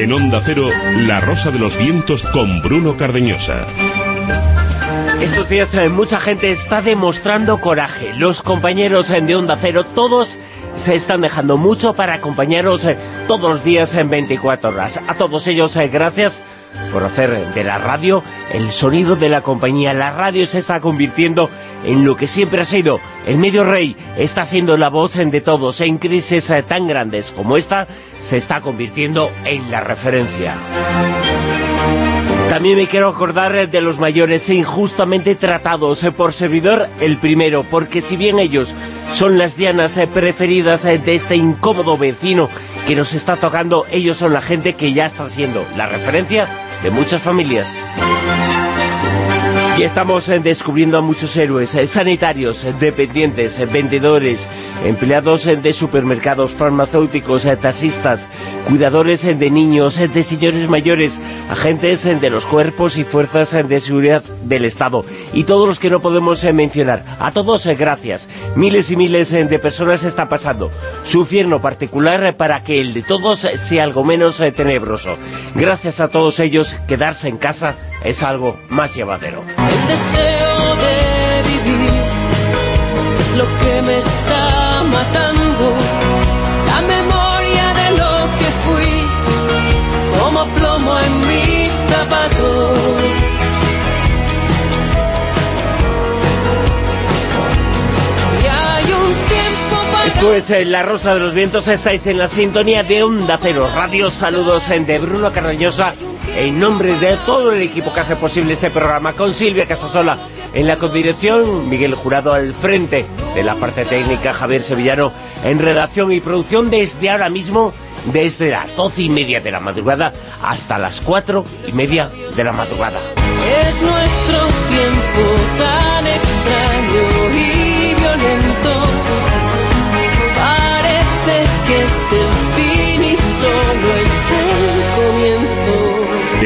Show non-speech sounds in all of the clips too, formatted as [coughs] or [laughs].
En Onda Cero, La Rosa de los Vientos con Bruno Cardeñosa. Estos días eh, mucha gente está demostrando coraje. Los compañeros eh, de Onda Cero, todos se están dejando mucho para acompañaros eh, todos los días en 24 horas. A todos ellos, gracias por hacer de la radio el sonido de la compañía. La radio se está convirtiendo en lo que siempre ha sido. El medio rey está siendo la voz de todos. En crisis tan grandes como esta, se está convirtiendo en la referencia. También me quiero acordar de los mayores injustamente tratados eh, por servidor el primero, porque si bien ellos son las dianas eh, preferidas eh, de este incómodo vecino que nos está tocando, ellos son la gente que ya está siendo la referencia de muchas familias. Y estamos eh, descubriendo a muchos héroes, eh, sanitarios, eh, dependientes, vendedores, empleados de supermercados, farmacéuticos, taxistas, cuidadores de niños, de señores mayores, agentes de los cuerpos y fuerzas de seguridad del Estado. Y todos los que no podemos mencionar. A todos, gracias. Miles y miles de personas están pasando su infierno particular para que el de todos sea algo menos tenebroso. Gracias a todos ellos, quedarse en casa es algo más llevadero. El deseo de vivir es lo que me está matando. La memoria de lo que fui, como plomo en mis zapatos. Esto es eh, La Rosa de los Vientos, estáis en la sintonía de Onda Cero Radio, saludos eh, de Bruno Carrañosa en nombre de todo el equipo que hace posible este programa, con Silvia Casasola en la codirección, Miguel Jurado al frente de la parte técnica, Javier Sevillano en redacción y producción desde ahora mismo, desde las doce y media de la madrugada hasta las cuatro y media de la madrugada. Es nuestro tiempo tan extraño y violento, parece que es el fin y solo es el.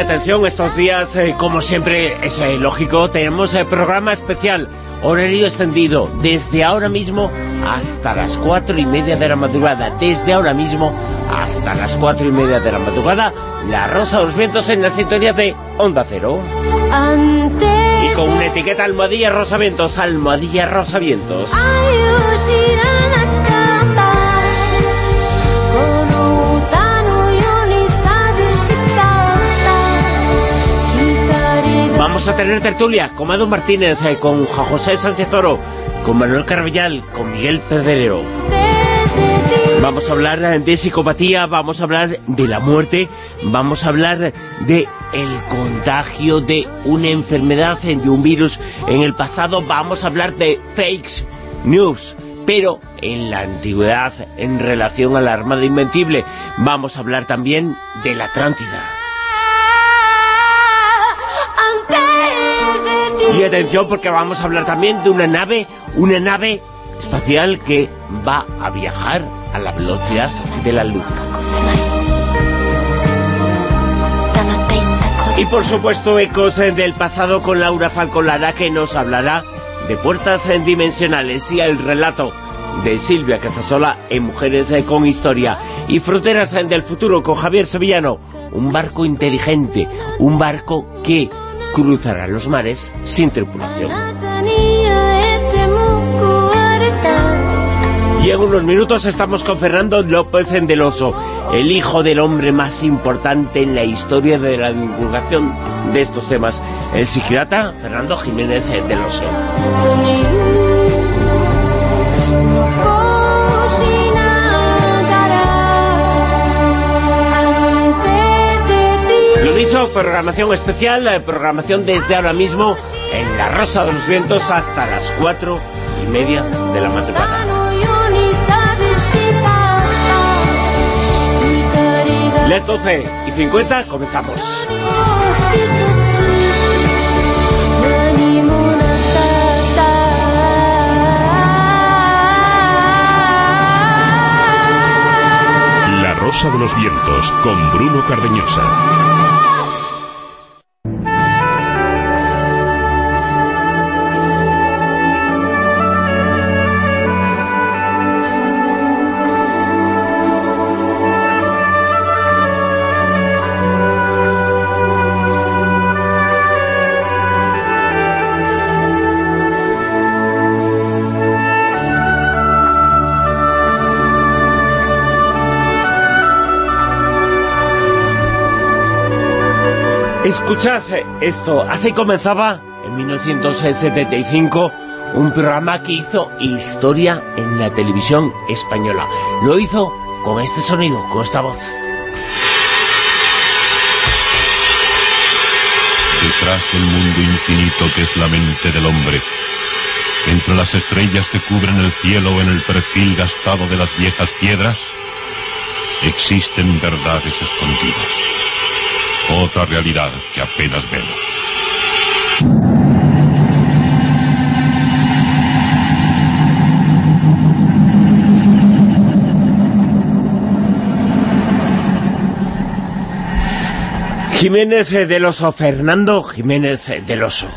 Atención, estos días, eh, como siempre, es eh, lógico, tenemos el programa especial, horario extendido, desde ahora mismo hasta las cuatro y media de la madrugada. Desde ahora mismo hasta las cuatro y media de la madrugada, La Rosa de los Vientos en la sintonía de Onda Cero. Y con una etiqueta Almohadilla Rosa Vientos, Almohadilla Rosa Vientos. Vamos a tener tertulia con Mado Martínez, eh, con José Sánchez Oro, con Manuel Carvellal, con Miguel Pedrero. Vamos a hablar de psicopatía, vamos a hablar de la muerte, vamos a hablar de el contagio de una enfermedad, de un virus en el pasado, vamos a hablar de fakes news, pero en la antigüedad, en relación a la Armada Invencible, vamos a hablar también de la Atlántida. Y atención porque vamos a hablar también de una nave, una nave espacial que va a viajar a la velocidad de la luz. Y por supuesto ecos del pasado con Laura Falcolara que nos hablará de puertas dimensionales y el relato de Silvia Casasola en Mujeres con Historia y Fronteras del Futuro con Javier Sevillano, un barco inteligente, un barco que cruzará los mares sin tripulación. Y en unos minutos estamos con Fernando López Endeloso, el hijo del hombre más importante en la historia de la divulgación de estos temas, el psiquiatra Fernando Jiménez Endeloso. programación especial, eh, programación desde ahora mismo en La Rosa de los Vientos hasta las cuatro y media de la madrugada. Las 12 y 50 comenzamos. La Rosa de los Vientos con Bruno Cardeñosa. Escuchad esto, así comenzaba en 1975 un programa que hizo historia en la televisión española. Lo hizo con este sonido, con esta voz. Detrás del mundo infinito que es la mente del hombre, entre las estrellas que cubren el cielo en el perfil gastado de las viejas piedras, existen verdades escondidas otra realidad que apenas vemos. Jiménez del Oso, Fernando Jiménez del Oso.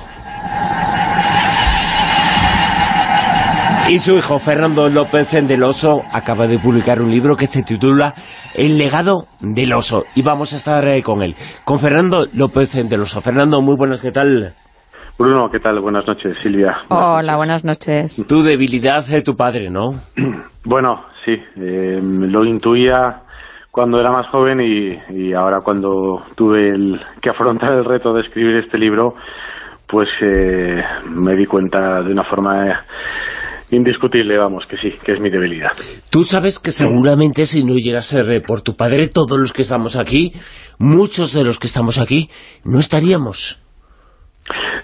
Y su hijo Fernando López del Oso acaba de publicar un libro que se titula El legado del oso. Y vamos a estar eh, con él, con Fernando López del Oso. Fernando, muy buenas, ¿qué tal? Bruno, ¿qué tal? Buenas noches, Silvia. Hola, buenas noches. Tu debilidad es tu padre, ¿no? [clears throat] Bueno, sí, eh, lo intuía cuando era más joven y, ahora cuando tuve el, que afrontar el reto de escribir este libro, pues eh, me di cuenta de una forma indiscutible, vamos, que sí, que es mi debilidad. Tú sabes que seguramente si no llega a ser por tu padre, todos los que estamos aquí, muchos de los que estamos aquí, no estaríamos.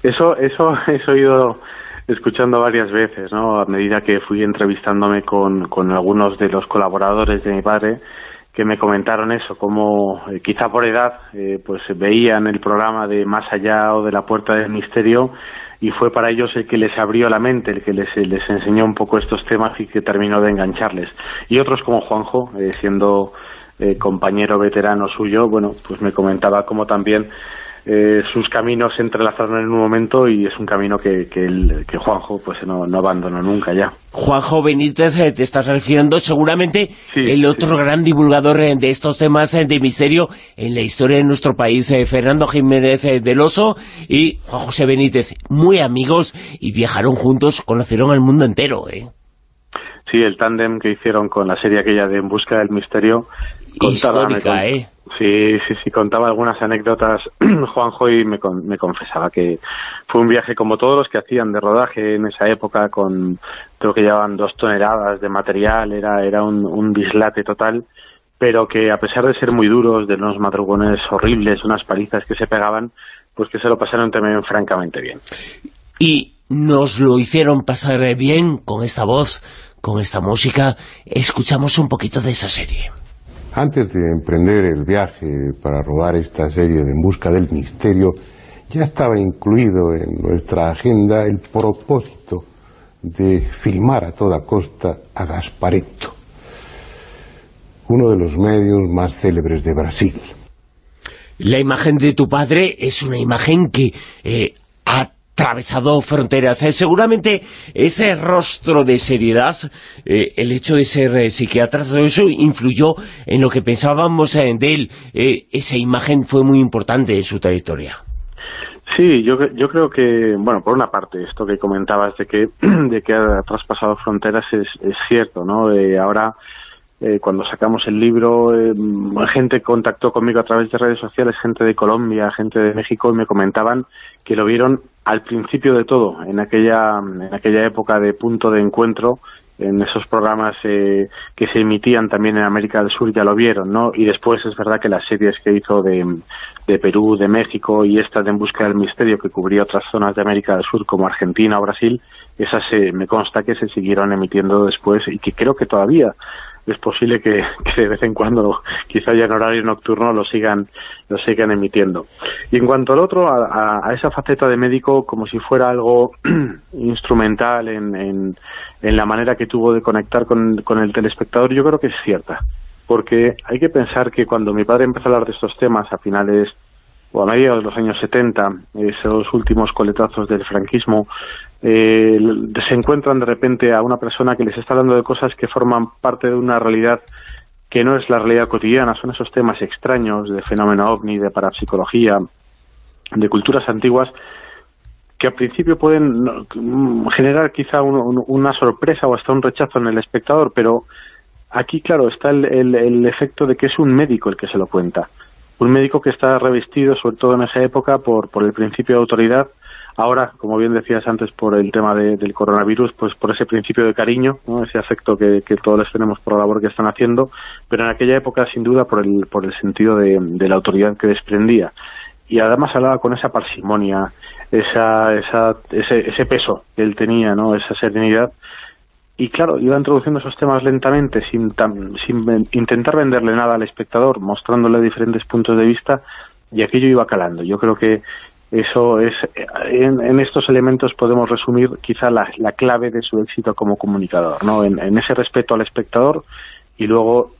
Eso, eso [laughs] he oído escuchando varias veces, ¿no? A medida que fui entrevistándome con, con algunos de los colaboradores de mi padre, que me comentaron eso, como eh, quizá por edad, eh, pues veían el programa de Más allá o de la Puerta del Misterio y fue para ellos el que les abrió la mente, el que les, les enseñó un poco estos temas y que terminó de engancharles. Y otros como Juanjo, eh, siendo eh, compañero veterano suyo, bueno, pues me comentaba cómo también eh, sus caminos se entrelazaron en un momento y es un camino que, que, el, que Juanjo pues no, no, abandonó nunca ya. Juanjo Benítez, eh, te estás refiriendo seguramente el otro gran divulgador eh, de estos temas de misterio en la historia de nuestro país, Fernando Jiménez del Oso y Juan José Benítez, muy amigos y viajaron juntos, conocieron al mundo entero, ¿eh? Sí, el tándem que hicieron con la serie aquella de En busca del misterio. Histórica, ¿eh? Sí, sí, sí, contaba algunas anécdotas [clears throat] Juanjo y me, me confesaba que fue un viaje como todos los que hacían de rodaje en esa época con, creo que llevaban dos toneladas de material, era, era un, un bislate total, pero que a pesar de ser muy duros, de unos madrugones horribles, unas palizas que se pegaban, pues que se lo pasaron también francamente bien. Y nos lo hicieron pasar bien con esta voz, con esta música. Escuchamos un poquito de esa serie. Antes de emprender el viaje para rodar esta serie de En busca del misterio, ya estaba incluido en nuestra agenda el propósito de filmar a toda costa a Gasparetto, uno de los medios más célebres de Brasil. La imagen de tu padre es una imagen que eh, atravesado fronteras. Eh, seguramente ese rostro de seriedad, eh, el hecho de ser eh, psiquiatra, todo eso influyó en lo que pensábamos de él. esa imagen fue muy importante en su trayectoria. Sí, yo, yo creo que, bueno, por una parte, esto que comentabas de que, [clears throat] de que ha traspasado fronteras es, es cierto, ¿no? ahora eh, cuando sacamos el libro, eh, gente contactó conmigo a través de redes sociales, gente de Colombia, gente de México, y me comentaban que lo vieron al principio de todo, en aquella, en aquella época de punto de encuentro, en esos programas eh, que se emitían también en América del Sur ya lo vieron, ¿no? Y después es verdad que las series que hizo de, Perú, de México y esta de En busca del misterio que cubría otras zonas de América del Sur como Argentina o Brasil, esas se, me consta que se siguieron emitiendo después y que creo que todavía es posible [laughs] que, de vez en cuando, quizá ya en horario nocturno, lo sigan, emitiendo. Y en cuanto al otro, a, esa faceta de médico, como si fuera algo [clears throat] instrumental en, en, la manera que tuvo de conectar con, con el telespectador, yo creo que es cierta. porque hay que pensar que cuando mi padre empezó a hablar de estos temas a finales o a mediados de los años 70, esos últimos coletazos del franquismo, eh, se encuentran de repente a una persona que les está hablando de cosas que forman parte de una realidad que no es la realidad cotidiana, son esos temas extraños de fenómeno ovni, de parapsicología, de culturas antiguas, que al principio pueden generar quizá una sorpresa o hasta un rechazo en el espectador, pero aquí, claro, está el, efecto de que es un médico el que se lo cuenta. Un médico que está revestido, sobre todo en esa época, por, por el principio de autoridad, ahora, como bien decías antes, por el tema del coronavirus, pues por ese principio de cariño, ese afecto que, todos les tenemos por la labor que están haciendo, pero en aquella época, sin duda, por el, por el sentido de, de la autoridad que desprendía. Y además hablaba con esa parsimonia, esa, esa, ese, ese peso que él tenía, ¿no? esa serenidad. Y claro, iba introduciendo esos temas lentamente, sin, sin intentar venderle nada al espectador, mostrándole diferentes puntos de vista, y aquello iba calando. Yo creo que eso es en, en estos elementos podemos resumir quizá la, la, clave de su éxito como comunicador, ¿no? En, en ese respeto al espectador y luego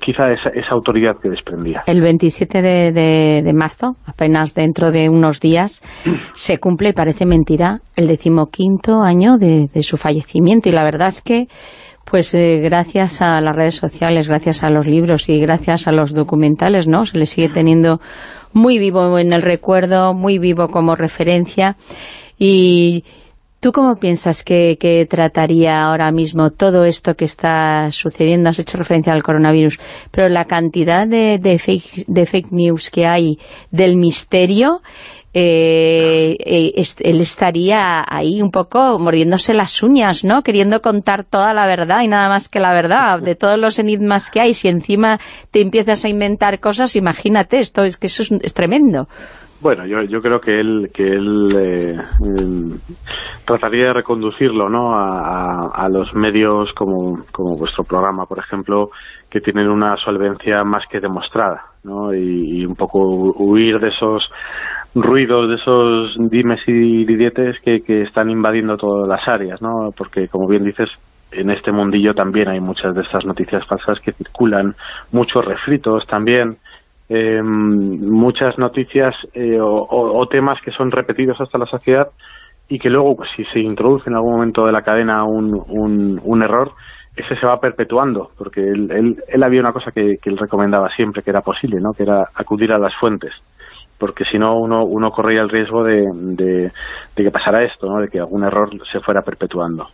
quizá esa, esa, autoridad que desprendía. El 27 de, de, de, marzo, apenas dentro de unos días, [clears throat] se cumple, parece mentira, el decimoquinto año de, de su fallecimiento. Y la verdad es que, pues eh, gracias a las redes sociales, gracias a los libros y gracias a los documentales, ¿no? Se le sigue teniendo muy vivo en el recuerdo, muy vivo como referencia. Y ¿Tú cómo piensas que, trataría ahora mismo todo esto que está sucediendo? Has hecho referencia al coronavirus, pero la cantidad de, fake, de fake news que hay del misterio, eh, eh, él estaría ahí un poco mordiéndose las uñas, ¿no? Queriendo contar toda la verdad y nada más que la verdad de todos los enigmas que hay. Si encima te empiezas a inventar cosas, imagínate, esto es que eso es tremendo. Bueno, yo, yo creo que él, que él eh, trataría de reconducirlo ¿no? A, los medios como vuestro programa, por ejemplo, que tienen una solvencia más que demostrada ¿no? y, un poco huir de esos ruidos, de esos dimes y diretes que, que están invadiendo todas las áreas, ¿no? porque como bien dices, en este mundillo también hay muchas de estas noticias falsas que circulan, muchos refritos también, eh, muchas noticias eh, o, temas que son repetidos hasta la saciedad y que luego, pues, si se introduce en algún momento de la cadena un, error, ese se va perpetuando, porque él, él, había una cosa que, él recomendaba siempre, que era posible, ¿no? que era acudir a las fuentes, porque si no uno, uno corría el riesgo de, de, de que pasara esto, ¿no? de que algún error se fuera perpetuando.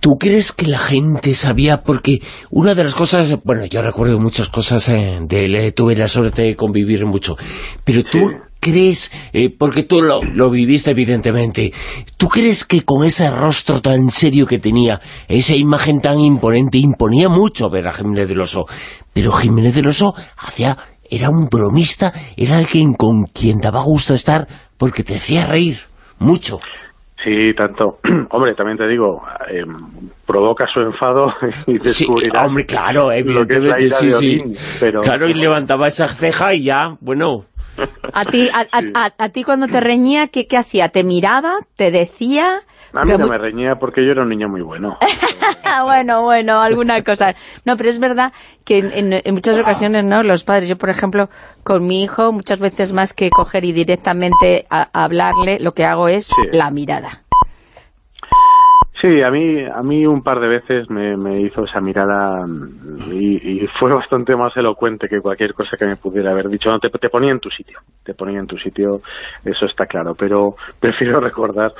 ¿Tú crees que la gente sabía? Porque una de las cosas, bueno, yo recuerdo muchas cosas eh, de él, tuve la suerte de convivir mucho, pero tú crees, eh, porque tú lo, viviste evidentemente, ¿tú crees que con ese rostro tan serio que tenía, esa imagen tan imponente, imponía mucho ver a Jiménez del Oso, pero Jiménez del Oso hacía, era un bromista, era alguien con quien daba gusto estar porque te hacía reír mucho. Sí, tanto. [clears throat] hombre, también te digo, eh, provoca su enfado [laughs] y descubrirás sí, hombre, claro, evidentemente, sí, sí. Pero... Claro, y levantaba esa ceja y ya, bueno... A ti, a, a, a, ti cuando te reñía, ¿qué, ¿qué hacía? ¿Te miraba? ¿Te decía? A mí no me reñía porque yo era un niño muy bueno. [laughs] bueno, bueno, alguna cosa. No, pero es verdad que en, muchas ocasiones, ¿no? Los padres, yo por ejemplo, con mi hijo, muchas veces más que coger y directamente hablarle, lo que hago es la mirada. Sí, a mí, a mí un par de veces me, hizo esa mirada mm, y, fue bastante más elocuente que cualquier cosa que me pudiera haber dicho. No, te, te, ponía en tu sitio, te ponía en tu sitio, eso está claro, pero prefiero [laughs] recordar,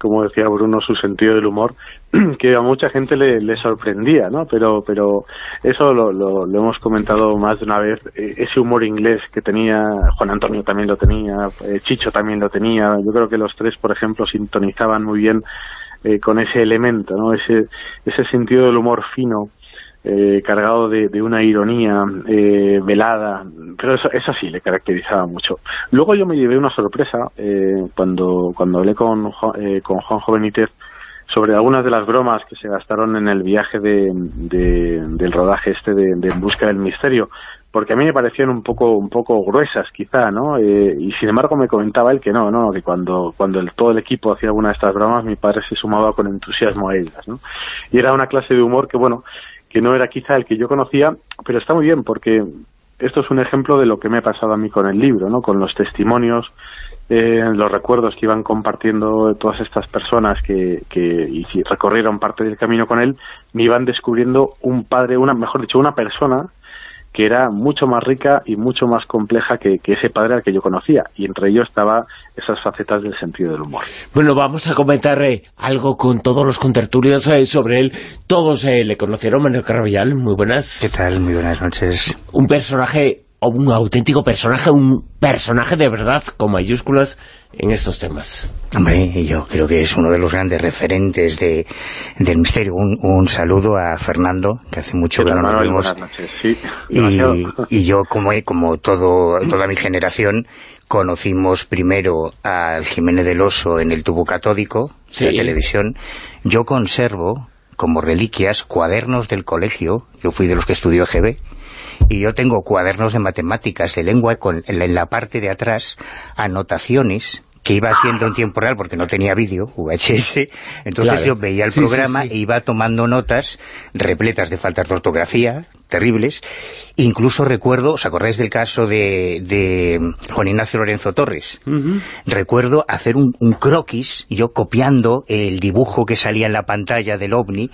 como decía Bruno, su sentido del humor, [clears throat] que a mucha gente le, sorprendía, ¿no? Pero, pero eso lo, lo, hemos comentado más de una vez, e, ese humor inglés que tenía, Juan Antonio también lo tenía, eh, Chicho también lo tenía, yo creo que los tres, por ejemplo, sintonizaban muy bien eh, con ese elemento, ¿no? ese, ese sentido del humor fino, eh, cargado de, de, una ironía eh, velada, pero eso, eso sí le caracterizaba mucho. Luego yo me llevé una sorpresa eh, cuando, cuando hablé con, eh, con Juan Benítez sobre algunas de las bromas que se gastaron en el viaje de, de del rodaje este de, de En busca del misterio porque a mí me parecían un poco un poco gruesas quizá, ¿no? Eh, y sin embargo me comentaba él que no, no, que cuando cuando el, todo el equipo hacía alguna de estas bromas mi padre se sumaba con entusiasmo a ellas, ¿no? Y era una clase de humor que, bueno, que no era quizá el que yo conocía, pero está muy bien porque esto es un ejemplo de lo que me ha pasado a mí con el libro, ¿no? con los testimonios, eh, los recuerdos que iban compartiendo todas estas personas que, que y si recorrieron parte del camino con él, me iban descubriendo un padre, una mejor dicho, una persona que era mucho más rica y mucho más compleja que, ese padre al que yo conocía, y entre ellos estaba esas facetas del sentido del humor. Bueno, vamos a comentar eh, algo con todos los contertulios eh, sobre él. Todos eh, le conocieron, Manuel Carvallal, muy buenas. ¿Qué tal? Muy buenas noches. Un personaje un auténtico personaje, un personaje de verdad con mayúsculas en estos temas. Hombre, yo creo que es uno de los grandes referentes de, del misterio. Un, saludo a Fernando, que hace mucho que no nos vemos. y, yo, como, como todo, toda mi generación, conocimos primero al Jiménez del Oso en el tubo catódico de televisión. Yo conservo como reliquias cuadernos del colegio, yo fui de los que estudió EGB, y yo tengo cuadernos de matemáticas, de lengua, con en la parte de atrás anotaciones que iba haciendo en tiempo real porque no tenía vídeo, VHS, entonces yo veía el programa e iba tomando notas repletas de faltas de ortografía, terribles, incluso recuerdo, ¿os acordáis del caso de, de Juan Ignacio Lorenzo Torres? Recuerdo hacer un, un croquis, yo copiando el dibujo que salía en la pantalla del OVNI,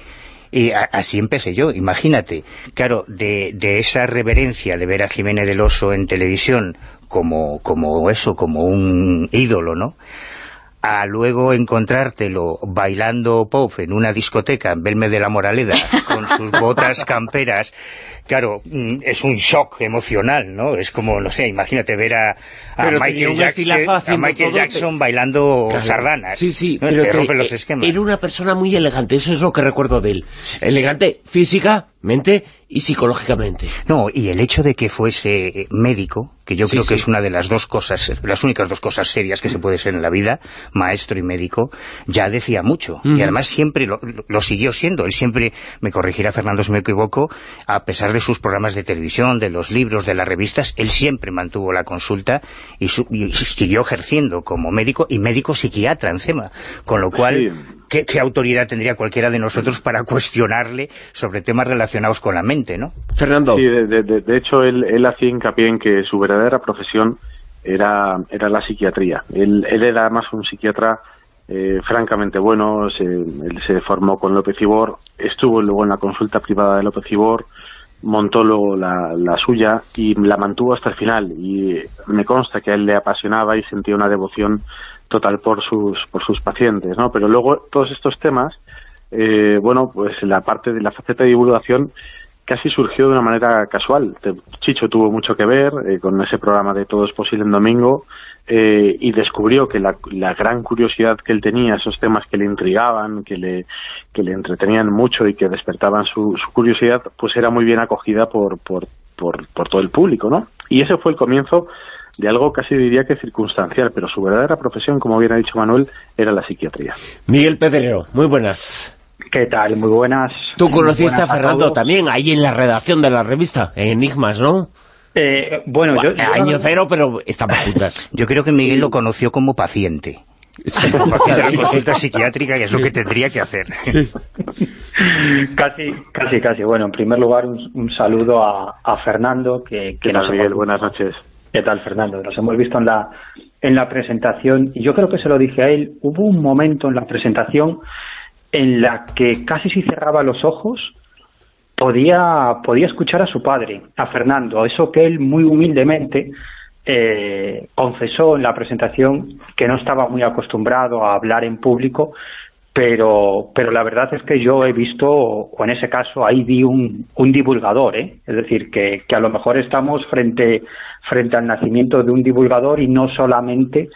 y así empecé yo, imagínate. Claro, de, de, esa reverencia de ver a Jiménez del Oso en televisión como, como eso, como un ídolo, ¿no? A luego encontrártelo bailando pop en una discoteca en Belme de la Moraleda con sus [laughs] botas camperas claro, mm, es un shock emocional, ¿no? Es como, no sé, imagínate ver a, Michael, Jackson, bailando sardanas. Sí, sí, pero los esquemas. era una persona muy elegante, eso es lo que recuerdo de él. Elegante físicamente y psicológicamente. No, y el hecho de que fuese médico, que yo creo que es una de las dos cosas, las únicas dos cosas serias que se puede ser en la vida, maestro y médico, ya decía mucho. Y además siempre lo, lo, siguió siendo. Él siempre, me corregirá Fernando si me equivoco, a pesar de sus programas de televisión, de los libros, de las revistas, él siempre mantuvo la consulta y, siguió ejerciendo como médico y médico psiquiatra encima. Con lo cual, ¿qué, autoridad tendría cualquiera de nosotros para cuestionarle sobre temas relacionados con la mente, no? Fernando. Sí, de, hecho, él, hacía hincapié en que su verdadera profesión era, era la psiquiatría. Él, era además un psiquiatra eh, francamente bueno, se, él se formó con López Ibor, estuvo luego en la consulta privada de López Ibor, montó luego la, la, suya y la mantuvo hasta el final y me consta que a él le apasionaba y sentía una devoción total por sus por sus pacientes no pero luego todos estos temas eh, bueno pues la parte de la faceta de divulgación casi surgió de una manera casual Chicho tuvo mucho que ver eh, con ese programa de Todo es posible en domingo eh, y descubrió que la, la, gran curiosidad que él tenía, esos temas que le intrigaban, que le, que le entretenían mucho y que despertaban su, su curiosidad, pues era muy bien acogida por, por, por, por, todo el público, ¿no? Y ese fue el comienzo de algo casi diría que circunstancial, pero su verdadera profesión, como bien ha dicho Manuel, era la psiquiatría. Miguel Pedrero, muy buenas. ¿Qué tal? Muy buenas. Tú conociste a Fernando también, ahí en la redacción de la revista, Enigmas, ¿no? Eh, bueno, yo, Año cero, pero estamos juntas. [laughs] Yo creo que Miguel lo conoció como paciente. Sí, como paciente de la consulta psiquiátrica, que es lo que tendría que hacer. [laughs] casi, casi, casi. Bueno, en primer lugar, un, saludo a, Fernando. que, que nos Miguel? Buenas noches. ¿Qué tal, Fernando? Nos hemos visto en la, en la presentación, y yo creo que se lo dije a él, hubo un momento en la presentación en la que casi si cerraba los ojos podía, podía escuchar a su padre, a Fernando, eso que él muy humildemente eh, confesó en la presentación que no estaba muy acostumbrado a hablar en público, pero, pero la verdad es que yo he visto, o en ese caso ahí vi un, un divulgador, ¿eh? es decir, que, que a lo mejor estamos frente, frente al nacimiento de un divulgador y no solamente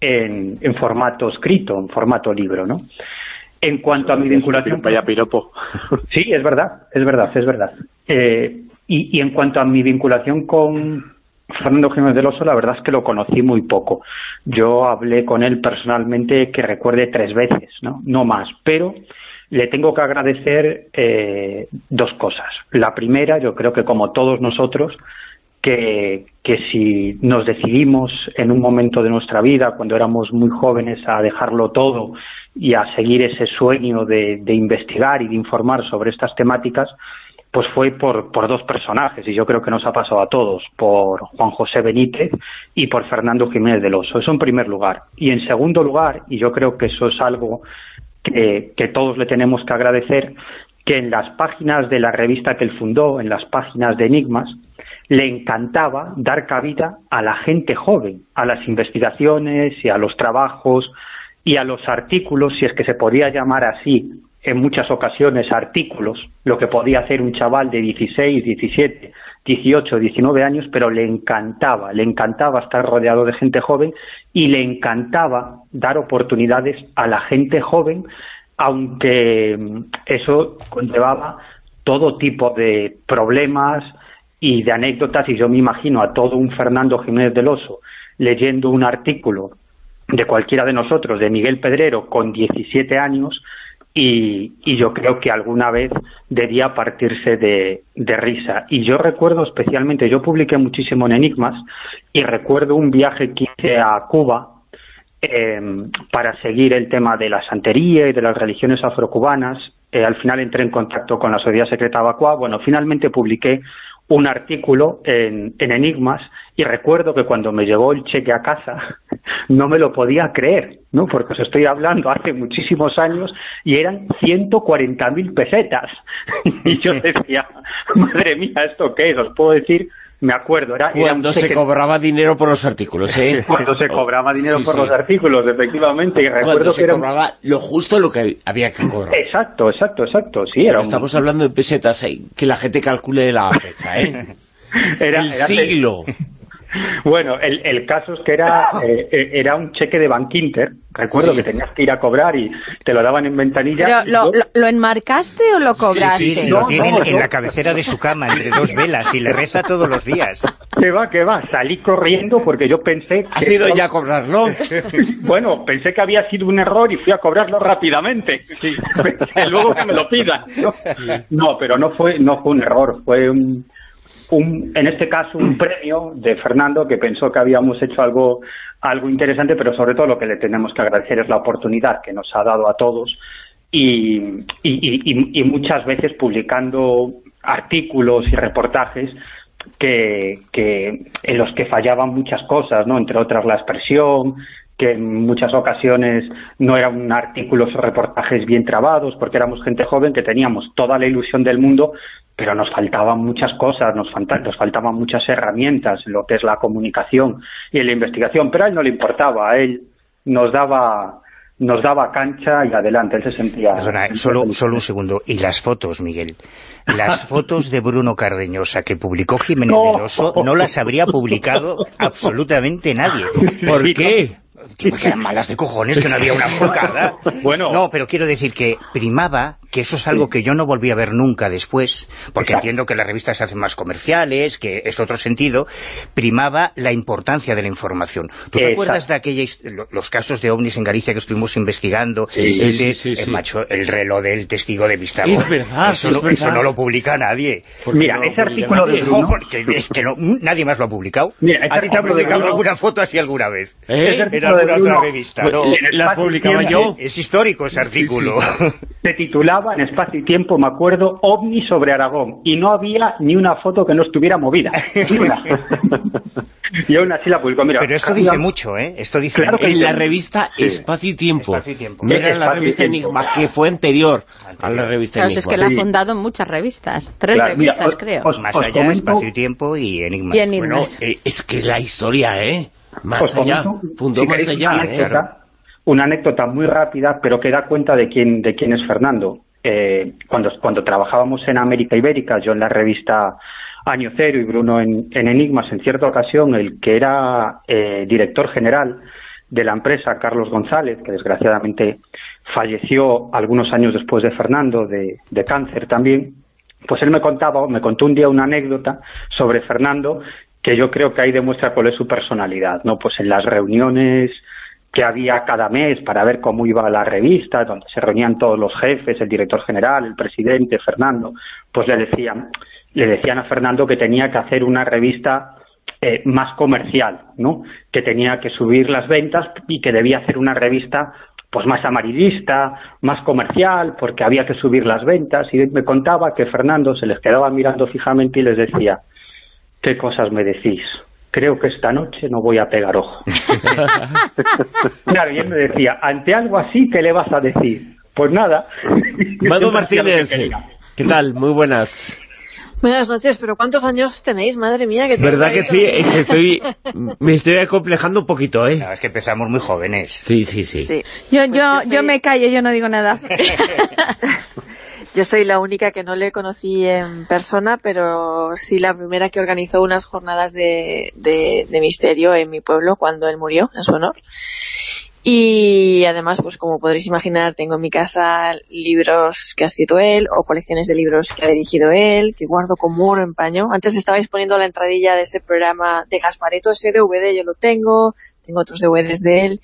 en, en formato escrito, en formato libro, ¿no? En cuanto a mi vinculación... Vaya piropo. Sí, es verdad, es verdad, es verdad. Eh, y, en cuanto a mi vinculación con Fernando Jiménez del Oso, la verdad es que lo conocí muy poco. Yo hablé con él personalmente, que recuerde tres veces, no, no más, pero le tengo que agradecer eh, dos cosas. La primera, yo creo que como todos nosotros, que, que, si nos decidimos en un momento de nuestra vida, cuando éramos muy jóvenes, a dejarlo todo y a seguir ese sueño de, investigar y de informar sobre estas temáticas, pues fue por, dos personajes, y yo creo que nos ha pasado a todos, por Juan José Benítez y por Fernando Jiménez del Oso. Eso en primer lugar. Y en segundo lugar, y yo creo que eso es algo que, que todos le tenemos que agradecer, que en las páginas de la revista que él fundó, en las páginas de Enigmas, le encantaba dar cabida a la gente joven, a las investigaciones y a los trabajos y a los artículos, si es que se podía llamar así, en muchas ocasiones artículos, lo que podía hacer un chaval de 16, 17, 18, 19 años, pero le encantaba, le encantaba estar rodeado de gente joven y le encantaba dar oportunidades a la gente joven, aunque eso conllevaba todo tipo de problemas y de anécdotas, y yo me imagino a todo un Fernando Jiménez del Oso leyendo un artículo de cualquiera de nosotros, de Miguel Pedrero, con 17 años, y, yo creo que alguna vez debía partirse de, risa. Y yo recuerdo especialmente, yo publiqué muchísimo en Enigmas y recuerdo un viaje que hice a Cuba em, para seguir el tema de la santería y de las religiones afrocubanas. Eh, al final entré en contacto con la Sociedad Secreta Abacua. Bueno, finalmente publiqué un artículo en, Enigmas y recuerdo que cuando me llegó el cheque a casa [laughs] no me lo podía creer, ¿no? Porque os estoy hablando hace muchísimos años y eran 140.000 pesetas. [laughs] y yo [laughs] decía, madre mía, ¿esto qué es? Os puedo decir me acuerdo. Era, Cuando se cobraba dinero por los artículos, ¿eh? Cuando se cobraba dinero por los artículos, efectivamente. Y recuerdo Cuando se cobraba lo justo lo que había que cobrar. Exacto, exacto, exacto. Sí, era Estamos hablando de pesetas, ¿eh? que la gente calcule la fecha, ¿eh? era, el siglo. Bueno, el, el, caso es que era, eh, eh, era un cheque de Bankinter. Recuerdo que tenías que ir a cobrar y te lo daban en ventanilla. lo, lo, enmarcaste o lo cobraste? Sí, sí, lo tiene en la cabecera de su cama, entre dos velas, y le reza todos los días. ¿Qué va, qué va? Salí corriendo porque yo pensé... ¿Ha sido ya a cobrarlo? [laughs] bueno, pensé que había sido un error y fui a cobrarlo rápidamente. Sí. [laughs] luego que me lo pidan. ¿no? pero no fue, no fue un error, fue un en este caso, un premio de Fernando que pensó que habíamos hecho algo, algo interesante, pero sobre todo lo que le tenemos que agradecer es la oportunidad que nos ha dado a todos y, y, muchas veces publicando artículos y reportajes que, que, en los que fallaban muchas cosas, ¿no? entre otras la expresión, que en muchas ocasiones no eran artículos o reportajes bien trabados, porque éramos gente joven que teníamos toda la ilusión del mundo, pero nos faltaban muchas cosas, nos, nos faltaban muchas herramientas en lo que es la comunicación y en la investigación, pero a él no le importaba, a él nos daba nos daba cancha y adelante, él se sentía... solo, solo un segundo. ¿Y las fotos, Miguel? Las [laughs] fotos de Bruno Cardeñosa que publicó Jiménez no. no las habría publicado absolutamente nadie. [laughs] ¿Por qué? Que eran malas de cojones, que no había una focada. [laughs] bueno. No, pero quiero decir que primaba, que eso es algo que yo no volví a ver nunca después, porque entiendo que las revistas se hacen más comerciales, que es otro sentido, primaba la importancia de la información. ¿Tú te acuerdas de aquellos, los casos de ovnis en Galicia que estuvimos investigando? Sí, el, sí, el, macho, el reloj del testigo de vista. Es verdad, eso, no, eso no lo publica nadie. Mira, ese artículo de Bruno... es que no, nadie más lo ha publicado. Mira, ¿A ti te ha publicado alguna foto así alguna vez? ¿Eh? Otra revista. No, la publicaba yo. Es histórico ese artículo. [laughs] Se titulaba en Espacio y Tiempo, me acuerdo, OVNI sobre Aragón. Y no había ni una foto que no estuviera movida. [laughs] [laughs] y aún así la publicó. Mira, Pero esto dice mucho, ¿eh? Esto dice claro que en la revista Espacio y Tiempo. Espacio y Tiempo. No era la revista Enigma, que fue anterior, a la revista claro, Enigma. es que la ha fundado en muchas revistas. Tres revistas, creo. Más allá, Espacio y Tiempo y Enigma. Y Bueno, eh, es que la historia, ¿eh? Más allá, fundó más allá. Una anécdota, una anécdota muy rápida, pero que da cuenta de quién, de quién es Fernando. Eh, cuando, cuando trabajábamos en América Ibérica, yo en la revista Año Cero y Bruno en, Enigmas, en cierta ocasión, el que era eh, director general de la empresa, Carlos González, que desgraciadamente falleció algunos años después de Fernando, de, de cáncer también, pues él me contaba, me contó un día una anécdota sobre Fernando que yo creo que ahí demuestra cuál es su personalidad, ¿no? Pues en las reuniones que había cada mes para ver cómo iba la revista, donde se reunían todos los jefes, el director general, el presidente, Fernando, pues le decían, le decían a Fernando que tenía que hacer una revista eh, más comercial, ¿no? Que tenía que subir las ventas y que debía hacer una revista pues más amarillista, más comercial, porque había que subir las ventas, y me contaba que Fernando se les quedaba mirando fijamente y les decía, ¿qué cosas me decís? Creo que esta noche no voy a pegar ojo. [laughs] claro, y él me decía, ante algo así, ¿qué le vas a decir? Pues nada. [laughs] Mado Martínez, ¿qué tal? Muy buenas. Buenas noches, pero ¿cuántos años tenéis? Madre mía, que ¿Verdad que sí? estoy, [laughs] me estoy acomplejando un poquito, ¿eh? es que empezamos muy jóvenes. Sí, sí, sí. Yo, pues yo, yo, me callo, yo no digo nada. Yo soy la única que no le conocí en persona, pero sí la primera que organizó unas jornadas de, de, de misterio en mi pueblo cuando él murió, en su honor. Y además, pues como podréis imaginar, tengo en mi casa libros que ha escrito él o colecciones de libros que ha dirigido él, que guardo con muro en paño. Antes estabais poniendo la entradilla de ese programa de Gaspareto, ese DVD yo lo tengo, tengo otros DVDs de él.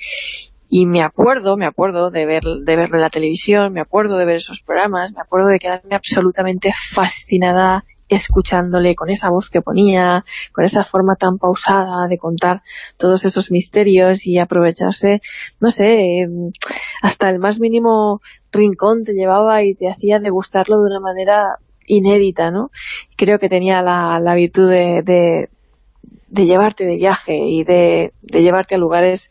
Y me acuerdo, me acuerdo de ver de verlo en la televisión, me acuerdo de ver esos programas, me acuerdo de quedarme absolutamente fascinada escuchándole con esa voz que ponía, con esa forma tan pausada de contar todos esos misterios y aprovecharse, no sé, em, hasta el más mínimo rincón te llevaba y te hacía degustarlo de una manera inédita, ¿no? Creo que tenía la, la virtud de, de, de, llevarte de viaje y de, de llevarte a lugares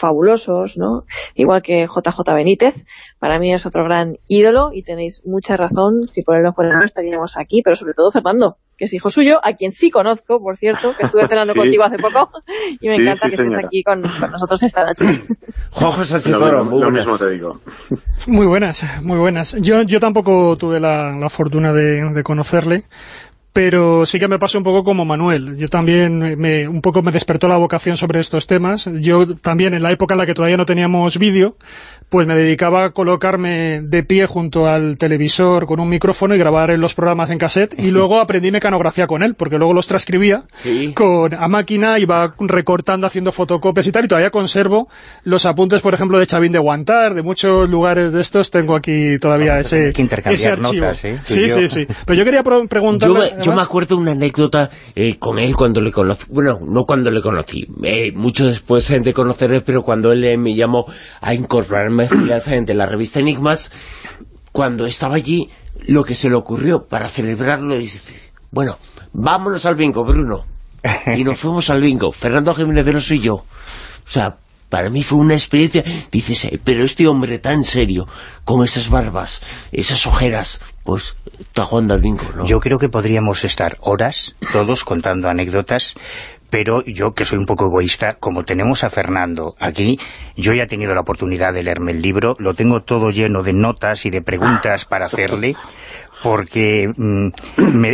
fabulosos, ¿no? Igual que JJ Benítez, para mí es otro gran ídolo y tenéis mucha razón, si por él no fuera no estaríamos aquí, pero sobre todo Fernando, que es hijo suyo, a quien sí conozco, por cierto, que estuve cenando [laughs] contigo hace poco, y me encanta que estés aquí con, nosotros esta noche. [coughs] Jorge Sánchez muy buenas. te digo. Muy buenas, muy buenas. Yo, yo tampoco tuve la, la fortuna de, de conocerle, pero sí que me pasó un poco como Manuel. Yo también, me, un poco me despertó la vocación sobre estos temas. Yo también, en la época en la que todavía no teníamos vídeo, pues me dedicaba a colocarme de pie junto al televisor con un micrófono y grabar los programas en cassette, y luego aprendí mecanografía con él, porque luego los transcribía con a máquina, iba recortando, haciendo fotocopias y tal, y todavía conservo los apuntes, por ejemplo, de Chavín de Guantar, de muchos lugares de estos, tengo aquí todavía ese, ese archivo. Notas, ¿eh? Sí, sí, sí. Pero yo quería preguntarle yo me acuerdo una anécdota eh, con él cuando le conocí, bueno, no cuando le conocí, eh, mucho después de conocerle, pero cuando él me llamó a incorporarme a la revista Enigmas, cuando estaba allí, lo que se le ocurrió para celebrarlo, dice, bueno, vámonos al bingo, Bruno. Y nos fuimos al bingo, Fernando Jiménez de los y yo. O sea, para mí fue una experiencia, dices, eh, pero este hombre tan serio, con esas barbas, esas ojeras, pues está jugando al bingo, ¿no? Yo creo que podríamos estar horas, todos, contando anécdotas, pero yo, que soy un poco egoísta, como tenemos a Fernando aquí, yo ya he tenido la oportunidad de leerme el libro, lo tengo todo lleno de notas y de preguntas para hacerle, porque mm,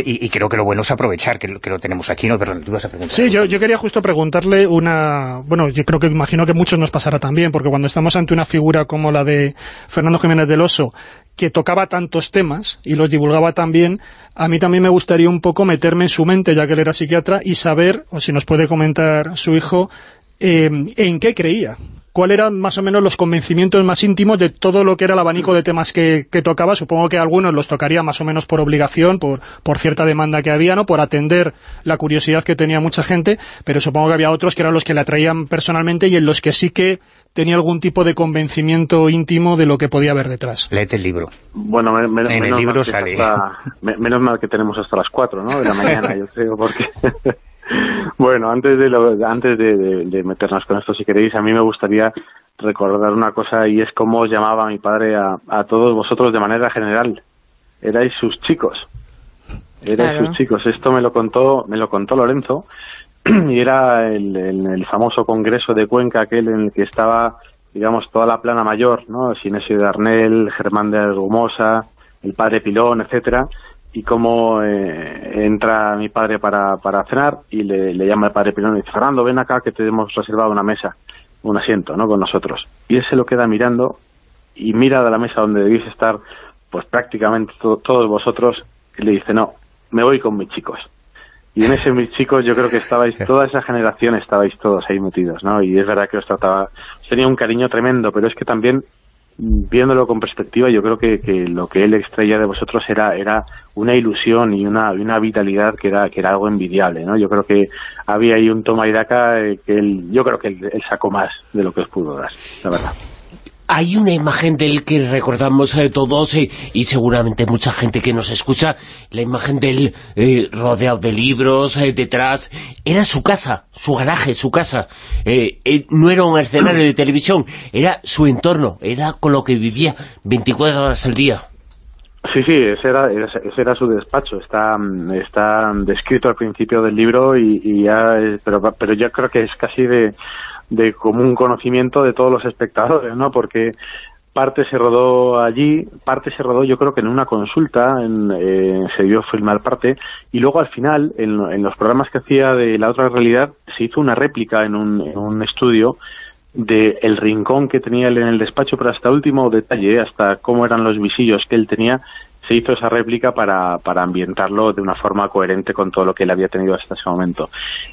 y, creo que lo bueno es aprovechar que, lo tenemos aquí, ¿no? Perdón, tú vas a preguntar. Sí, yo, yo quería justo preguntarle una... Bueno, yo creo que imagino que muchos nos pasará también, porque cuando estamos ante una figura como la de Fernando Jiménez del Oso, que tocaba tantos temas y los divulgaba tan bien, a mí también me gustaría un poco meterme en su mente, ya que él era psiquiatra, y saber, o si nos puede comentar su hijo, eh, en qué creía cuáles eran más o menos los convencimientos más íntimos de todo lo que era el abanico de temas que, tocaba. Supongo que algunos los tocaría más o menos por obligación, por, por cierta demanda que había, ¿no? por atender la curiosidad que tenía mucha gente, pero supongo que había otros que eran los que le atraían personalmente y en los que sí que tenía algún tipo de convencimiento íntimo de lo que podía haber detrás. Léete el libro. Bueno, menos, en el libro sale. menos mal que tenemos hasta las 4 ¿no? de la mañana, yo creo, porque... [laughs] bueno, antes de, antes de, meternos con esto, si queréis, a mí me gustaría recordar una cosa y es cómo llamaba mi padre a, todos vosotros de manera general. Erais sus chicos. Erais sus chicos. Esto me lo contó, me lo contó Lorenzo [clears throat] y era el, el, famoso congreso de Cuenca aquel en el que estaba, digamos, toda la plana mayor, ¿no? Sinesio de Arnel, Germán de Argumosa, el padre Pilón, etcétera, y cómo eh, entra mi padre para, para cenar y le, llama el padre Pilón y dice, Fernando, ven acá que te hemos reservado una mesa, un asiento, ¿no?, con nosotros. Y él se lo queda mirando y mira de la mesa donde debéis estar, pues prácticamente todos vosotros, y le dice, no, me voy con mis chicos. Y en ese mis chicos yo creo que estabais, [laughs] toda esa generación estabais todos ahí metidos, ¿no? Y es verdad que os trataba, tenía un cariño tremendo, pero es que también viéndolo con perspectiva, yo creo que, que, lo que él extraía de vosotros era era una ilusión y una, una vitalidad que era que era algo envidiable, ¿no? Yo creo que había ahí un toma y daca eh, que él, yo creo que él, sacó más de lo que os pudo dar, la verdad. Hay una imagen del que recordamos eh, todos eh, y seguramente mucha gente que nos escucha, la imagen del eh, rodeado de libros, detrás, era su casa, su garaje, su casa. no era un escenario de televisión, era su entorno, era con lo que vivía 24 horas al día. Sí, sí, ese era, ese era su despacho, está, está descrito al principio del libro y, ya, pero, pero yo creo que es casi de de común conocimiento de todos los espectadores, ¿no? Porque parte se rodó allí, parte se rodó yo creo que en una consulta, en, eh, se dio filmar parte, y luego al final, en, los programas que hacía de La Otra Realidad, se hizo una réplica en un, en un estudio de el rincón que tenía él en el despacho, pero hasta último detalle, hasta cómo eran los visillos que él tenía, se hizo esa réplica para, para ambientarlo de una forma coherente con todo lo que él había tenido hasta ese momento.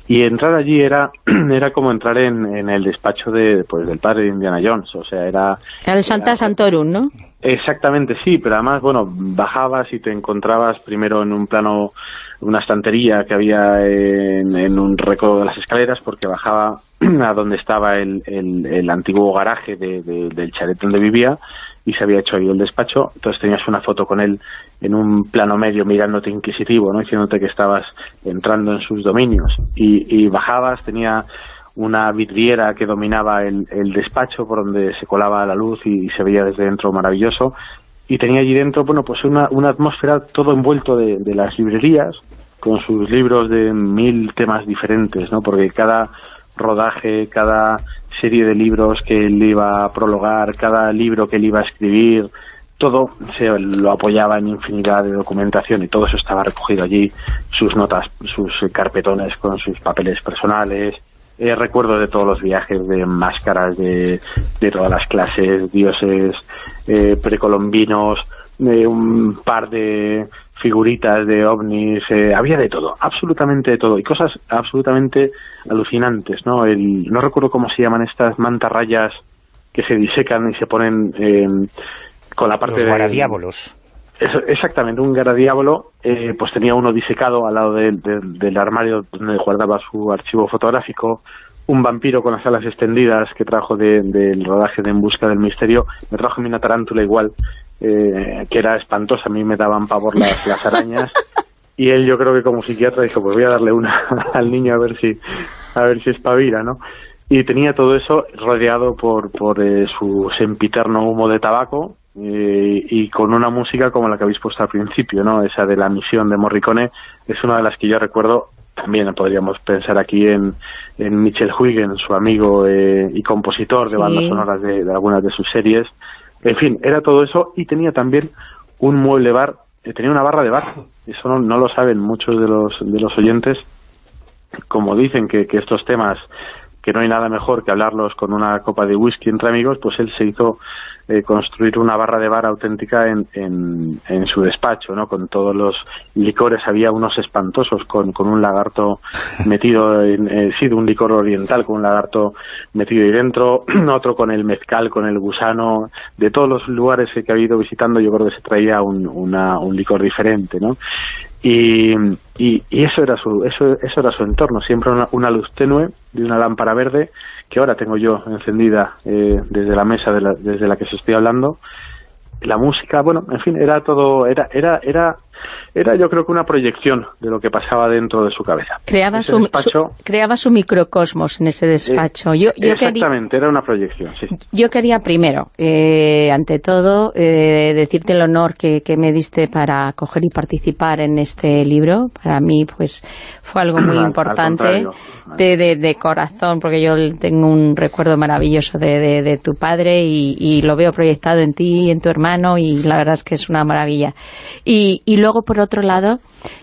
Y entrar allí era, [clears throat] era como entrar en, en el despacho de, pues, del padre de Indiana Jones, o sea, era... El Santa Santorum, ¿no? Exactamente, sí, pero además, bueno, bajabas y te encontrabas primero en un plano, una estantería que había en, en un recodo de las escaleras, porque bajaba [clears throat] a donde estaba el, el, el antiguo garaje de, del chalet donde vivía, y se había hecho ahí el despacho, entonces tenías una foto con él en un plano medio mirándote inquisitivo, ¿no? diciéndote que estabas entrando en sus dominios y, bajabas, tenía una vidriera que dominaba el, despacho por donde se colaba la luz y, se veía desde dentro maravilloso y tenía allí dentro, bueno, pues una, una atmósfera todo envuelto de, de las librerías con sus libros de mil temas diferentes, ¿no? Porque cada rodaje, cada serie de libros que él iba a prologar, cada libro que él iba a escribir, todo se lo apoyaba en infinidad de documentación y todo eso estaba recogido allí, sus notas, sus carpetones con sus papeles personales, eh, recuerdo de todos los viajes de máscaras de, de todas las clases, dioses eh, precolombinos, de un par de figuritas de ovnis, eh, había de todo, absolutamente de todo, y cosas absolutamente alucinantes, ¿no? El, no recuerdo cómo se llaman estas mantarrayas que se disecan y se ponen eh, con la parte Los garadiábolos. exactamente, un garadiábolo, eh, pues tenía uno disecado al lado del armario donde guardaba su archivo fotográfico, un vampiro con las alas extendidas que trajo del rodaje de En Busca del Misterio, me trajo a mí una tarántula igual, eh, que era espantosa, a mí me daban pavor las, las arañas, [laughs] y él yo creo que como psiquiatra dijo, pues voy a darle una [laughs] al niño a ver si a ver si espabila, ¿no? Y tenía todo eso rodeado por, por eh, su sempiterno humo de tabaco eh, y con una música como la que habéis puesto al principio, ¿no? Esa de la misión de Morricone es una de las que yo recuerdo también podríamos pensar aquí en, en Michel Huygens, su amigo eh, y compositor de bandas sonoras de, algunas de sus series. En fin, era todo eso y tenía también un mueble bar, eh, tenía una barra de bar. Eso no, lo saben muchos de los, de los oyentes. Como dicen que, que estos temas, que no hay nada mejor que hablarlos con una copa de whisky entre amigos, pues él se hizo eh, construir una barra de bar auténtica en, en, su despacho, ¿no? Con todos los licores, había unos espantosos con, con un lagarto [laughs] metido, en, eh, sí, de un licor oriental, con un lagarto metido ahí dentro, [clears throat] otro con el mezcal, con el gusano, de todos los lugares que ha ido visitando yo creo que se traía un, una, un licor diferente, ¿no? Y, y, eso era su eso, eso era su entorno, siempre una, una luz tenue de una lámpara verde que ahora tengo yo encendida eh, desde la mesa de la, desde la que se estoy hablando. La música, bueno, en fin, era todo, era, era, era era yo creo que una proyección de lo que pasaba dentro de su cabeza. Creaba, su, creaba su microcosmos en ese despacho. yo, exactamente, era una proyección. Yo quería primero, eh, ante todo, eh, decirte el honor que, me diste para coger y participar en este libro. Para mí, pues, fue algo muy importante de, de, corazón, porque yo tengo un recuerdo maravilloso de, de tu padre y, y, lo veo proyectado en ti y en tu hermano y la verdad es que es una maravilla. Y, y luego, por otro lado,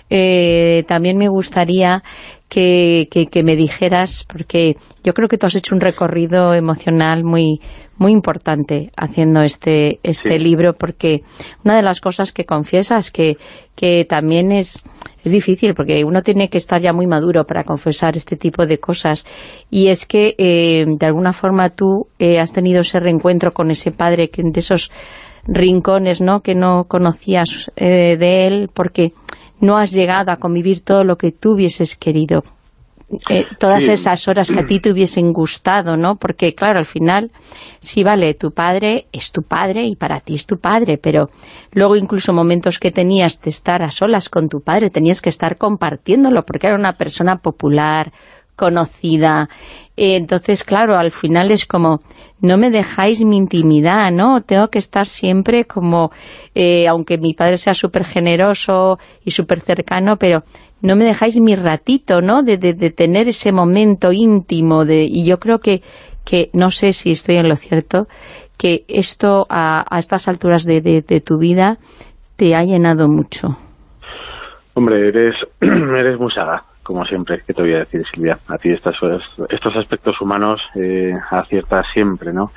eh, también me gustaría que, me dijeras, porque yo creo que tú has hecho un recorrido emocional muy muy importante haciendo este este libro, porque una de las cosas que confiesas que, que también es, es difícil, porque uno tiene que estar ya muy maduro para confesar este tipo de cosas, y es que eh, de alguna forma tú eh, has tenido ese reencuentro con ese padre que de esos rincones ¿no? que no conocías eh, de él porque no has llegado a convivir todo lo que tú hubieses querido. eh, todas esas horas que a ti te hubiesen gustado, ¿no? Porque, claro, al final, sí, vale, tu padre es tu padre y para ti es tu padre, pero luego incluso momentos que tenías de estar a solas con tu padre, tenías que estar compartiéndolo, porque era una persona popular, conocida. Eh, entonces, claro, al final es como, no me dejáis mi intimidad, ¿no? Tengo que estar siempre como, eh, aunque mi padre sea súper generoso y súper cercano, pero no me dejáis mi ratito, ¿no? De, de, tener ese momento íntimo. de Y yo creo que, que, no sé si estoy en lo cierto, que esto a, a estas alturas de, de, tu vida te ha llenado mucho. Hombre, eres, [clears throat] eres muy saga, como siempre, que te voy a decir, Silvia. A ti estos, estos aspectos humanos eh, aciertas siempre, ¿no?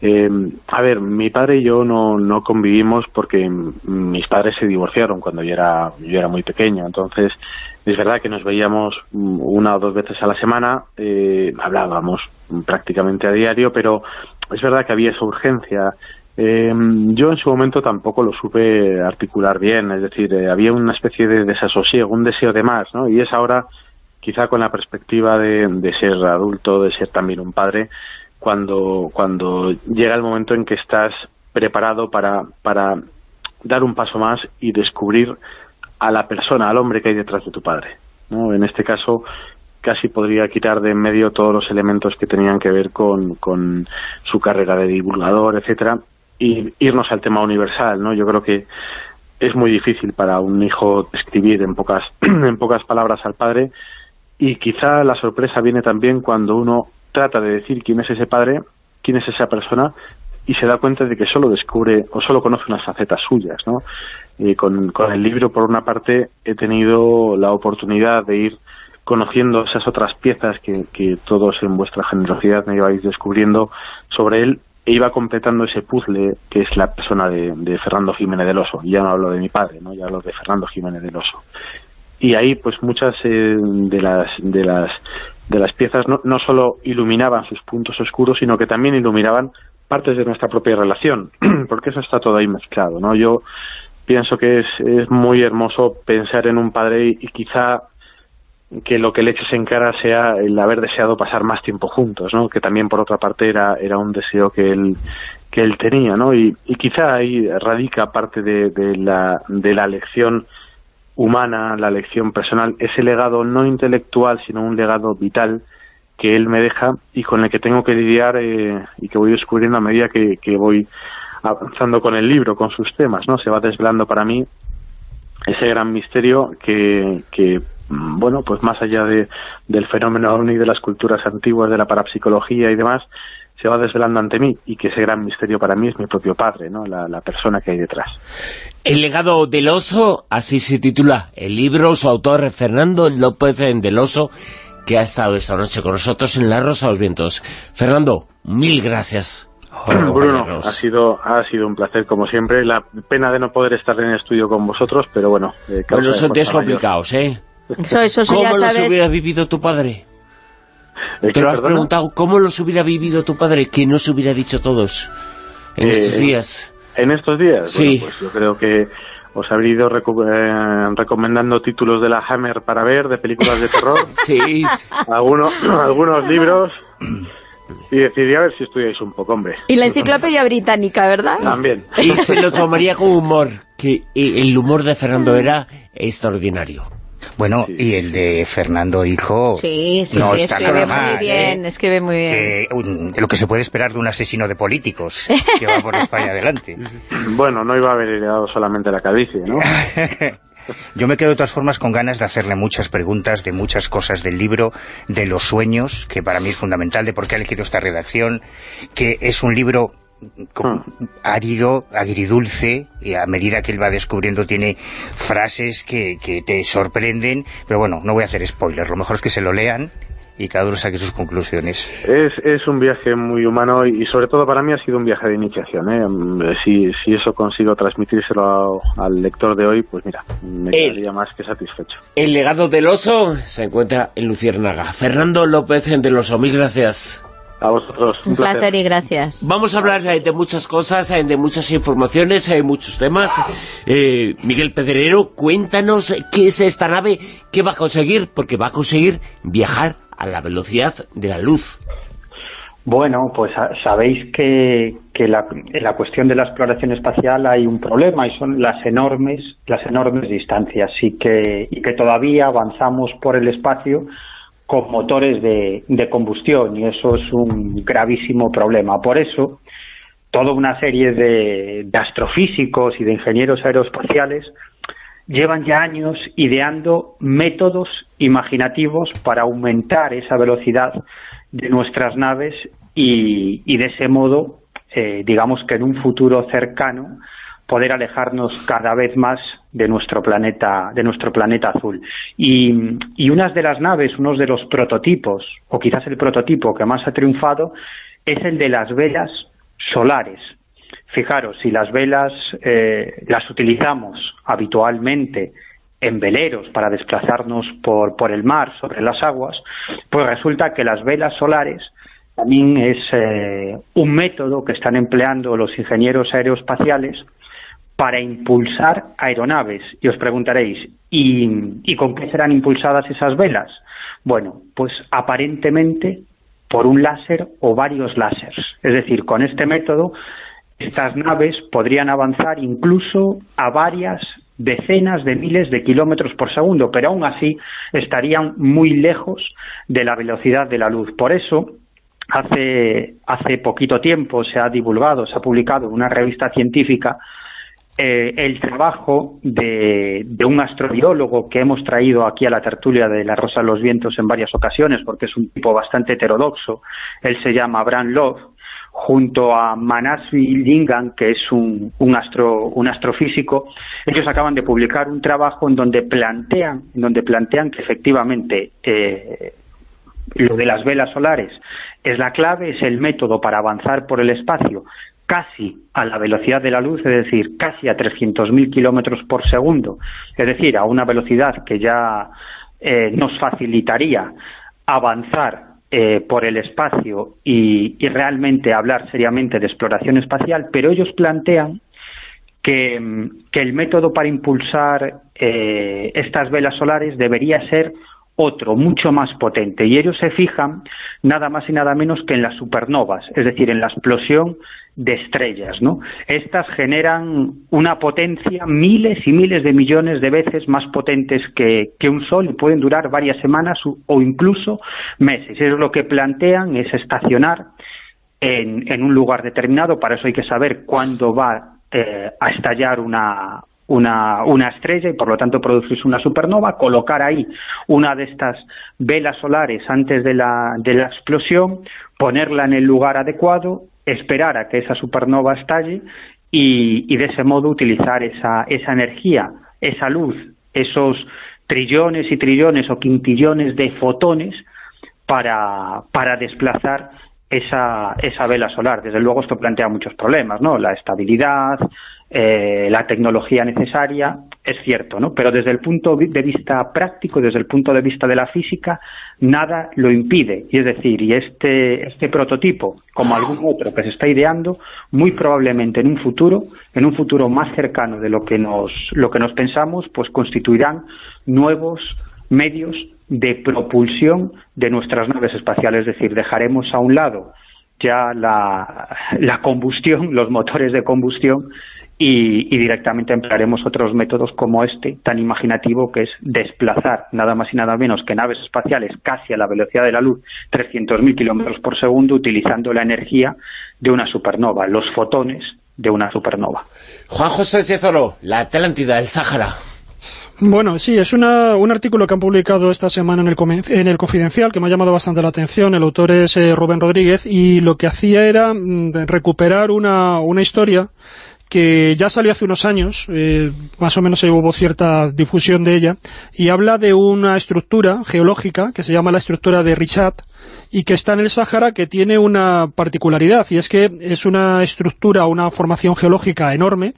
Eh, a ver, mi padre y yo no, no convivimos porque mis padres se divorciaron cuando yo era, yo era muy pequeño, entonces es verdad que nos veíamos una o dos veces a la semana, eh, hablábamos prácticamente a diario, pero es verdad que había esa urgencia. Eh, yo en su momento tampoco lo supe articular bien, es decir, eh, había una especie de desasosiego, un deseo de más, ¿no? Y es ahora, quizá con la perspectiva de, de ser adulto, de ser también un padre, cuando, cuando llega el momento en que estás preparado para, para dar un paso más y descubrir a la persona, al hombre que hay detrás de tu padre. ¿no? En este caso, casi podría quitar de en medio todos los elementos que tenían que ver con, con su carrera de divulgador, etcétera, y irnos al tema universal, ¿no? Yo creo que es muy difícil para un hijo describir en pocas, [clears throat] en pocas palabras al padre, y quizá la sorpresa viene también cuando uno trata de decir quién es ese padre, quién es esa persona, y se da cuenta de que solo descubre o solo conoce unas facetas suyas, ¿no? Y con, con el libro, por una parte, he tenido la oportunidad de ir conociendo esas otras piezas que, que todos en vuestra generosidad me ibais descubriendo sobre él, e iba completando ese puzzle que es la persona de, de Fernando Jiménez del Oso. Ya no hablo de mi padre, ¿no? ya hablo de Fernando Jiménez del Oso. Y ahí, pues muchas eh, de las de las de las piezas no, no solo iluminaban sus puntos oscuros, sino que también iluminaban partes de nuestra propia relación, [clears throat] porque eso está todo ahí mezclado, ¿no? Yo pienso que es, es muy hermoso pensar en un padre y, quizá que lo que le eches en cara sea el haber deseado pasar más tiempo juntos, ¿no? Que también por otra parte era, era un deseo que él que él tenía, ¿no? Y, quizá ahí radica parte de, la, de la lección humana, la lección personal, ese legado no intelectual, sino un legado vital que él me deja y con el que tengo que lidiar eh, y que voy descubriendo a medida que, voy avanzando con el libro, con sus temas, ¿no? Se va desvelando para mí ese gran misterio que, que bueno, pues más allá de, del fenómeno ni de las culturas antiguas, de la parapsicología y demás, se va desvelando ante mí y que ese gran misterio para mí es mi propio padre, ¿no? la, la persona que hay detrás. El legado del oso, así se titula el libro, su autor Fernando López del Oso, que ha estado esta noche con nosotros en La Rosa de los Vientos. Fernando, mil gracias. Bruno, ha sido, ha sido un placer como siempre. La pena de no poder estar en el estudio con vosotros, pero bueno. Eh, bueno, son días complicados, ¿eh? Eso, eso ¿Cómo ya los hubiera vivido tu padre? Te lo has preguntado, ¿cómo los hubiera vivido tu padre? Que no se hubiera dicho todos en eh, estos días. ¿En estos días? Sí. pues yo creo que os habría ido eh, recomendando títulos de la Hammer para ver, de películas de terror. [laughs] sí. Algunos, [clears throat] algunos libros. Y decidí a ver si estudiáis un poco, hombre. Y la enciclopedia británica, ¿verdad? También. Y se lo tomaría con humor, que el humor de Fernando era extraordinario. Bueno, y el de Fernando Hijo sí, sí, sí, escribe muy bien, ¿eh? escribe muy bien. lo que se puede esperar de un asesino de políticos que va por España [laughs] adelante. Bueno, no iba a haber heredado solamente la cadicia, ¿no? [laughs] Yo me quedo de todas formas con ganas de hacerle muchas preguntas de muchas cosas del libro, de los sueños, que para mí es fundamental, de por qué ha elegido esta redacción, que es un libro como árido, agridulce, y a medida que él va descubriendo tiene frases que, que, te sorprenden, pero bueno, no voy a hacer spoilers, lo mejor es que se lo lean y cada uno saque sus conclusiones. Es, es un viaje muy humano y sobre todo para mí ha sido un viaje de iniciación. ¿eh? Mm, si, si eso consigo transmitírselo al lector de hoy, pues mira, me quedaría más que satisfecho. El legado del oso se encuentra en Luciérnaga. Fernando López del Oso, mil gracias. A vosotros. Un, placer. y gracias. Vamos a hablar de muchas cosas, de muchas informaciones, hay muchos temas. Eh, Miguel Pedrero, cuéntanos qué es esta nave, qué va a conseguir, porque va a conseguir viajar a la velocidad de la luz. Bueno, pues sabéis que, que la, en la cuestión de la exploración espacial hay un problema y son las enormes, las enormes distancias y que, y que todavía avanzamos por el espacio con motores de, combustión y eso es un gravísimo problema. Por eso, toda una serie de, de astrofísicos y de ingenieros aeroespaciales llevan ya años ideando métodos imaginativos para aumentar esa velocidad de nuestras naves y, de ese modo, eh, digamos que en un futuro cercano, poder alejarnos cada vez más de nuestro planeta, de nuestro planeta azul. Y, y unas de las naves, unos de los prototipos, o quizás el prototipo que más ha triunfado, es el de las velas solares. Fijaros, si las velas eh, las utilizamos habitualmente en veleros para desplazarnos por, por el mar, sobre las aguas, pues resulta que las velas solares también es eh, un método que están empleando los ingenieros aeroespaciales para impulsar aeronaves. Y os preguntaréis, ¿y, con qué serán impulsadas esas velas? Bueno, pues aparentemente por un láser o varios láseres. Es decir, con este método estas naves podrían avanzar incluso a varias decenas de miles de kilómetros por segundo, pero aún así estarían muy lejos de la velocidad de la luz. Por eso, hace, hace poquito tiempo se ha divulgado, se ha publicado en una revista científica eh, el trabajo de, un astrobiólogo que hemos traído aquí a la tertulia de La Rosa de los Vientos en varias ocasiones, porque es un tipo bastante heterodoxo. Él se llama Bran Love, junto a Manasvi Lingam, que es un, un astrofísico, ellos acaban de publicar un trabajo en donde plantean, en donde plantean que efectivamente eh, lo de las velas solares es la clave, es el método para avanzar por el espacio casi a la velocidad de la luz, es decir, casi a 300.000 kilómetros por segundo, es decir, a una velocidad que ya eh, nos facilitaría avanzar eh, por el espacio y, realmente hablar seriamente de exploración espacial, pero ellos plantean que, el método para impulsar eh, estas velas solares debería ser otro, mucho más potente, y ellos se fijan nada más y nada menos que en las supernovas, es decir, en la explosión de estrellas, ¿no? Estas generan una potencia miles y miles de millones de veces más potentes que, un sol y pueden durar varias semanas o incluso meses. Eso es lo que plantean, es estacionar en, un lugar determinado, para eso hay que saber cuándo va eh, a estallar una, una, una, estrella y por lo tanto producirse una supernova, colocar ahí una de estas velas solares antes de la, de la explosión, ponerla en el lugar adecuado esperar a que esa supernova estalle y, de ese modo utilizar esa, esa energía, esa luz, esos trillones y trillones o quintillones de fotones para, para desplazar esa, esa vela solar. Desde luego esto plantea muchos problemas, ¿no? La estabilidad, eh, la tecnología necesaria, es cierto, ¿no? Pero desde el punto de vista práctico, desde el punto de vista de la física, nada lo impide. Y es decir, y este, este prototipo, como algún otro que se está ideando, muy probablemente en un futuro, en un futuro más cercano de lo que nos, lo que nos pensamos, pues constituirán nuevos medios de propulsión de nuestras naves espaciales, es decir, dejaremos a un lado ya la, la combustión, los motores de combustión y, directamente emplearemos otros métodos como este, tan imaginativo que es desplazar nada más y nada menos que naves espaciales casi a la velocidad de la luz, 300.000 kilómetros por segundo, utilizando la energía de una supernova, los fotones de una supernova. Juan José la Atlántida, el Sáhara. Bueno, sí, es una, un artículo que han publicado esta semana en el, en el Confidencial que me ha llamado bastante la atención. El autor es eh, Rubén Rodríguez y lo que hacía era mm, recuperar una, una historia que ya salió hace unos años, eh, más o menos hubo cierta difusión de ella, y habla de una estructura geológica que se llama la estructura de Richat, y que está en el Sáhara, que tiene una particularidad, y es que es una estructura, una formación geológica enorme,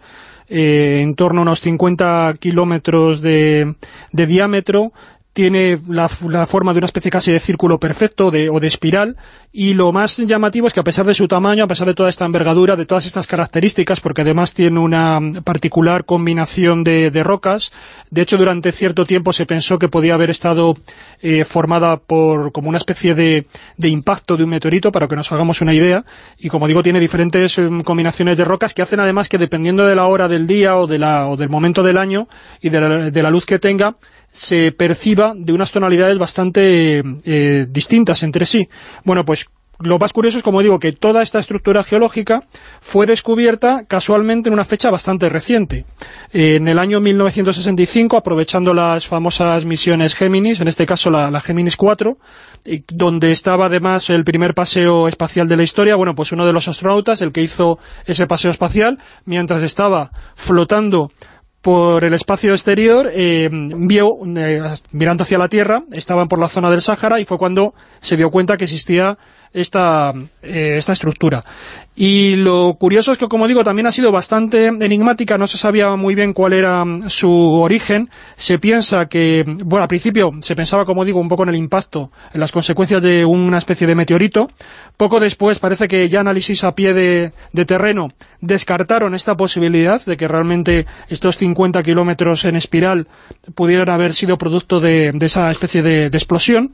eh, en torno a unos 50 kilómetros de, de diámetro, tiene la, forma de una especie casi de círculo perfecto de, o de espiral, y lo más llamativo es que a pesar de su tamaño, a pesar de toda esta envergadura, de todas estas características, porque además tiene una particular combinación de, rocas, de hecho durante cierto tiempo se pensó que podía haber estado eh, formada por como una especie de, impacto de un meteorito, para que nos hagamos una idea, y como digo, tiene diferentes em, combinaciones de rocas que hacen además que dependiendo de la hora del día o, de la, o del momento del año y de la luz que tenga, se perciba de unas tonalidades bastante eh, distintas entre sí. Bueno, pues lo más curioso es, como digo, que toda esta estructura geológica fue descubierta casualmente en una fecha bastante reciente. En el año 1965, aprovechando las famosas misiones Géminis, en este caso la, la Géminis 4, donde estaba además el primer paseo espacial de la historia, bueno, pues uno de los astronautas, el que hizo ese paseo espacial, mientras estaba flotando por el espacio exterior, eh, eh, mirando hacia la Tierra, estaban por la zona del Sáhara y fue cuando se dio cuenta que existía esta, eh, esta estructura. Y lo curioso es que, como digo, también ha sido bastante enigmática, no se sabía muy bien cuál era mm, su origen. Se piensa que, bueno, al principio se pensaba, como digo, un poco en el impacto, en las consecuencias de una especie de meteorito. Poco después parece que ya análisis a pie de, terreno descartaron esta posibilidad de que realmente estos 50 kilómetros en espiral pudieran haber sido producto de, esa especie de explosión.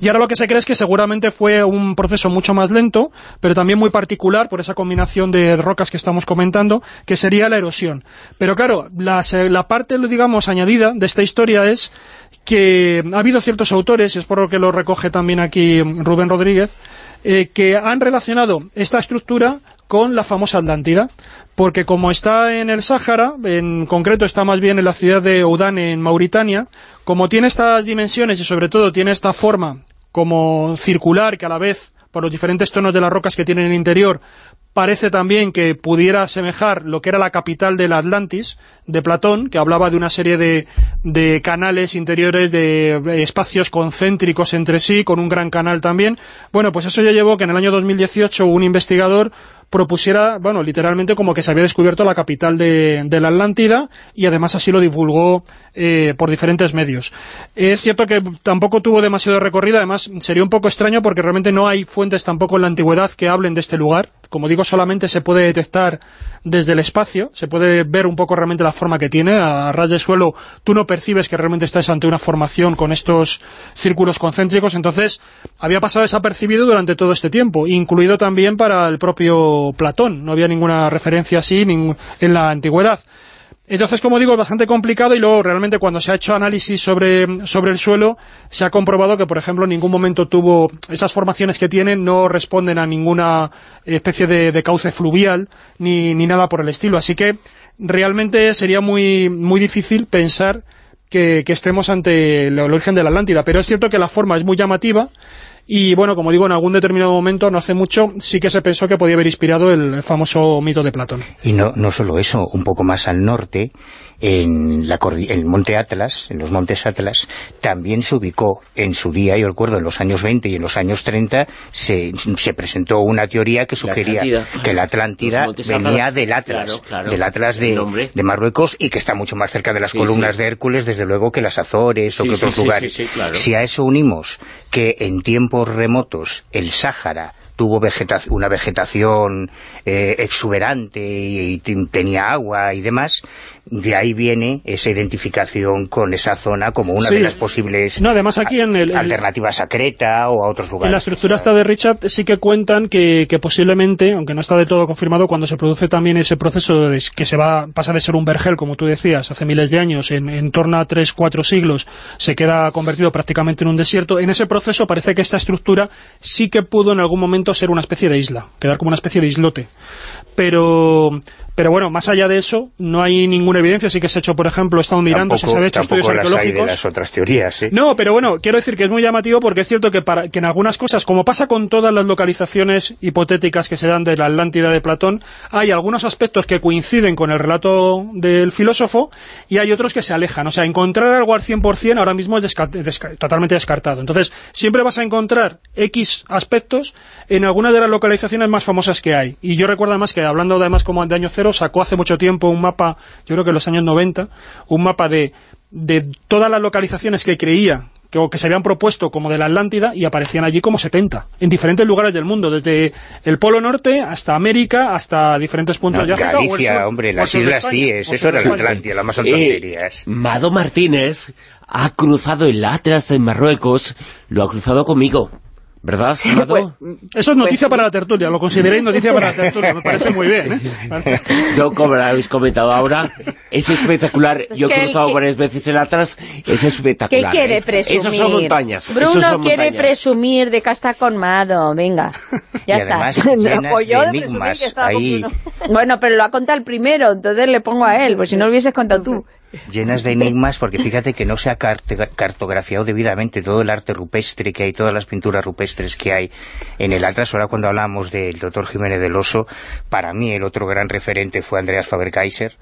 Y ahora lo que se cree es que seguramente fue un proceso mucho más lento, pero también muy particular por esa combinación de rocas que estamos comentando, que sería la erosión. Pero claro, la, parte, digamos, añadida de esta historia es que ha habido ciertos autores, y es por lo que lo recoge también aquí Rubén Rodríguez, eh, que han relacionado esta estructura con la famosa Atlántida, porque como está en el Sáhara, en concreto está más bien en la ciudad de Oudane, en Mauritania, como tiene estas dimensiones y sobre todo tiene esta forma como circular, que a la vez, por los diferentes tonos de las rocas que tiene en el interior, parece también que pudiera asemejar lo que era la capital del Atlantis, de Platón, que hablaba de una serie de, de, canales interiores, de espacios concéntricos entre sí, con un gran canal también. Bueno, pues eso ya llevó que en el año 2018 un investigador propusiera, bueno, literalmente como que se había descubierto la capital de, la Atlántida y además así lo divulgó eh, por diferentes medios. Es cierto que tampoco tuvo demasiado recorrido, además sería un poco extraño porque realmente no hay fuentes tampoco en la antigüedad que hablen de este lugar. Como digo, solamente se puede detectar desde el espacio, se puede ver un poco realmente la forma que tiene, a ras de suelo tú no percibes que realmente estás ante una formación con estos círculos concéntricos, entonces había pasado desapercibido durante todo este tiempo, incluido también para el propio Platón, no había ninguna referencia así en la antigüedad. Entonces, como digo, es bastante complicado y luego realmente cuando se ha hecho análisis sobre, sobre el suelo se ha comprobado que, por ejemplo, en ningún momento tuvo esas formaciones que tienen no responden a ninguna especie de, cauce fluvial ni, ni, nada por el estilo. Así que realmente sería muy, muy difícil pensar que, que estemos ante el origen de la Atlántida. Pero es cierto que la forma es muy llamativa y bueno, como digo, en algún determinado momento, no hace mucho, sí que se pensó que podía haber inspirado el famoso mito de Platón. Y no, no solo eso, un poco más al norte, en la el monte Atlas, en los montes Atlas, también se ubicó en su día, yo recuerdo, en los años 20 y en los años 30, se, se presentó una teoría que sugería que la Atlántida venía del Atlas, del Atlas de, de, Marruecos y que está mucho más cerca de las columnas de Hércules, desde luego, que las Azores o que otros lugares. Si a eso unimos que en tiempos remotos el Sáhara tuvo una vegetación eh, exuberante y, tenía agua y demás, de ahí viene esa identificación con esa zona como una de las posibles no, además aquí en el, alternativas a Creta o a otros lugares. En la estructura esta de Richard sí que cuentan que, posiblemente, aunque no está de todo confirmado, cuando se produce también ese proceso de, que se va pasa de ser un vergel, como tú decías, hace miles de años, en, en torno a 3, 4 siglos, se queda convertido prácticamente en un desierto, en ese proceso parece que esta estructura sí que pudo en algún momento ser una especie de isla, quedar como una especie de islote. Pero pero bueno, más allá de eso, no hay ninguna evidencia. Sí que se ha hecho, por ejemplo, he estado mirando si se ha hecho estudios arqueológicos. las otras teorías, No, pero bueno, quiero decir que es muy llamativo porque es cierto que, para, que en algunas cosas, como pasa con todas las localizaciones hipotéticas que se dan de la Atlántida de Platón, hay algunos aspectos que coinciden con el relato del filósofo y hay otros que se alejan. O sea, encontrar algo al 100% ahora mismo es totalmente descartado. Entonces, siempre vas a encontrar X aspectos en alguna de las localizaciones más famosas que hay. Y yo recuerdo además que, hablando además como de años Sacó hace mucho tiempo un mapa, yo creo que en los años 90, un mapa de, de todas las localizaciones que creía que, que se habían propuesto como de la Atlántida y aparecían allí como 70, en diferentes lugares del mundo, desde el Polo Norte hasta América, hasta diferentes puntos de África. Galicia, hombre, las Islas Cíes, eso era la Atlántida, la más eh, Mado Martínez ha cruzado el Atlas en Marruecos, lo ha cruzado conmigo. ¿Verdad, pues, Eso es noticia pues, para la tertulia, lo consideréis noticia para la tertulia, me parece muy bien. ¿eh? [laughs] Yo, como lo habéis comentado ahora, es espectacular. Yo he cruzado varias veces el atrás, es espectacular. ¿Qué quiere ¿eh? presumir? Esos son montañas. Bruno quiere presumir de que está colmado, venga, [laughs] ya y está. Además, [laughs] llenas de enigmas. Ahí... Bueno, pero lo ha contado el primero, entonces le pongo a él, pues si no lo hubieses contado tú llenas de enigmas, porque fíjate que no se ha cartografiado debidamente todo el arte rupestre que hay, todas las pinturas rupestres que hay en el Atlas. Ahora cuando hablamos del doctor Jiménez del Oso, para mí el otro gran referente fue Andreas Faber-Kaiser,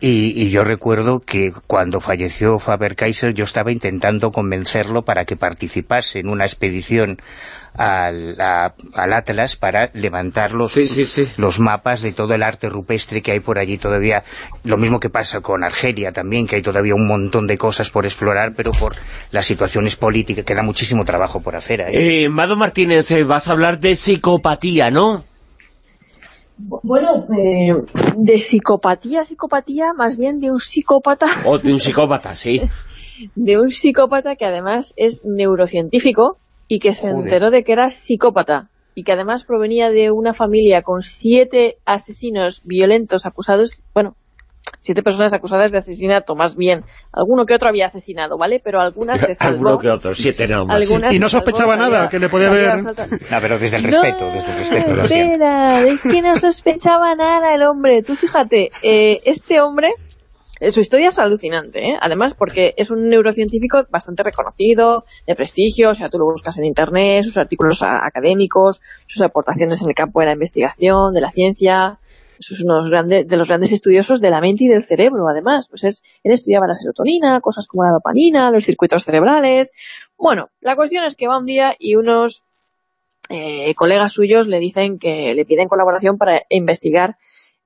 y, y, yo recuerdo que cuando falleció Faber-Kaiser yo estaba intentando convencerlo para que participase en una expedición al, al Atlas para levantar los, los mapas de todo el arte rupestre que hay por allí todavía. Lo mismo que pasa con Argelia también, que hay todavía un montón de cosas por explorar, pero por las situaciones políticas queda muchísimo trabajo por hacer ahí. Eh, Mado Martínez, eh, vas a hablar de psicopatía, ¿no? Bueno, eh, de psicopatía, psicopatía, más bien de un psicópata. O de un psicópata, sí. [laughs] de un psicópata que además es neurocientífico y que se enteró de que era psicópata y que además provenía de una familia con siete asesinos violentos acusados, bueno, siete personas acusadas de asesinato, más bien. Alguno que otro había asesinado, ¿vale? Pero algunas se [laughs] salvó. Alguno que otro, siete no Y no sospechaba nada, que le podía haber... No, pero desde el respeto, desde el respeto. espera, es que no sospechaba nada el hombre. Tú fíjate, eh, este hombre... Eh, su historia es alucinante, ¿eh? además porque es un neurocientífico bastante reconocido, de prestigio, o sea, tú lo buscas en internet, sus artículos académicos, sus aportaciones en el campo de la investigación, de la ciencia, es uno de los grandes estudiosos de la mente y del cerebro, además. Pues es, él estudiaba la serotonina, cosas como la dopamina, los circuitos cerebrales. Bueno, la cuestión es que va un día y unos eh, colegas suyos le dicen que le piden colaboración para investigar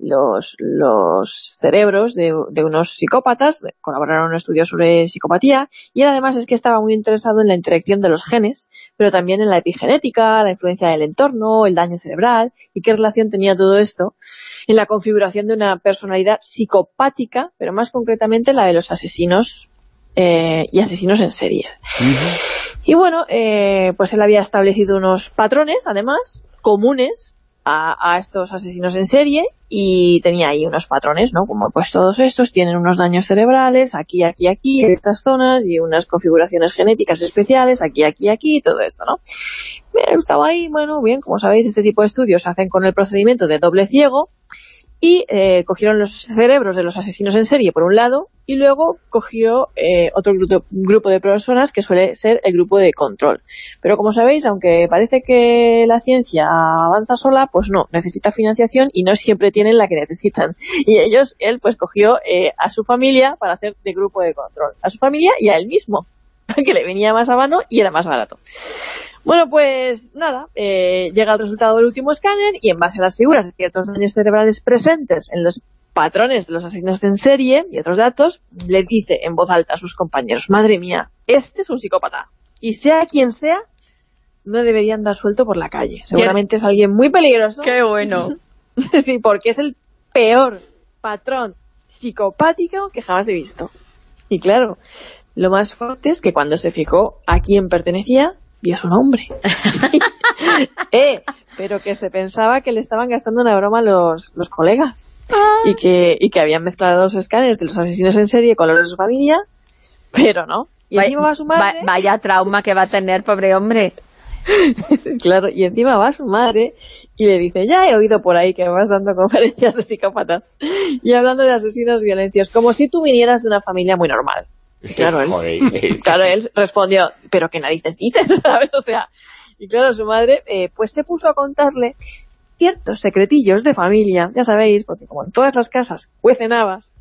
los, los cerebros de, de, unos psicópatas, colaboraron en un estudio sobre psicopatía, y él además es que estaba muy interesado en la interacción de los genes, pero también en la epigenética, la influencia del entorno, el daño cerebral, y qué relación tenía todo esto en la configuración de una personalidad psicopática, pero más concretamente la de los asesinos eh, y asesinos en serie. Y bueno, eh, pues él había establecido unos patrones, además, comunes a, estos asesinos en serie y tenía ahí unos patrones, ¿no? Como pues todos estos tienen unos daños cerebrales, aquí, aquí, aquí, en estas zonas, y unas configuraciones genéticas especiales, aquí, aquí, aquí, todo esto, ¿no? Bien, estaba ahí, bueno, bien, como sabéis, este tipo de estudios se hacen con el procedimiento de doble ciego, y eh, cogieron los cerebros de los asesinos en serie por un lado y luego cogió eh, otro grupo, grupo de personas que suele ser el grupo de control. Pero como sabéis, aunque parece que la ciencia avanza sola, pues no, necesita financiación y no siempre tienen la que necesitan. [laughs] Y ellos, él pues cogió eh, a su familia para hacer de grupo de control. A su familia y a él mismo, [laughs] que le venía más a mano y era más barato. Bueno, pues nada, eh, llega el resultado del último escáner y en base a las figuras de ciertos daños cerebrales presentes en los patrones de los asesinos en serie y otros datos, le dice en voz alta a sus compañeros, madre mía, este es un psicópata. Y sea quien sea, no deberían dar suelto por la calle. Seguramente es alguien muy peligroso. ¡Qué bueno! [laughs] sí, porque es el peor patrón psicopático que jamás he visto. Y claro, lo más fuerte es que cuando se fijó a quién pertenecía, vio su nombre. [laughs] eh, pero que se pensaba que le estaban gastando una broma los, los colegas. Ah. Y, que, y que habían mezclado los escáneres de los asesinos en serie con los de su familia, pero no. Y encima va su madre... vaya trauma que va a tener, pobre hombre. [laughs] claro, y encima va su madre y le dice, ya he oído por ahí que vas dando conferencias de psicópatas y hablando de asesinos violencios, como si tú vinieras de una familia muy normal. Claro, [laughs] él, [laughs] claro, él respondió, pero qué narices dices, [laughs] ¿sabes? O sea, y claro, su madre eh, pues se puso a contarle ciertos secretillos de familia, ya sabéis, porque como en todas las casas cuecen habas,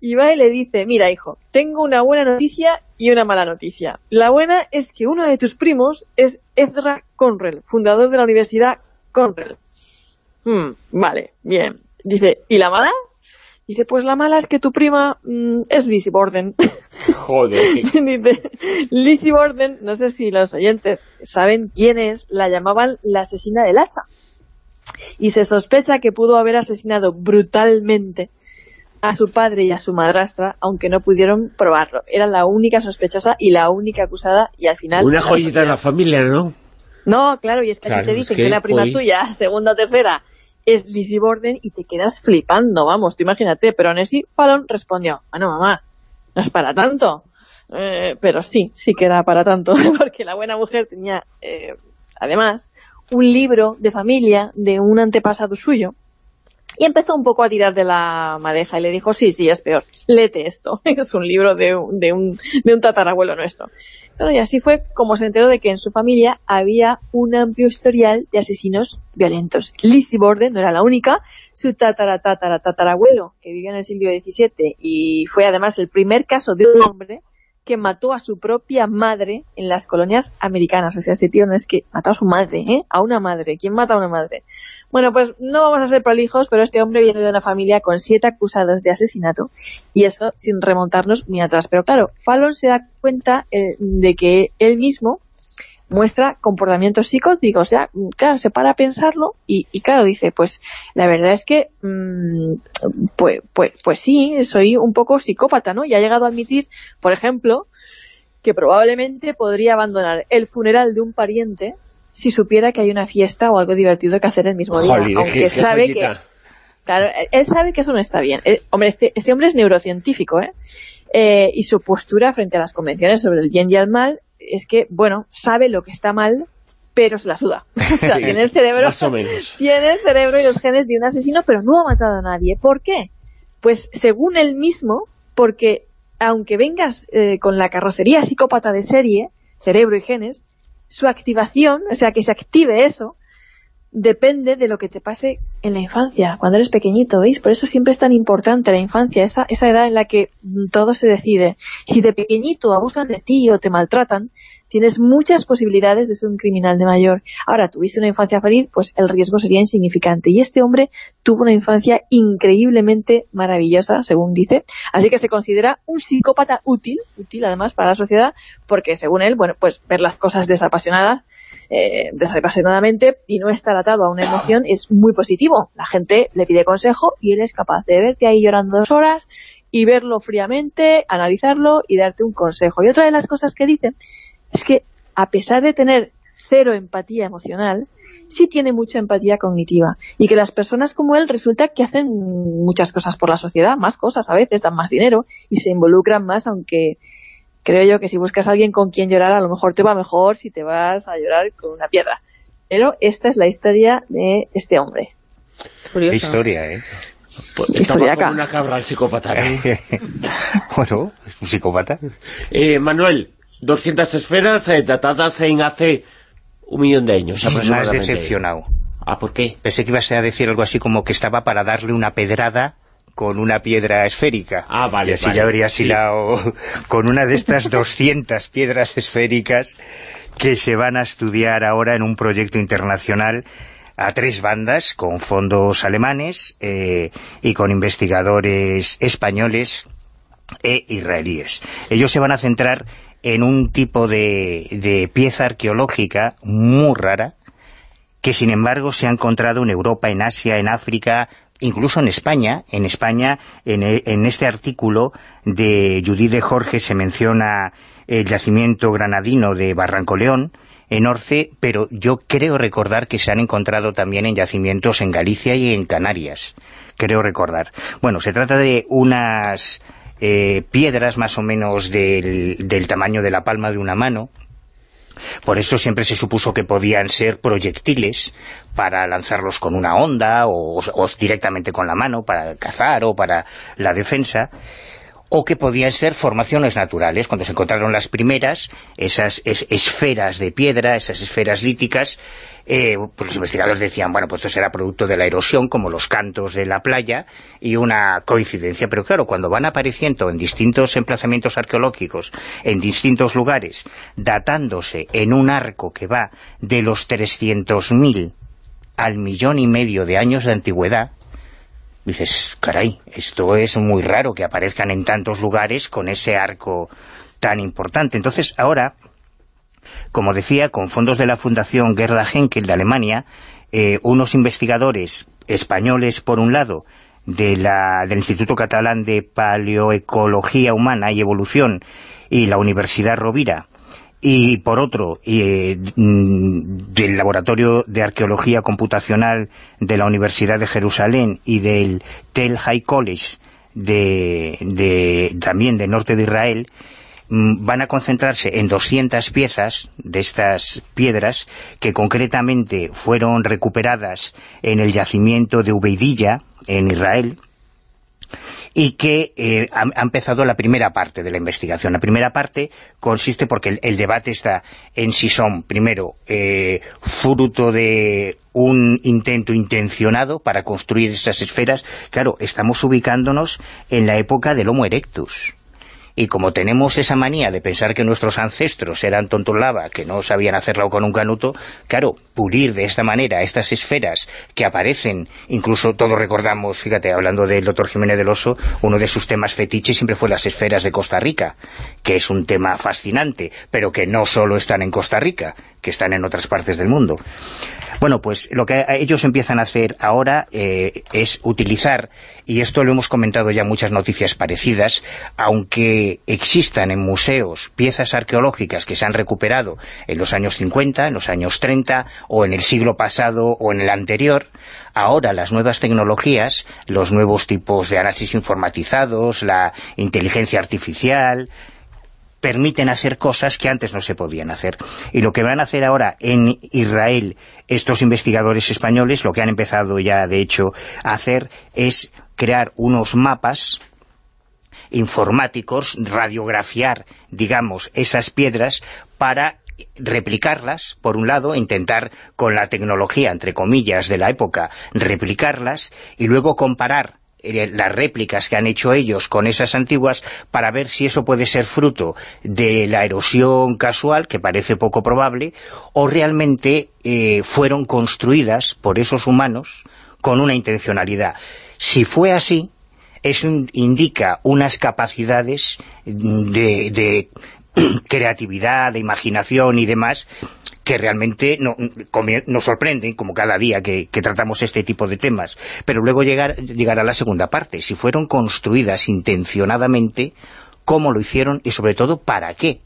y va y le dice, mira hijo, tengo una buena noticia y una mala noticia. La buena es que uno de tus primos es Ezra Conrell, fundador de la Universidad Conrell. Hmm, vale, bien. Dice, ¿y la mala? Dice, pues la mala es que tu prima mm, es Lizzie Borden. [laughs] Joder. [laughs] Dice, Lizzie Borden, no sé si los oyentes saben quién es, la llamaban la asesina del hacha. Y se sospecha que pudo haber asesinado brutalmente a su padre y a su madrastra, aunque no pudieron probarlo. Era la única sospechosa y la única acusada, y al final... Una joyita de la familia, ¿no? No, claro, y es que te dicen que, la prima tuya, [laughs] segunda o tercera, es Lizzie Borden y te quedas flipando, vamos, tú imagínate. Pero Nessie Fallon respondió, bueno, mamá, no es para tanto. Eh, pero sí, sí que era para tanto, [laughs] porque la buena mujer tenía, eh, además, un libro de familia de un antepasado suyo, y empezó un poco a tirar de la madeja y le dijo, sí, sí, es peor, lete esto, [laughs] es un libro de, de, un, de un tatarabuelo nuestro. Y así fue como se enteró de que en su familia había un amplio historial de asesinos violentos. Lizzie Borden no era la única, su tatara, tatara, tatarabuelo, que vivía en el siglo XVII y fue además el primer caso de un hombre que mató a su propia madre en las colonias americanas. O sea, este tío no es que mató a su madre, ¿eh? A una madre. ¿Quién mata a una madre? Bueno, pues no vamos a ser prolijos, pero este hombre viene de una familia con siete acusados de asesinato y eso sin remontarnos muy atrás. Pero claro, Fallon se da cuenta eh, de que él mismo muestra comportamientos psicóticos. Ya, claro, se para a pensarlo y, claro, dice, pues la verdad es que, mm, pues, pues, pues sí, soy un poco psicópata, ¿no? Y ha llegado a admitir, por ejemplo, que probablemente podría abandonar el funeral de un pariente si supiera que hay una fiesta o algo divertido que hacer el mismo día. aunque sabe que... Claro, él sabe que eso no está bien. Eh, hombre, este, este hombre es neurocientífico, ¿eh? ¿eh? Y su postura frente a las convenciones sobre el bien y el mal es que, bueno, sabe lo que está mal, pero se la suda. [laughs] [laughs] tiene el cerebro, [laughs] tiene el cerebro y los genes de un asesino, pero no ha matado a nadie. ¿Por qué? Pues según él mismo, porque aunque vengas eh, con la carrocería psicópata de serie, cerebro y genes, su activación, o sea, que se active eso, depende de lo que te pase en la infancia, cuando eres pequeñito, ¿veis? Por eso siempre es tan importante la infancia, esa, esa edad en la que todo se decide. Si de pequeñito abusan de ti o te maltratan, tienes muchas posibilidades de ser un criminal de mayor. Ahora, tuviste una infancia feliz, pues el riesgo sería insignificante. Y este hombre tuvo una infancia increíblemente maravillosa, según dice. Así que se considera un psicópata útil, útil además para la sociedad, porque según él, bueno, pues ver las cosas desapasionadas, eh, desapasionadamente y no estar atado a una emoción es muy positivo. La gente le pide consejo y él es capaz de verte ahí llorando dos horas y verlo fríamente, analizarlo y darte un consejo. Y otra de las cosas que dice es que a pesar de tener cero empatía emocional, sí tiene mucha empatía cognitiva. Y que las personas como él resulta que hacen muchas cosas por la sociedad, más cosas a veces, dan más dinero y se involucran más, aunque creo yo que si buscas a alguien con quien llorar, a lo mejor te va mejor si te vas a llorar con una piedra. Pero esta es la historia de este hombre. Qué historia, ¿eh? Pues Estamos como una cabra psicópata. [laughs] bueno, es un psicópata. Eh, Manuel, 200 esferas eh, datadas en hace un millón de años aproximadamente. Me has decepcionado. ¿Ah, por qué? Pensé que ibas a decir algo así como que estaba para darle una pedrada con una piedra esférica. Ah, vale, Y así ya habrías hilado [laughs] con una de estas [laughs] 200 piedras esféricas que se van a estudiar ahora en un proyecto internacional a tres bandas con fondos alemanes eh, y con investigadores españoles e israelíes. Ellos se van a centrar en un tipo de, pieza arqueológica muy rara que sin embargo se ha encontrado en Europa, en Asia, en África, incluso en España. En España, en, en este artículo de Judith de Jorge se menciona el yacimiento granadino de Barranco León, en Orce, pero yo creo recordar que se han encontrado también en yacimientos en Galicia y en Canarias, creo recordar. Bueno, se trata de unas eh, piedras más o menos del, tamaño de la palma de una mano, por eso siempre se supuso que podían ser proyectiles para lanzarlos con una onda o, directamente con la mano para cazar o para la defensa o que podían ser formaciones naturales. Cuando se encontraron las primeras, esas esferas de piedra, esas esferas líticas, eh, pues los investigadores decían, bueno, pues esto será producto de la erosión, como los cantos de la playa, y una coincidencia. Pero claro, cuando van apareciendo en distintos emplazamientos arqueológicos, en distintos lugares, datándose en un arco que va de los 300.000 al millón y medio de años de antigüedad, dices, caray, esto es muy raro que aparezcan en tantos lugares con ese arco tan importante. Entonces, ahora, como decía, con fondos de la Fundación Gerda Henkel de Alemania, eh, unos investigadores españoles, por un lado, de la, del Instituto Catalán de Paleoecología Humana y Evolución y la Universidad Rovira, y por otro, eh, del Laboratorio de Arqueología Computacional de la Universidad de Jerusalén y del Tel High College de, también del norte de Israel, mm, van a concentrarse en 200 piezas de estas piedras que concretamente fueron recuperadas en el yacimiento de Ubeidilla, en Israel, y que eh, ha, empezado la primera parte de la investigación. La primera parte consiste porque el, debate está en si son, primero, eh, fruto de un intento intencionado para construir esas esferas. Claro, estamos ubicándonos en la época del Homo erectus y como tenemos esa manía de pensar que nuestros ancestros eran tontos lava, que no sabían hacerlo con un canuto, claro, pulir de esta manera estas esferas que aparecen, incluso todos recordamos, fíjate, hablando del doctor Jiménez del Oso, uno de sus temas fetiches siempre fue las esferas de Costa Rica, que es un tema fascinante, pero que no solo están en Costa Rica, que están en otras partes del mundo. Bueno, pues lo que ellos empiezan a hacer ahora eh, es utilizar, y esto lo hemos comentado ya muchas noticias parecidas, aunque existan en museos piezas arqueológicas que se han recuperado en los años 50, en los años 30, o en el siglo pasado o en el anterior, ahora las nuevas tecnologías, los nuevos tipos de análisis informatizados, la inteligencia artificial, permiten hacer cosas que antes no se podían hacer. Y lo que van a hacer ahora en Israel estos investigadores españoles, lo que han empezado ya de hecho a hacer es crear unos mapas informáticos, radiografiar, digamos, esas piedras para replicarlas, por un lado, intentar con la tecnología, entre comillas, de la época, replicarlas, y luego comparar eh, las réplicas que han hecho ellos con esas antiguas para ver si eso puede ser fruto de la erosión casual, que parece poco probable, o realmente eh, fueron construidas por esos humanos con una intencionalidad. Si fue así, eso indica unas capacidades de [clears throat] creatividad, de imaginación y demás que realmente no, nos sorprenden, como cada día que, tratamos este tipo de temas. Pero luego llegar, llegar a la segunda parte, si fueron construidas intencionadamente, cómo lo hicieron y sobre todo para qué.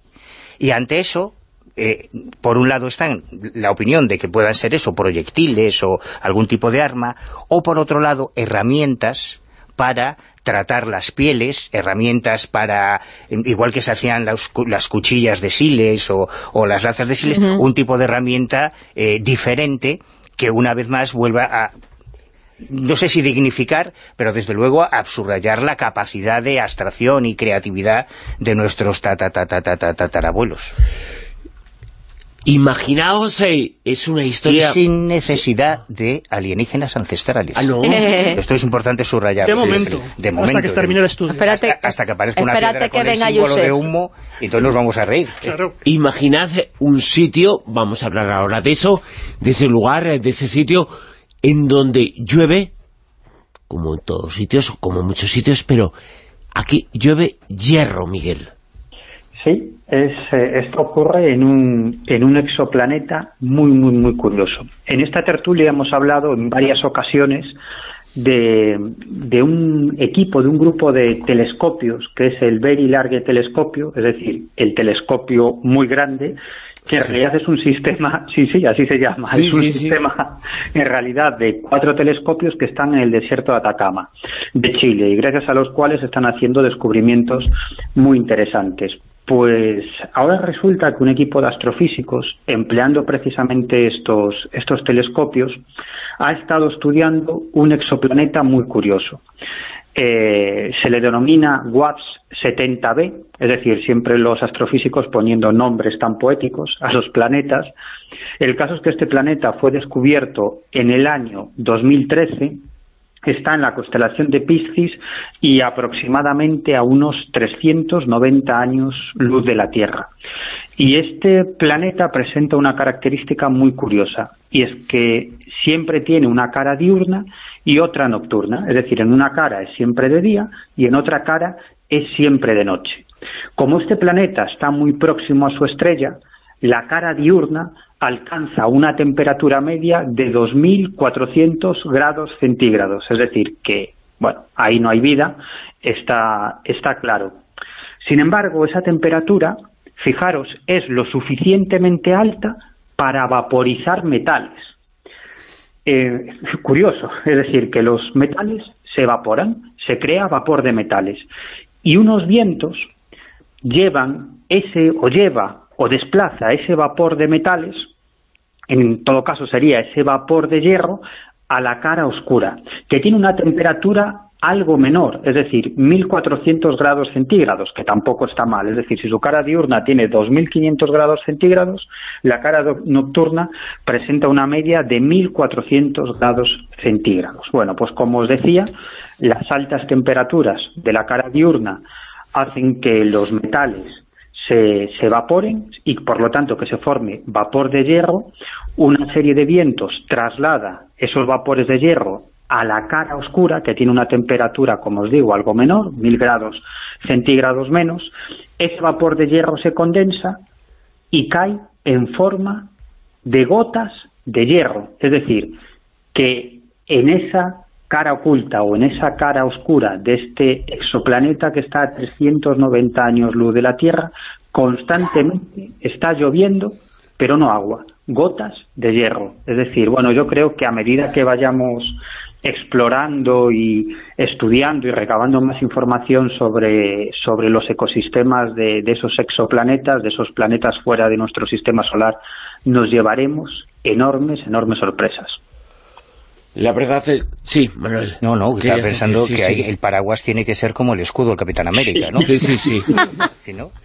Y ante eso, eh, por un lado está la opinión de que puedan ser eso, proyectiles o algún tipo de arma, o por otro lado, herramientas para tratar las pieles, herramientas para, igual que se hacían las, cuchillas de siles o, las lazas de siles, un tipo de herramienta eh, diferente que una vez más vuelva a no sé si dignificar, pero desde luego a subrayar la capacidad de abstracción y creatividad de nuestros tatarabuelos. Imaginaos, eh, es una historia... Y sin necesidad de alienígenas ancestrales. Ah, no. [laughs] Esto es importante subrayar. De momento. De momento. Hasta que termine el estudio. Espérate, hasta, que aparezca una piedra con el símbolo de humo y entonces nos vamos a reír. Claro. Imaginad un sitio, vamos a hablar ahora de eso, de ese lugar, de ese sitio, en donde llueve, como en todos sitios, como en muchos sitios, pero aquí llueve hierro, Miguel. Sí, es, eh, esto ocurre en un, en un exoplaneta muy, muy, muy curioso. En esta tertulia hemos hablado en varias ocasiones de, de, un equipo, de un grupo de telescopios, que es el Very Large Telescopio, es decir, el telescopio muy grande, que en realidad es un sistema, [laughs] sí, sí, así se llama, es un sistema en realidad de cuatro telescopios que están en el desierto de Atacama, de Chile, y gracias a los cuales están haciendo descubrimientos muy interesantes. Pues ahora resulta que un equipo de astrofísicos, empleando precisamente estos, estos telescopios, ha estado estudiando un exoplaneta muy curioso. Eh, se le denomina WAPS 70b, es decir, siempre los astrofísicos poniendo nombres tan poéticos a los planetas. El caso es que este planeta fue descubierto en el año 2013 está en la constelación de Piscis y aproximadamente a unos 390 años luz de la Tierra. Y este planeta presenta una característica muy curiosa, y es que siempre tiene una cara diurna y otra nocturna, es decir, en una cara es siempre de día y en otra cara es siempre de noche. Como este planeta está muy próximo a su estrella, la cara diurna alcanza una temperatura media de 2.400 grados centígrados, es decir, que, bueno, ahí no hay vida, está, está claro. Sin embargo, esa temperatura, fijaros, es lo suficientemente alta para vaporizar metales. Eh, curioso, es decir, que los metales se evaporan, se crea vapor de metales, y unos vientos llevan ese, o lleva o desplaza ese vapor de metales, en todo caso sería ese vapor de hierro, a la cara oscura, que tiene una temperatura algo menor, es decir, 1400 grados centígrados, que tampoco está mal, es decir, si su cara diurna tiene 2500 grados centígrados, la cara nocturna presenta una media de 1400 grados centígrados. Bueno, pues como os decía, las altas temperaturas de la cara diurna hacen que los metales se, evaporen y por lo tanto que se forme vapor de hierro, una serie de vientos traslada esos vapores de hierro a la cara oscura, que tiene una temperatura, como os digo, algo menor, mil grados centígrados menos, ese vapor de hierro se condensa y cae en forma de gotas de hierro. Es decir, que en esa cara oculta o en esa cara oscura de este exoplaneta que está a 390 años luz de la Tierra, constantemente está lloviendo, pero no agua, gotas de hierro. Es decir, bueno, yo creo que a medida que vayamos explorando y estudiando y recabando más información sobre, sobre los ecosistemas de, de esos exoplanetas, de esos planetas fuera de nuestro sistema solar, nos llevaremos enormes, enormes sorpresas. La verdad es... Sí, Manuel. No, no, estaba pensando que el paraguas tiene que ser como el escudo del Capitán América, ¿no? Sí, sí, sí. [laughs]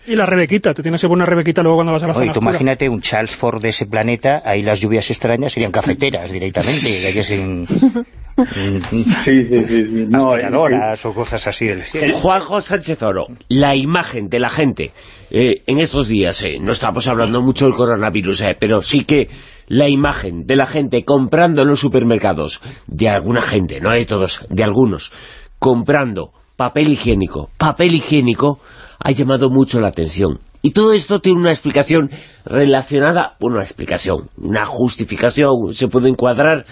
Y la rebequita, tú tienes que poner una rebequita luego cuando vas a la zona tú imagínate un Charles Ford de ese planeta, ahí las lluvias extrañas serían cafeteras directamente, que sin... sí, sí, sí. No, o cosas así del cielo. Juanjo Sánchez Oro, la imagen de la gente eh, en estos días, eh, no estamos hablando mucho del coronavirus, eh, pero sí que la imagen de la gente comprando en los supermercados, de alguna gente, no de todos, de algunos, comprando papel higiénico, papel higiénico, ha llamado mucho la atención. Y todo esto tiene una explicación relacionada, bueno, una explicación, una justificación, se puede encuadrar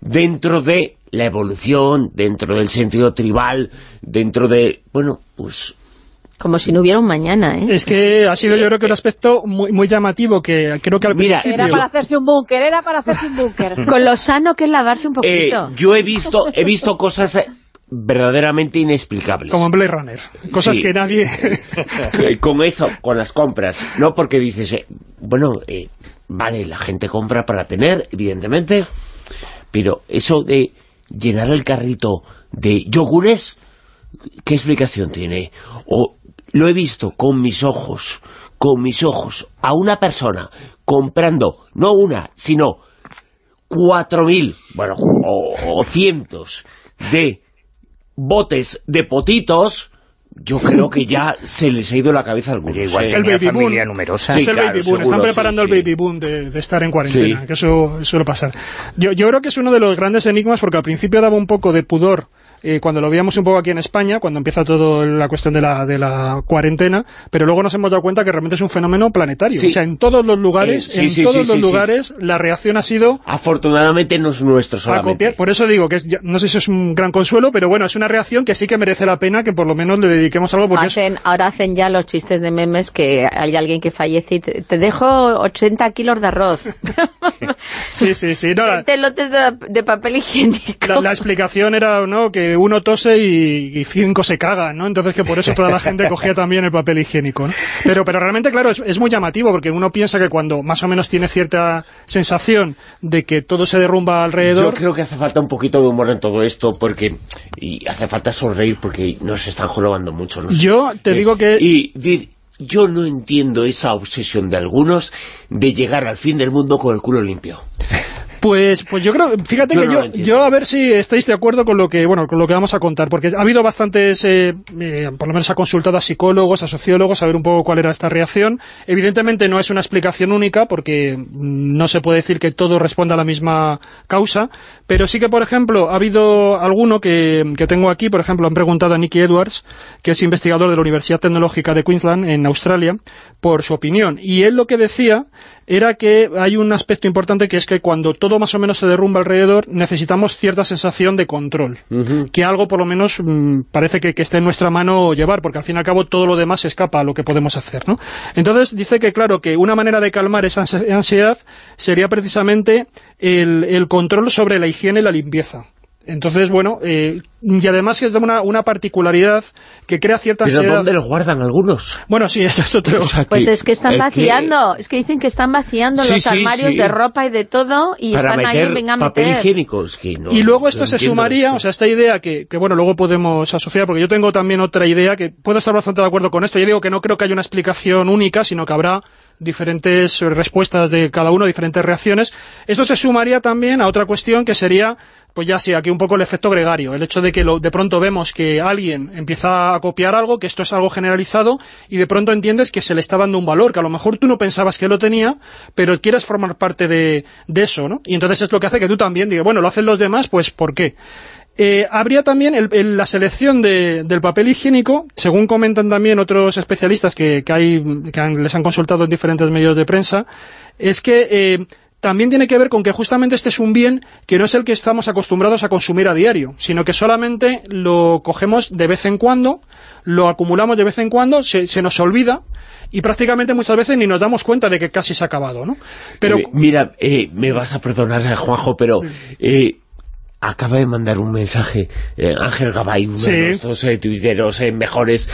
dentro de la evolución, dentro del sentido tribal, dentro de, bueno, pues como si no hubiera un mañana, ¿eh? Es que ha sido yo creo que un aspecto muy, muy llamativo, que creo que al Mira, Era para hacerse un búnker, era para hacerse un búnker. [laughs] Con lo sano que es lavarse un poquito. Eh, yo he visto, he visto cosas eh, verdaderamente inexplicables. Como en Blade Runner. Cosas que nadie... Eh, [laughs] [laughs] con eso, con las compras. No porque dices, bueno, vale, la gente compra para tener, evidentemente, pero eso de llenar el carrito de yogures, ¿qué explicación tiene? O lo he visto con mis ojos, con mis ojos, a una persona comprando, no una, sino cuatro mil, bueno, o, cientos de botes de potitos, yo creo que ya se les ha ido la cabeza al algunos. Igual que el baby familia numerosa. es el baby boom. Están preparando el baby boom de, estar en cuarentena, que eso suele pasar. Yo, yo creo que es uno de los grandes enigmas porque al principio daba un poco de pudor eh, cuando lo veíamos un poco aquí en España, cuando empieza toda la cuestión de la, de la cuarentena, pero luego nos hemos dado cuenta que realmente es un fenómeno planetario. O sea, en todos los lugares, eh, en todos los lugares, la reacción ha sido... Afortunadamente no es nuestro solamente. Por eso digo que no sé si es un gran consuelo, pero bueno, es una reacción que sí que merece la pena que por lo menos le dediquemos algo. Porque hacen, Ahora hacen ya los chistes de memes que hay alguien que fallece y te, dejo 80 kilos de arroz. [laughs] [laughs] sí, sí, sí. No, lotes de, papel higiénico. La, la explicación era ¿no? que uno tose y, cinco se cagan, ¿no? Entonces que por eso toda la gente cogía también el papel higiénico, ¿no? Pero, pero realmente, claro, es, muy llamativo porque uno piensa que cuando más o menos tiene cierta sensación de que todo se derrumba alrededor... Yo creo que hace falta un poquito de humor en todo esto porque... Y hace falta sonreír porque nos están jorobando mucho. Yo te digo que... Y yo no entiendo esa obsesión de algunos de llegar al fin del mundo con el culo limpio. Pues, pues yo creo, fíjate que yo, yo a ver si estáis de acuerdo con lo que, bueno, con lo que vamos a contar, porque ha habido bastantes, eh, eh, por lo menos ha consultado a psicólogos, a sociólogos, a ver un poco cuál era esta reacción. Evidentemente no es una explicación única, porque no se puede decir que todo responda a la misma causa, pero sí que, por ejemplo, ha habido alguno que, que tengo aquí, por ejemplo, han preguntado a Nicky Edwards, que es investigador de la Universidad Tecnológica de Queensland, en Australia, por su opinión. Y él lo que decía era que hay un aspecto importante que es que cuando todo más o menos se derrumba alrededor, necesitamos cierta sensación de control. Que algo, por lo menos, mm, parece que, esté en nuestra mano llevar, porque al fin y al cabo todo lo demás escapa a lo que podemos hacer, ¿no? Entonces, dice que, claro, que una manera de calmar esa ansiedad sería precisamente el control sobre la higiene y la limpieza. Entonces, bueno, eh, y además que es una, una particularidad que crea cierta ansiedad. ¿Pero dónde lo guardan algunos? Bueno, sí, [laughs] eso es otro. pues es que están vaciando, es que dicen que están vaciando los armarios de ropa y de todo y están ahí, venga a meter. higiénicos. y luego esto se sumaría, o sea, esta idea que, que, bueno, luego podemos asociar, porque yo tengo también otra idea que puedo estar bastante de acuerdo con esto. Yo digo que no creo que haya una explicación única, sino que habrá diferentes respuestas de cada uno, diferentes reacciones. Esto se sumaría también a otra cuestión que sería, pues ya sí, aquí un poco el efecto gregario, el hecho de que lo, de pronto vemos que alguien empieza a copiar algo, que esto es algo generalizado, y de pronto entiendes que se le está dando un valor, que a lo mejor tú no pensabas que lo tenía, pero quieres formar parte de, de eso, ¿no? Y entonces es lo que hace que tú también digas, bueno, lo hacen los demás, pues ¿por qué? Eh, habría también la selección del papel higiénico, según comentan también otros especialistas que, hay, que les han consultado en diferentes medios de prensa, es que eh, también tiene que ver con que justamente este es un bien que no es el que estamos acostumbrados a consumir a diario, sino que solamente lo cogemos de vez en cuando, lo acumulamos de vez en cuando, se, nos olvida y prácticamente muchas veces ni nos damos cuenta de que casi se ha acabado, ¿no? Pero Mira, eh, me vas a perdonar, Juanjo, pero acaba de mandar un mensaje eh, Ángel Gabay, uno de nuestros eh, tuiteros eh, mejores,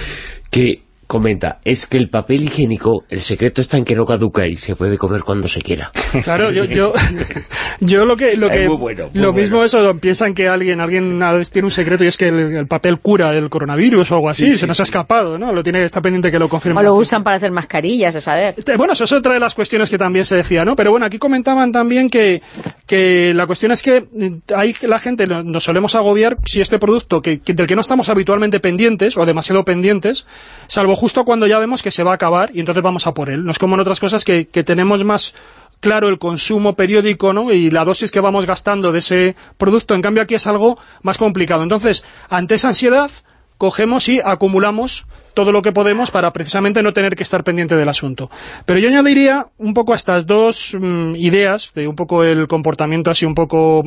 que comenta, es que el papel higiénico, el secreto está en que no caduca y se puede comer cuando se quiera. [laughs] Claro, yo, yo, [laughs] yo lo que... Lo, que, lo mismo eso, piensan que alguien alguien tiene un secreto y es que el, papel cura el coronavirus o algo así, se nos ha escapado, ¿no? Lo tiene, está pendiente que lo confirme. O lo usan para hacer mascarillas, a saber. Este, bueno, eso es otra de las cuestiones que también se decía, ¿no? Pero bueno, aquí comentaban también que, que la cuestión es que hay la gente nos solemos agobiar si este producto que, del que no estamos habitualmente pendientes o demasiado pendientes, salvo justo cuando ya vemos que se va a acabar y entonces vamos a por él. No es como en otras cosas que, tenemos más claro el consumo periódico ¿no? y la dosis que vamos gastando de ese producto. En cambio aquí es algo más complicado. Entonces, ante esa ansiedad, cogemos y acumulamos todo lo que podemos para precisamente no tener que estar pendiente del asunto. Pero yo añadiría un poco a estas dos mm, ideas, de un poco el comportamiento así un poco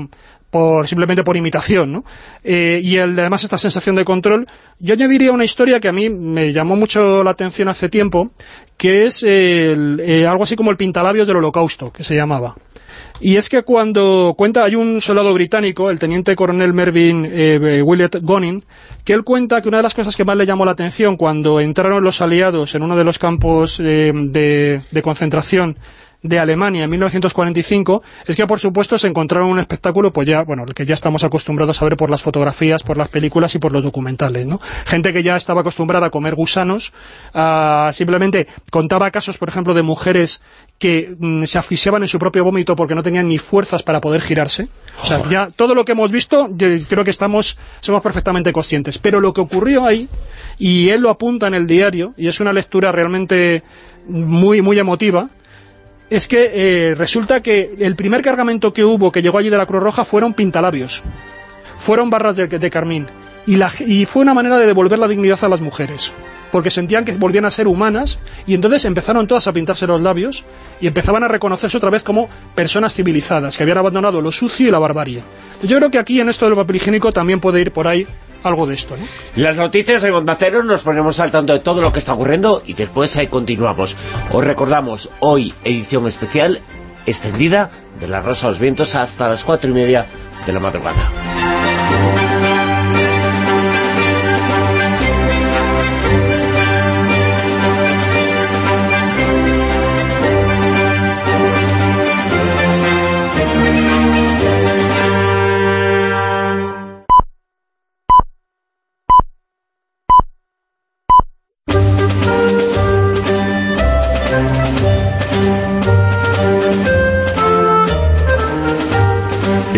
por simplemente por imitación, ¿no? Eh, y el, además esta sensación de control, yo añadiría una historia que a mí me llamó mucho la atención hace tiempo, que es eh, algo así como el pintalabios del holocausto, que se llamaba. Y es que cuando cuenta, hay un soldado británico, el teniente coronel Mervyn eh, Willett Gonin, que él cuenta que una de las cosas que más le llamó la atención cuando entraron los aliados en uno de los campos de concentración de Alemania en 1945 es que por supuesto se encontraron un espectáculo pues ya, bueno, el que ya estamos acostumbrados a ver por las fotografías, por las películas y por los documentales, ¿no? Gente que ya estaba acostumbrada a comer gusanos, simplemente contaba casos, por ejemplo, de mujeres que mm, se asfixiaban en su propio vómito porque no tenían ni fuerzas para poder girarse. O sea, ya todo lo que hemos visto, creo que estamos somos perfectamente conscientes. Pero lo que ocurrió ahí, y él lo apunta en el diario, y es una lectura realmente muy, muy emotiva, es que eh, resulta que el primer cargamento que hubo, que llegó allí de la Cruz Roja, fueron pintalabios. Fueron barras de, carmín. Y, la, y fue una manera de devolver la dignidad a las mujeres porque sentían que volvían a ser humanas y entonces empezaron todas a pintarse los labios y empezaban a reconocerse otra vez como personas civilizadas, que habían abandonado lo sucio y la barbarie. Yo creo que aquí en esto del papel higiénico también puede ir por ahí algo de esto, ¿no? Las noticias de Onda nos ponemos al tanto de todo lo que está ocurriendo y después ahí continuamos. Os recordamos, hoy edición especial extendida de La Rosa a los Vientos hasta las cuatro y media de la madrugada.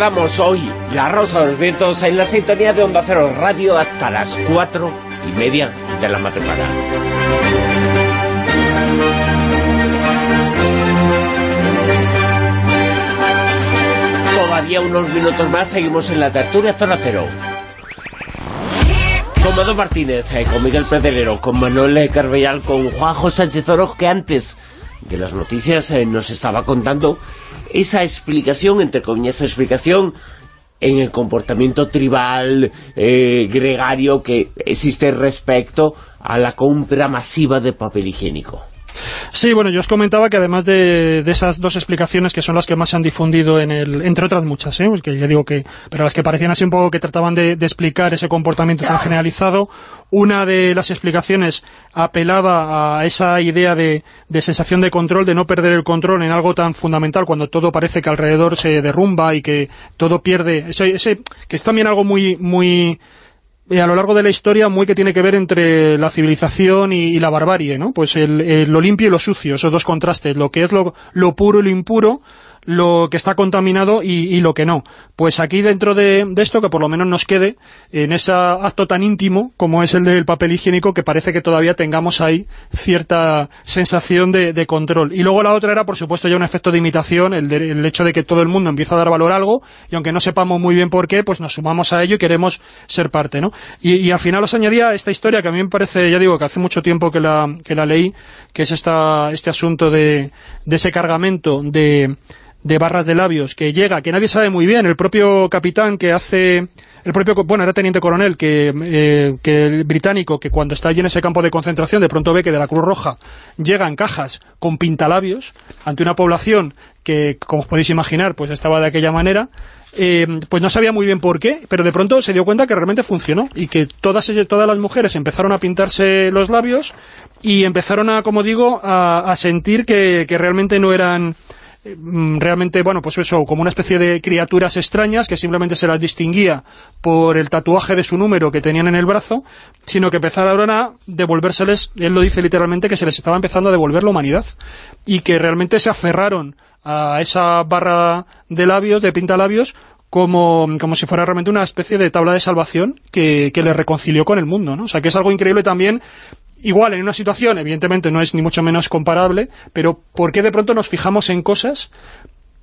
Recordamos hoy La Rosa de los Vientos en la sintonía de Onda Cero Radio hasta las cuatro y media de la madrugada. Todavía unos minutos más seguimos en la tertulia Zona Cero. Con Mado Martínez, eh, con Miguel Pedrero, con Manuel Carvellal, con Juanjo Sánchez Oro, que antes de las noticias eh, nos estaba contando esa explicación, entre comillas, explicación en el comportamiento tribal, eh, gregario que existe respecto a la compra masiva de papel higiénico. Sí, bueno, yo os comentaba que además de, esas dos explicaciones que son las que más se han difundido en el, entre otras muchas, ¿eh? que ya digo que, pero las que parecían así un poco que trataban de, explicar ese comportamiento tan generalizado, una de las explicaciones apelaba a esa idea de, sensación de control, de no perder el control en algo tan fundamental cuando todo parece que alrededor se derrumba y que todo pierde, ese, ese que es también algo muy, muy a lo largo de la historia muy que tiene que ver entre la civilización y, la barbarie, ¿no? Pues el, lo limpio y lo sucio, esos dos contrastes, lo que es lo, lo puro y lo impuro, lo que está contaminado y, lo que no. Pues aquí dentro de, esto, que por lo menos nos quede, en ese acto tan íntimo como es el del papel higiénico, que parece que todavía tengamos ahí cierta sensación de, control. Y luego la otra era, por supuesto, ya un efecto de imitación, el, hecho de que todo el mundo empieza a dar valor a algo, y aunque no sepamos muy bien por qué, pues nos sumamos a ello y queremos ser parte, ¿no? Y, al final os añadía esta historia que a mí me parece, ya digo, que hace mucho tiempo que la, que la leí, que es esta, este asunto de, de ese cargamento de de barras de labios que llega, que nadie sabe muy bien, el propio capitán que hace, el propio, bueno, era teniente coronel, que, eh, que el británico, que cuando está allí en ese campo de concentración, de pronto ve que de la Cruz Roja llegan cajas con pintalabios ante una población que, como os podéis imaginar, pues estaba de aquella manera, eh, pues no sabía muy bien por qué, pero de pronto se dio cuenta que realmente funcionó y que todas, todas las mujeres empezaron a pintarse los labios y empezaron a, como digo, a, sentir que, que realmente no eran realmente, bueno, pues eso, como una especie de criaturas extrañas que simplemente se las distinguía por el tatuaje de su número que tenían en el brazo, sino que empezaron a devolvérseles, él lo dice literalmente, que se les estaba empezando a devolver la humanidad y que realmente se aferraron a esa barra de labios, de pintalabios, como, como si fuera realmente una especie de tabla de salvación que, que reconcilió con el mundo, ¿no? O sea, que es algo increíble también igual en una situación, evidentemente no es ni mucho menos comparable, pero ¿por qué de pronto nos fijamos en cosas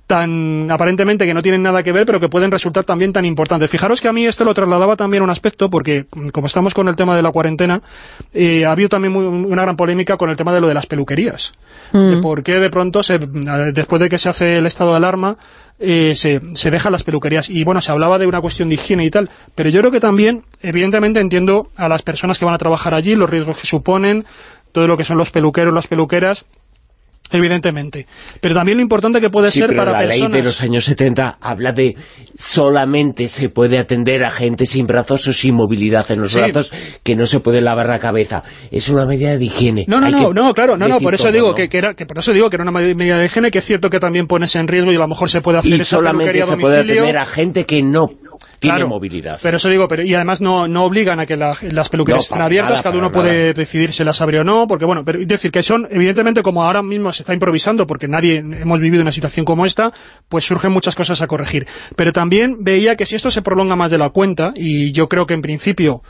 tan aparentemente que no tienen nada que ver, pero que pueden resultar también tan importantes. Fijaros que a mí esto lo trasladaba también un aspecto, porque como estamos con el tema de la cuarentena, eh, ha habido también una gran polémica con el tema de lo de las peluquerías. Mm. por qué de pronto, se, después de que se hace el estado de alarma, eh, se, se dejan las peluquerías. Y bueno, se hablaba de una cuestión de higiene y tal, pero yo creo que también, evidentemente entiendo a las personas que van a trabajar allí, los riesgos que suponen, todo lo que son los peluqueros, las peluqueras, Evidentemente. Pero también lo importante que puede ser para la personas... la ley de los años 70 habla de solamente se puede atender a gente sin brazos o sin movilidad en los brazos, que no se puede lavar la cabeza. Es una medida de higiene. No, no, no, no, claro, no, no, por eso digo que, era, que por eso digo que era una medida de higiene, que es cierto que también pones en riesgo y a lo mejor se puede hacer y solamente se puede atender a gente que no tiene movilidad. Pero eso digo, pero y además no, no obligan a que las peluquerías estén abiertas, cada uno puede decidir si las abre o no, porque bueno, pero decir que son, evidentemente como ahora mismo se está improvisando, porque nadie hemos vivido una situación como esta, pues surgen muchas cosas a corregir. Pero también veía que si esto se prolonga más de la cuenta, y yo creo que en principio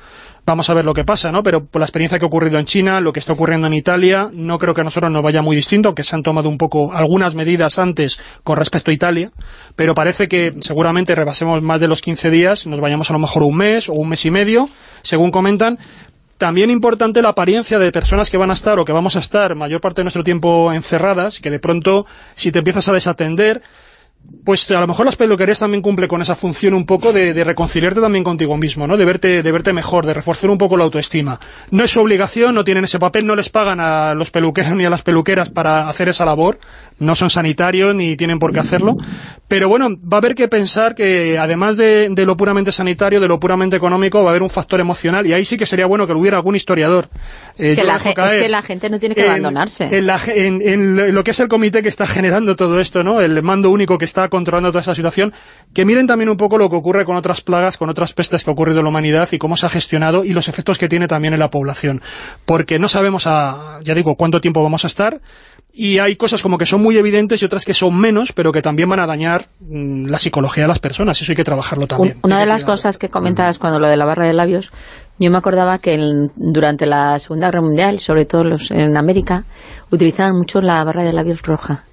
vamos a ver lo que pasa, ¿no? Pero por la experiencia que ha ocurrido en China, lo que está ocurriendo en Italia, no creo que a nosotros nos vaya muy distinto, aunque se han tomado un poco algunas medidas antes con respecto a Italia, pero parece que seguramente rebasemos más de los 15 días, nos vayamos a lo mejor un mes o un mes y medio, según comentan, también importante la apariencia de personas que van a estar o que vamos a estar mayor parte de nuestro tiempo encerradas, que de pronto, si te empiezas a desatender, pues a lo mejor las peluquerías también cumple con esa función un poco de, reconciliarte también contigo mismo, ¿no? De verte, de verte mejor, de reforzar un poco la autoestima. No es su obligación, no tienen ese papel, no les pagan a los peluqueros [laughs] ni a las peluqueras para hacer esa labor, no son sanitarios ni tienen por qué hacerlo, pero bueno, va a haber que pensar que además de, lo puramente sanitario, de lo puramente económico, va a haber un factor emocional, y ahí sí que sería bueno que hubiera algún historiador. Eh, que la es que la gente no tiene que abandonarse. En, lo que es el comité que está generando todo esto, ¿no? El mando único que está controlando toda esa situación, que miren también un poco lo que ocurre con otras plagas, con otras pestes que ha ocurrido en la humanidad y cómo se ha gestionado y los efectos que tiene también en la población. Porque no sabemos, a, ya digo, cuánto tiempo vamos a estar, y hay cosas como que son muy evidentes y otras que son menos, pero que también van a dañar mm, la psicología de las personas, eso hay que trabajarlo también. Una de las cosas que comentabas cuando lo de la barra de labios, yo me acordaba que durante la Segunda Guerra Mundial, sobre todo los, en América, utilizaban mucho la barra de labios roja,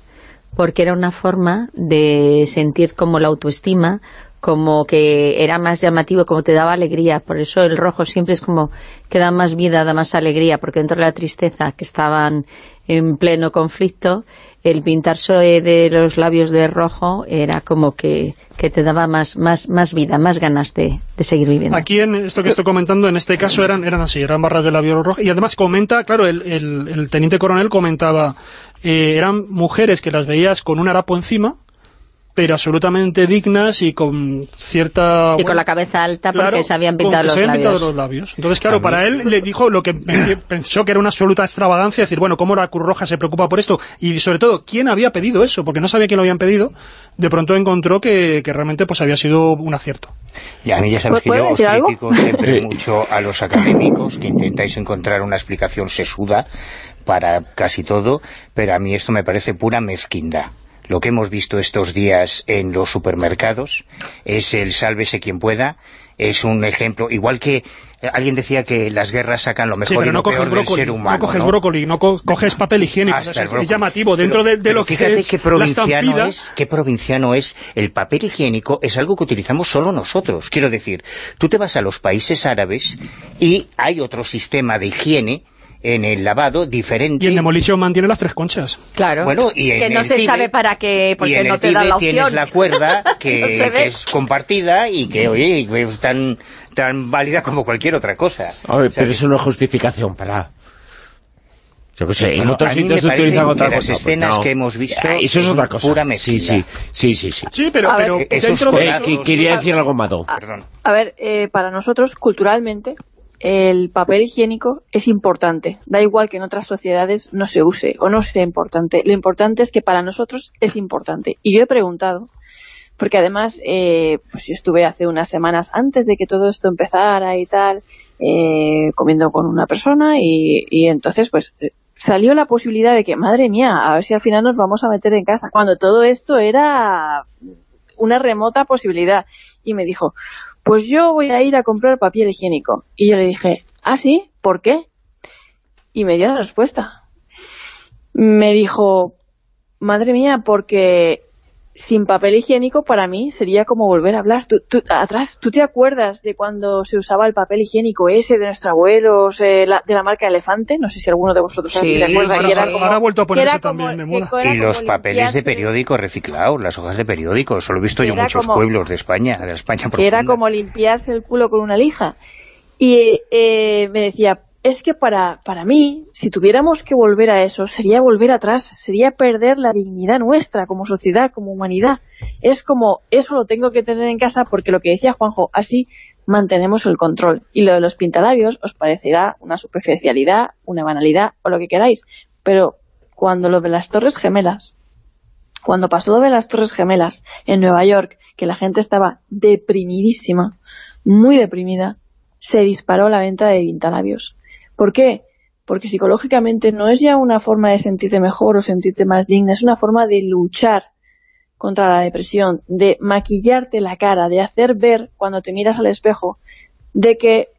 porque era una forma de sentir como la autoestima, como que era más llamativo, como te daba alegría. Por eso el rojo siempre es como que da más vida, da más alegría, porque dentro de la tristeza que estaban en pleno conflicto, el pintarse de los labios de rojo era como que, te daba más, más, más vida, más ganas de, seguir viviendo. Aquí en esto que estoy comentando, en este caso eran, eran así, eran barras de labios rojos. Y además comenta, claro, el, el, teniente coronel comentaba, eh, eran mujeres que las veías con un harapo encima, pero absolutamente dignas y con cierta... Y con la cabeza alta porque se habían pintado, los, se labios. los labios. Entonces, claro, para él le dijo lo que [coughs] pensó que era una absoluta extravagancia, decir, bueno, ¿cómo la Cruz Roja se preocupa por esto? Y sobre todo, ¿quién había pedido eso? Porque no sabía quién lo habían pedido. De pronto encontró que, que realmente pues había sido un acierto. Y a mí ya sabes que yo os critico siempre mucho a los académicos, que intentáis encontrar una explicación sesuda para casi todo, pero a mí esto me parece pura mezquindad lo que hemos visto estos días en los supermercados es el sálvese quien pueda, es un ejemplo, igual que alguien decía que las guerras sacan lo mejor y lo peor del ser humano. No coges brócoli, no coges papel higiénico, es, llamativo, dentro de, lo que es qué provinciano es, qué provinciano es, el papel higiénico es algo que utilizamos solo nosotros, quiero decir, tú te vas a los países árabes y hay otro sistema de higiene en el lavado diferente. Y en demolición mantiene las tres conchas. Claro, bueno, y que no se sabe para qué, porque no te da la opción. tienes la cuerda [laughs] que, es compartida y que, oye, es tan, tan válida como cualquier otra cosa. pero eso no es justificación para... Yo qué sé, en otros sitios se utilizan otra cosa. Las pues escenas que hemos visto eso es otra cosa. pura Sí, sí, sí, sí. Sí, pero, pero dentro de... quería decir algo, Mado. A, ver, eh, para nosotros, culturalmente, el papel higiénico es importante. Da igual que en otras sociedades no se use o no sea importante. Lo importante es que para nosotros es importante. Y yo he preguntado, porque además eh, pues yo estuve hace unas semanas antes de que todo esto empezara y tal, eh, comiendo con una persona y, y entonces pues salió la posibilidad de que, madre mía, a ver si al final nos vamos a meter en casa, cuando todo esto era una remota posibilidad. Y me dijo, pues yo voy a ir a comprar papel higiénico. Y yo le dije, ¿ah, sí? ¿Por qué? Y me dio la respuesta. Me dijo, madre mía, porque sin papel higiénico para mí sería como volver a hablar. Tú, atrás, ¿tú te acuerdas de cuando se usaba el papel higiénico ese de nuestros abuelos, eh, de la marca Elefante? No sé si alguno de vosotros sí, se acuerda. ahora ha vuelto a ponerse también de moda. Y los papeles de periódico reciclados, las hojas de periódico, eso lo he visto yo en muchos pueblos de España, de España Era como limpiarse el culo con una lija. Y eh, me decía, es que para, para mí, si tuviéramos que volver a eso, sería volver atrás, sería perder la dignidad nuestra como sociedad, como humanidad. Es como, eso lo tengo que tener en casa porque lo que decía Juanjo, así mantenemos el control. Y lo de los pintalabios os parecerá una superficialidad, una banalidad o lo que queráis. Pero cuando lo de las Torres Gemelas, cuando pasó lo de las Torres Gemelas en Nueva York, que la gente estaba deprimidísima, muy deprimida, se disparó la venta de pintalabios ¿Por qué? Porque psicológicamente no es ya una forma de sentirte mejor o sentirte más digna, es una forma de luchar contra la depresión, de maquillarte la cara, de hacer ver cuando te miras al espejo, de que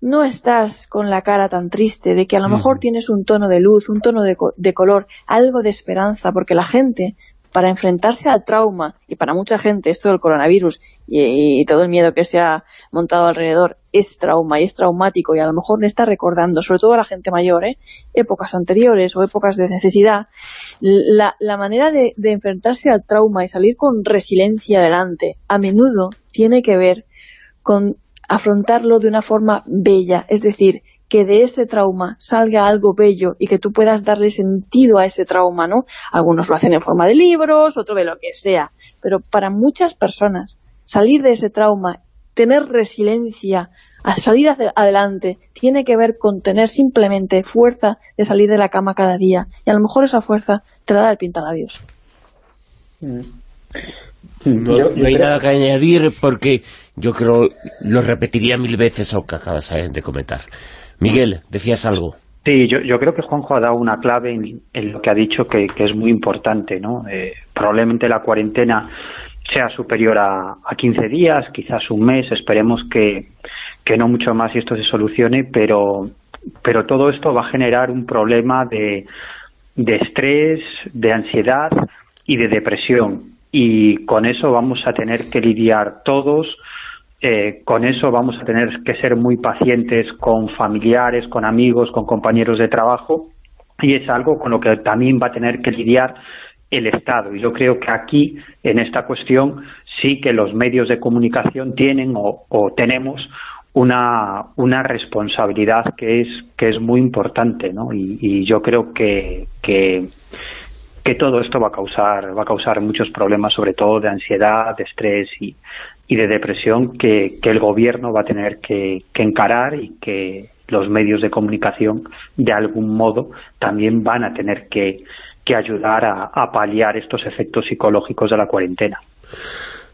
no estás con la cara tan triste, de que a lo mejor tienes un tono de luz, un tono de, color, algo de esperanza, porque la gente, para enfrentarse al trauma, y para mucha gente esto del coronavirus y, y todo el miedo que se ha montado alrededor, es trauma y es traumático y a lo mejor le está recordando, sobre todo a la gente mayor, ¿eh? épocas anteriores o épocas de necesidad, la, manera de, de enfrentarse al trauma y salir con resiliencia adelante, a menudo tiene que ver con afrontarlo de una forma bella, es decir, que de ese trauma salga algo bello y que tú puedas darle sentido a ese trauma, ¿no? Algunos lo hacen en forma de libros, otro de lo que sea, pero para muchas personas salir de ese trauma, tener resiliencia, salir adelante, tiene que ver con tener simplemente fuerza de salir de la cama cada día, y a lo mejor esa fuerza te la da el pintalabios. Mm. No, hay nada que añadir porque yo creo, lo repetiría mil veces lo que acabas de comentar. Miguel, decías algo. Sí, yo, yo creo que Juanjo ha dado una clave en, lo que ha dicho que, es muy importante, ¿no? Eh, probablemente la cuarentena sea superior a, a 15 días, quizás un mes, esperemos que, que no mucho más y esto se solucione, pero, pero todo esto va a generar un problema de, de estrés, de ansiedad y de depresión. Y con eso vamos a tener que lidiar todos, eh, con eso vamos a tener que ser muy pacientes con familiares, con amigos, con compañeros de trabajo y es algo con lo que también va a tener que lidiar el Estado. Y yo creo que aquí, en esta cuestión, sí que los medios de comunicación tienen o, tenemos una, una, responsabilidad que es, que es muy importante, ¿no? Y, yo creo que, que, que, todo esto va a causar, va a causar muchos problemas, sobre todo de ansiedad, de estrés y, y de depresión que, el gobierno va a tener que, encarar y que los medios de comunicación de algún modo también van a tener que, ayudar a, paliar estos efectos psicológicos de la cuarentena.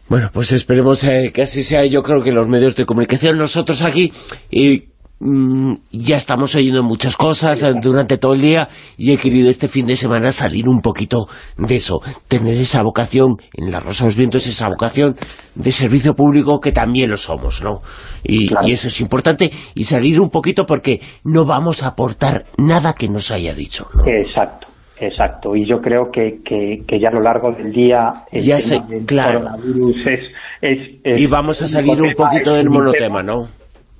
Bueno, pues esperemos eh, que así sea. Yo creo que los medios de comunicación, nosotros aquí, y Mm, ya estamos oyendo muchas cosas eh, durante todo el día y he querido este fin de semana salir un poquito de eso, tener esa vocación en la Rosa de los Vientos, esa vocación de servicio público que también lo somos, ¿no? Y, eso es importante, y salir un poquito porque no vamos a aportar nada que nos haya dicho, Exacto. Exacto, y yo creo que, que, ya a lo largo del día el ya coronavirus es, Y vamos a salir un poquito del monotema, ¿no?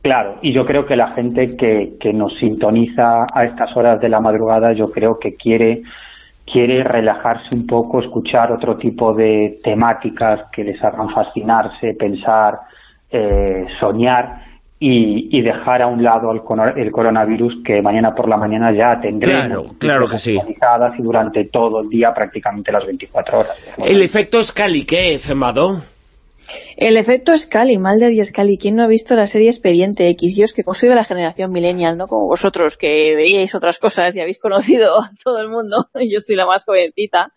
Claro, y yo creo que la gente que, que nos sintoniza a estas horas de la madrugada, yo creo que quiere quiere relajarse un poco, escuchar otro tipo de temáticas que les hagan fascinarse, pensar, eh, soñar y, dejar a un lado el, coronavirus que mañana por la mañana ya tendremos. Claro, claro que sí. Y durante todo el día, prácticamente las 24 horas. ¿El efecto Scali qué es, Amado? El efecto Scully, Mulder y Scully. ¿Quién no ha visto la serie Expediente X? Yo es que soy de la generación millennial, ¿no? Como vosotros, que veíais otras cosas y habéis conocido a todo el mundo. [laughs] Yo soy la más jovencita.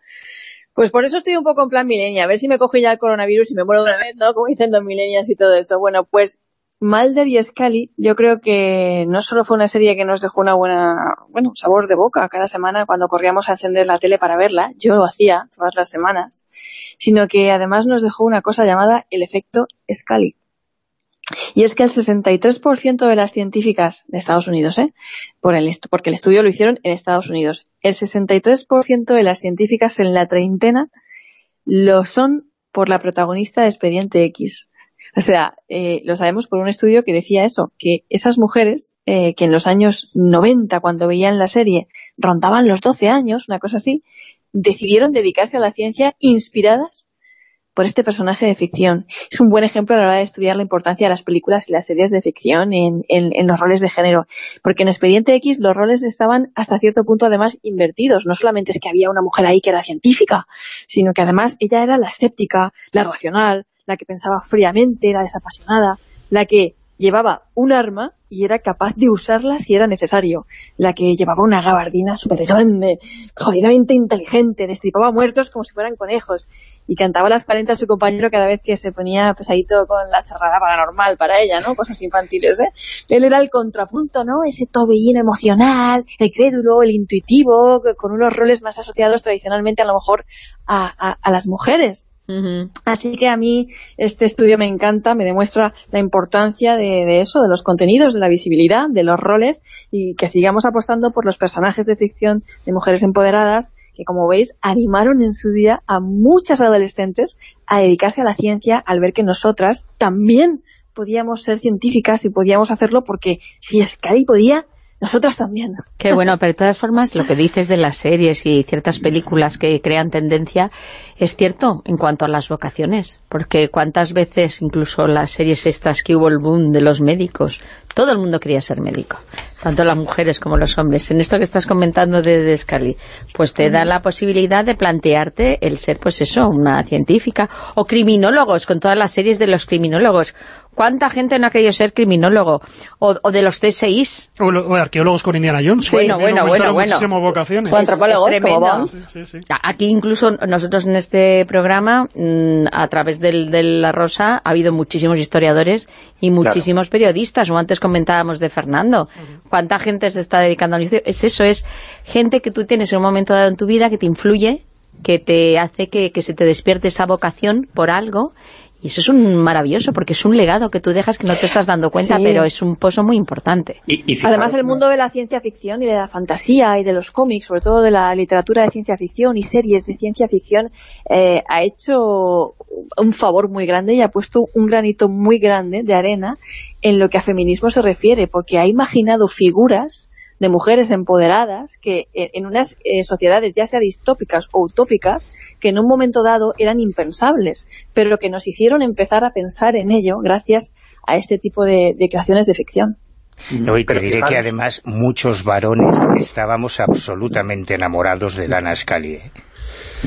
Pues por eso estoy un poco en plan millennial. A ver si me cojo ya el coronavirus y me muero de una vez, ¿no? Como dicen los millennials y todo eso. Bueno, pues Mulder y Scully, yo creo que no solo fue una serie que nos dejó una buena, bueno, sabor de boca cada semana cuando corríamos a encender la tele para verla, yo lo hacía todas las semanas, sino que además nos dejó una cosa llamada el efecto Scully. Y es que el 63% de las científicas de Estados Unidos, ¿eh? Por el porque el estudio lo hicieron en Estados Unidos, el 63% de las científicas en la treintena lo son por la protagonista de Expediente X. O sea, eh, lo sabemos por un estudio que decía eso, que esas mujeres eh, que en los años 90, cuando veían la serie, rondaban los 12 años, una cosa así, decidieron dedicarse a la ciencia inspiradas por este personaje de ficción. Es un buen ejemplo a la hora de estudiar la importancia de las películas y las series de ficción en, en, los roles de género. Porque en Expediente X los roles estaban hasta cierto punto además invertidos. No solamente es que había una mujer ahí que era científica, sino que además ella era la escéptica, la racional, la que pensaba fríamente, la desapasionada, la que llevaba un arma y era capaz de usarla si era necesario, la que llevaba una gabardina súper grande, jodidamente inteligente, destripaba muertos como si fueran conejos y cantaba las palentas a su compañero cada vez que se ponía pesadito con la charrada paranormal para ella, ¿no? Cosas infantiles, ¿eh? Él era el contrapunto, ¿no? Ese tobellín emocional, el crédulo, el intuitivo, con unos roles más asociados tradicionalmente a lo mejor a, a las mujeres Así que a mí este estudio me encanta, me demuestra la importancia de, eso, de los contenidos, de la visibilidad, de los roles y que sigamos apostando por los personajes de ficción de mujeres empoderadas que como veis animaron en su día a muchas adolescentes a dedicarse a la ciencia al ver que nosotras también podíamos ser científicas y podíamos hacerlo porque si Scully podía, nosotras también. Qué bueno, pero de todas formas, lo que dices de las series y ciertas películas que crean tendencia es cierto en cuanto a las vocaciones, porque cuántas veces, incluso las series estas que hubo el boom de los médicos, todo el mundo quería ser médico, tanto las mujeres como los hombres. En esto que estás comentando de, de Scali, pues te da la posibilidad de plantearte el ser, pues eso, una científica, o criminólogos, con todas las series de los criminólogos, ¿Cuánta gente no ha querido ser criminólogo? O, de los CSIs. O, arqueólogos con Indiana Jones. bueno, bueno, bueno, bueno. vocaciones. O Aquí incluso nosotros en este programa, mm, a través del, de La Rosa, ha habido muchísimos historiadores y muchísimos periodistas. O antes comentábamos de Fernando. ¿Cuánta gente se está dedicando al historia? Es eso, es gente que tú tienes en un momento dado en tu vida que te influye, que te hace que, que se te despierte esa vocación por algo y eso es un maravilloso, porque es un legado que tú dejas que no te estás dando cuenta, pero es un pozo muy importante. Además, el mundo de la ciencia ficción y de la fantasía y de los cómics, sobre todo de la literatura de ciencia ficción y series de ciencia ficción, eh, ha hecho un favor muy grande y ha puesto un granito muy grande de arena en lo que a feminismo se refiere, porque ha imaginado figuras de mujeres empoderadas que eh, en unas eh, sociedades ya sea distópicas o utópicas que en un momento dado eran impensables, pero que nos hicieron empezar a pensar en ello gracias a este tipo de, creaciones de ficción. No, y te diré que además muchos varones estábamos absolutamente enamorados de Dana Scully. ¿eh?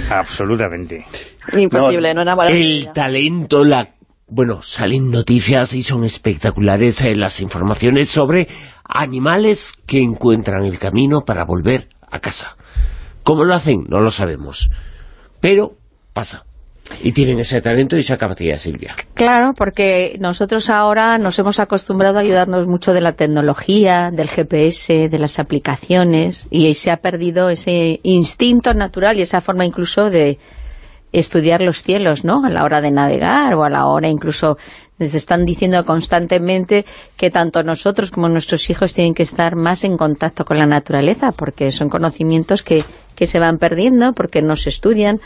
Absolutamente. Imposible, no, no El talento, la bueno, salen noticias y son espectaculares eh, las informaciones sobre animales que encuentran el camino para volver a casa. ¿Cómo lo hacen? No lo sabemos. Pero pasa. Y tienen ese talento y esa capacidad, Silvia. Claro, porque nosotros ahora nos hemos acostumbrado a ayudarnos mucho de la tecnología, del GPS, de las aplicaciones, y se ha perdido ese instinto natural y esa forma incluso de estudiar los cielos, ¿no? A la hora de navegar o a la hora incluso les están diciendo constantemente que tanto nosotros como nuestros hijos tienen que estar más en contacto con la naturaleza, porque son conocimientos que, que se van perdiendo, porque no se estudian.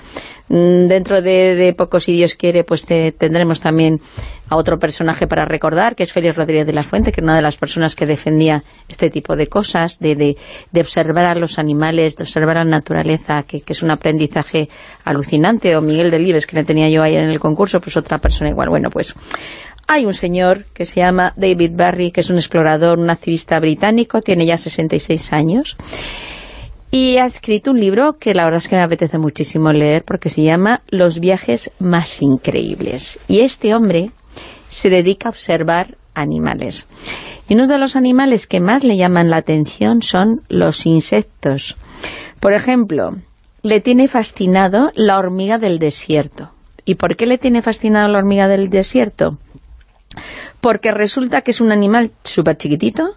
Mm, dentro de, poco, si Dios quiere, pues tendremos también a otro personaje para recordar, que es Félix Rodríguez de la Fuente, que es una de las personas que defendía este tipo de cosas, de, de, observar a los animales, de observar a la naturaleza, que, que, es un aprendizaje alucinante, o Miguel Delibes, que le tenía yo ayer en el concurso, pues otra persona igual. Bueno, pues hay un señor que se llama David Barry, que es un explorador, un activista británico, tiene ya 66 años, y ha escrito un libro que la verdad es que me apetece muchísimo leer, porque se llama Los viajes más increíbles. Y este hombre se dedica a observar animales. Y uno de los animales que más le llaman la atención son los insectos. Por ejemplo, le tiene fascinado la hormiga del desierto. ¿Y por qué le tiene fascinado la hormiga del desierto? Porque resulta que es un animal súper chiquitito,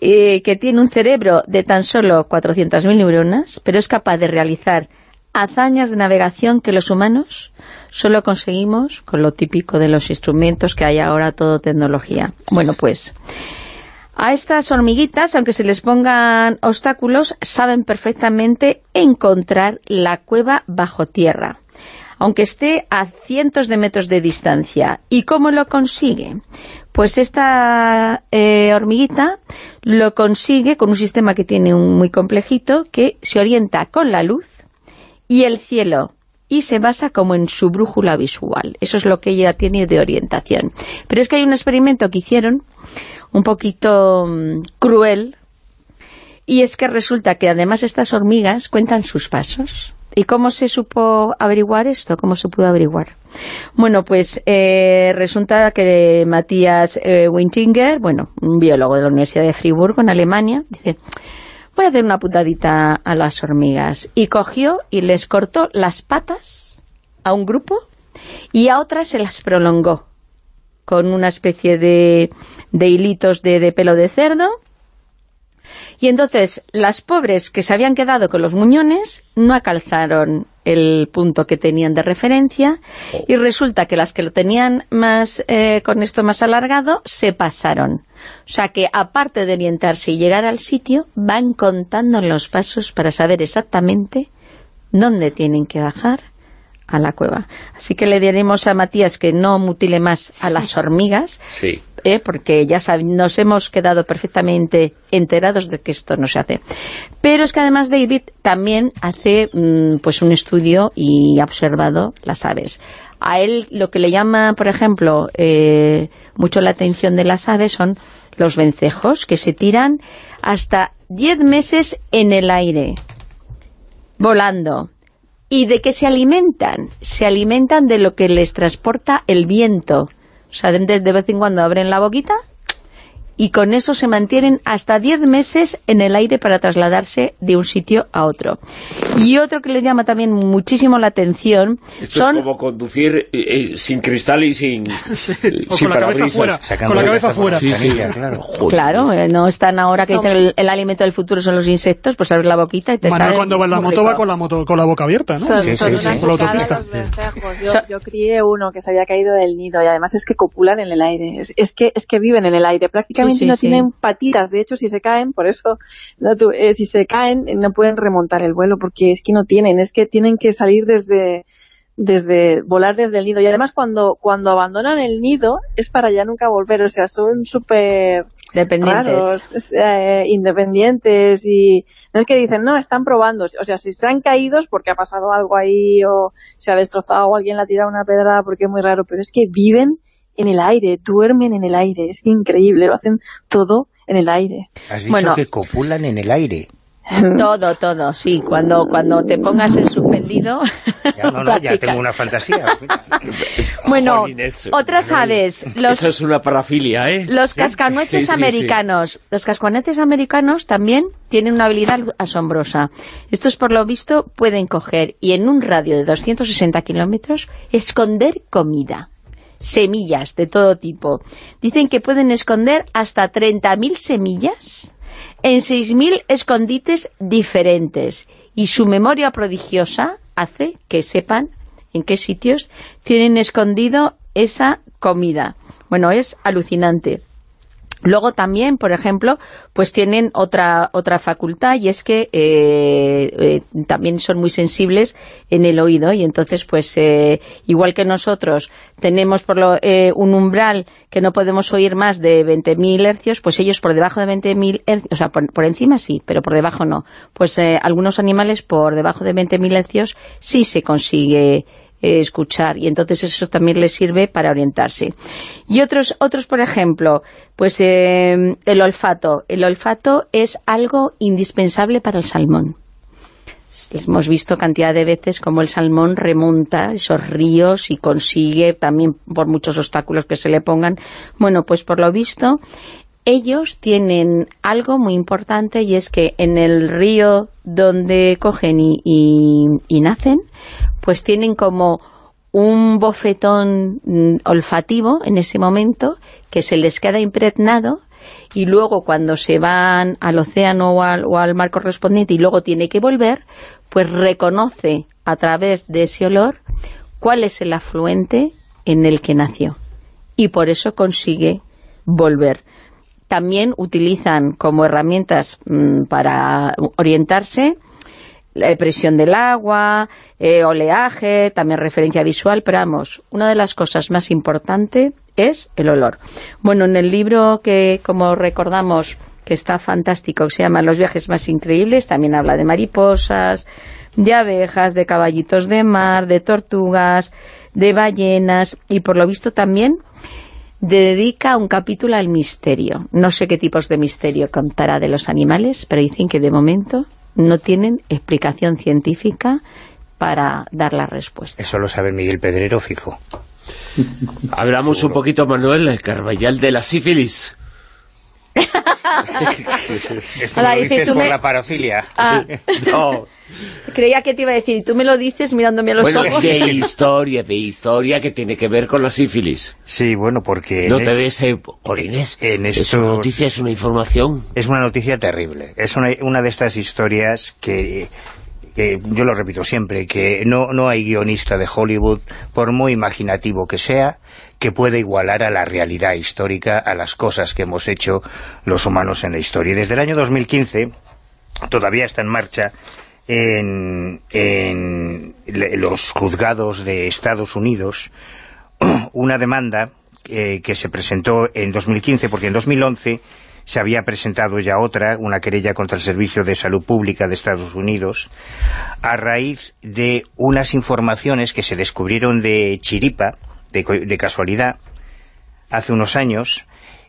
eh, que tiene un cerebro de tan solo 400.000 neuronas, pero es capaz de realizar hazañas de navegación que los humanos solo conseguimos con lo típico de los instrumentos que hay ahora, todo tecnología. Bueno, pues a estas hormiguitas, aunque se les pongan obstáculos, saben perfectamente encontrar la cueva bajo tierra aunque esté a cientos de metros de distancia. ¿Y cómo lo consigue? Pues esta eh, hormiguita lo consigue con un sistema que tiene un muy complejito, que se orienta con la luz y el cielo, y se basa como en su brújula visual. Eso es lo que ella tiene de orientación. Pero es que hay un experimento que hicieron, un poquito mm, cruel, y es que resulta que además estas hormigas cuentan sus pasos. ¿Y cómo se supo averiguar esto? ¿Cómo se pudo averiguar? Bueno, pues eh, resulta que Matías eh, Wintinger, bueno, un biólogo de la Universidad de Friburgo en Alemania, dice, voy a hacer una putadita a las hormigas. Y cogió y les cortó las patas a un grupo y a otras se las prolongó con una especie de, de hilitos de, de pelo de cerdo y entonces las pobres que se habían quedado con los muñones no alcanzaron el punto que tenían de referencia y resulta que las que lo tenían más eh, con esto más alargado se pasaron. O sea que aparte de orientarse y llegar al sitio, van contando los pasos para saber exactamente dónde tienen que bajar, a la cueva. Así que le diremos a Matías que no mutile más a las hormigas, sí. ¿eh? porque ya nos hemos quedado perfectamente enterados de que esto no se hace. Pero es que además David también hace mm, pues un estudio y ha observado las aves. A él lo que le llama, por ejemplo, eh, mucho la atención de las aves son los vencejos, que se tiran hasta 10 meses en el aire, volando. ¿Y de qué se alimentan? Se alimentan de lo que les transporta el viento. O sea, de vez en cuando abren la boquita y con eso se mantienen hasta 10 meses en el aire para trasladarse de un sitio a otro. Y otro que les llama también muchísimo la atención Esto son... es como conducir eh, eh, sin cristal y sin, [laughs] sí. eh, sin con la cabeza fuera, con la cabeza fuera. Sí, sí. claro, claro eh, no están ahora que dicen el, el, alimento del futuro son los insectos, pues abres la boquita y te sale cuando va en la moto rico. va con la, moto, con la boca abierta, ¿no? Son, sí, son sí, sí. Por la picada autopista. los vencejos. Yo, yo crié uno que se había caído del nido y además es que copulan en el aire. Es, es que es que viven en el aire. Prácticamente Sí, no tienen patitas. De hecho, si se caen, por eso, no, tú- eh, si se caen, eh, no pueden remontar el vuelo porque es que no tienen. Es que tienen que salir desde desde volar desde el nido y además cuando cuando abandonan el nido es para ya nunca volver o sea son súper Dependientes. raros, eh, independientes y no es que dicen, no, están probando, o sea, si se han caído es porque ha pasado algo ahí o se ha destrozado o alguien le ha tirado una pedra porque es muy raro, pero es que viven en el aire, duermen en el aire, es increíble, lo hacen todo en el aire. Has dicho Bueno. que copulan en el aire. [laughs] Todo, todo, sí. Cuando, cuando te pongas en suspendido... Ya, no, no, ya tengo una fantasía. [laughs] Bueno, otras aves, los, Eso es una parafilia, ¿eh? los cascanueces Sí, sí, sí. americanos. Los cascanueces americanos también tienen una habilidad asombrosa. Estos, por lo visto, pueden coger y en un radio de 260 kilómetros esconder comida. Semillas de todo tipo. Dicen que pueden esconder hasta 30.000 semillas en 6.000 escondites diferentes. Y su memoria prodigiosa hace que sepan en qué sitios tienen escondido esa comida. Bueno, es alucinante. Luego también, por ejemplo, pues tienen otra otra facultad y es que eh, eh, también son muy sensibles en el oído y entonces, pues, eh, igual que nosotros tenemos por lo, eh, un umbral que no podemos oír más de 20.000 hercios, pues ellos por debajo de 20.000 hercios, o sea, por, por encima sí, pero por debajo no. Pues eh, algunos animales por debajo de 20.000 hercios sí se consigue eh, escuchar y entonces eso también les sirve para orientarse. Y otros, otros por ejemplo, pues eh, el olfato. El olfato es algo indispensable para el salmón. Hemos visto cantidad de veces como el salmón remonta esos ríos y consigue, también por muchos obstáculos que se le pongan, bueno, pues por lo visto, ellos tienen algo muy importante y es que en el río donde cogen y, nacen, pues tienen como un bofetón mm, olfativo en ese momento que se les queda impregnado y luego cuando se van al océano o al, o al mar correspondiente y luego tiene que volver, pues reconoce a través de ese olor cuál es el afluente en el que nació y por eso consigue volver. También utilizan como herramientas mm, para orientarse la presión del agua, eh, oleaje, también referencia visual, pero vamos, una de las cosas más importantes es el olor. Bueno, en el libro que, como recordamos, que está fantástico, que se llama Los viajes más increíbles, también habla de mariposas, de abejas, de caballitos de mar, de tortugas, de ballenas, y por lo visto también dedica un capítulo al misterio. No sé qué tipos de misterio contará de los animales, pero dicen que de momento no tienen explicación científica para dar la respuesta. Eso lo sabe Miguel Pedrero, fijo. Hablamos un poquito, Manuel Carballal, de la sífilis. Esto Ahora, me lo dice, dices tú por me- la parafilia. Ah, [laughs] No, creía que te iba a decir, y tú me lo dices mirándome a los bueno, ojos. de [laughs] historia, de historia que tiene que ver con la sífilis. Sí, bueno, porque... No te es- des, eh, Orines, en es estos- una noticia, es una información. Es una noticia terrible. Es una, una de estas historias que, que yo lo repito siempre, que no, no hay guionista de Hollywood, por muy imaginativo que sea, que pueda igualar a la realidad histórica, a las cosas que hemos hecho los humanos en la historia. Y desde el año 2015 todavía está en marcha en, los juzgados de Estados Unidos [clears throat] una demanda eh, que se presentó en 2015, porque en 2011 se había presentado ya otra, una querella contra el Servicio de Salud Pública de Estados Unidos, a raíz de unas informaciones que se descubrieron de chiripa, de, casualidad, hace unos años,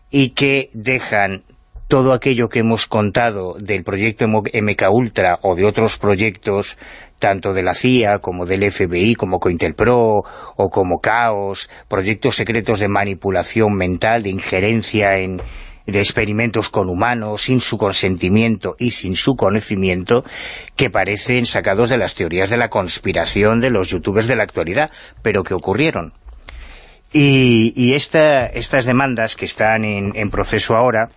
y que dejan todo aquello que hemos contado del proyecto MK Ultra o de otros proyectos, tanto de la CIA como del FBI, como Cointelpro o como Caos, proyectos secretos de manipulación mental, de injerencia en, de experimentos con humanos, sin su consentimiento y sin su conocimiento, que parecen sacados de las teorías de la conspiración de los youtubers de la actualidad, pero que ocurrieron. Y, estas demandas que están en, proceso ahora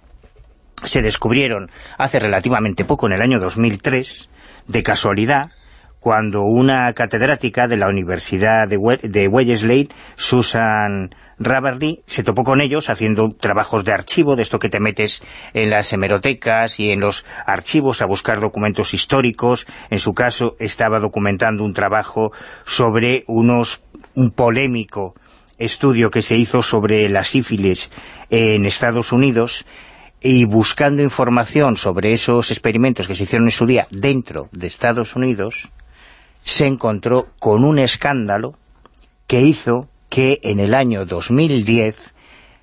se descubrieron hace relativamente poco, en el año 2003, de casualidad, cuando una catedrática de la Universidad de, de Wellesley, Susan Raverly se topó con ellos haciendo trabajos de archivo, de esto que te metes en las hemerotecas y en los archivos a buscar documentos históricos. En su caso estaba documentando un trabajo sobre unos un polémico estudio que se hizo sobre la sífilis en Estados Unidos y buscando información sobre esos experimentos que se hicieron en su día dentro de Estados Unidos, se encontró con un escándalo que hizo que en el año 2010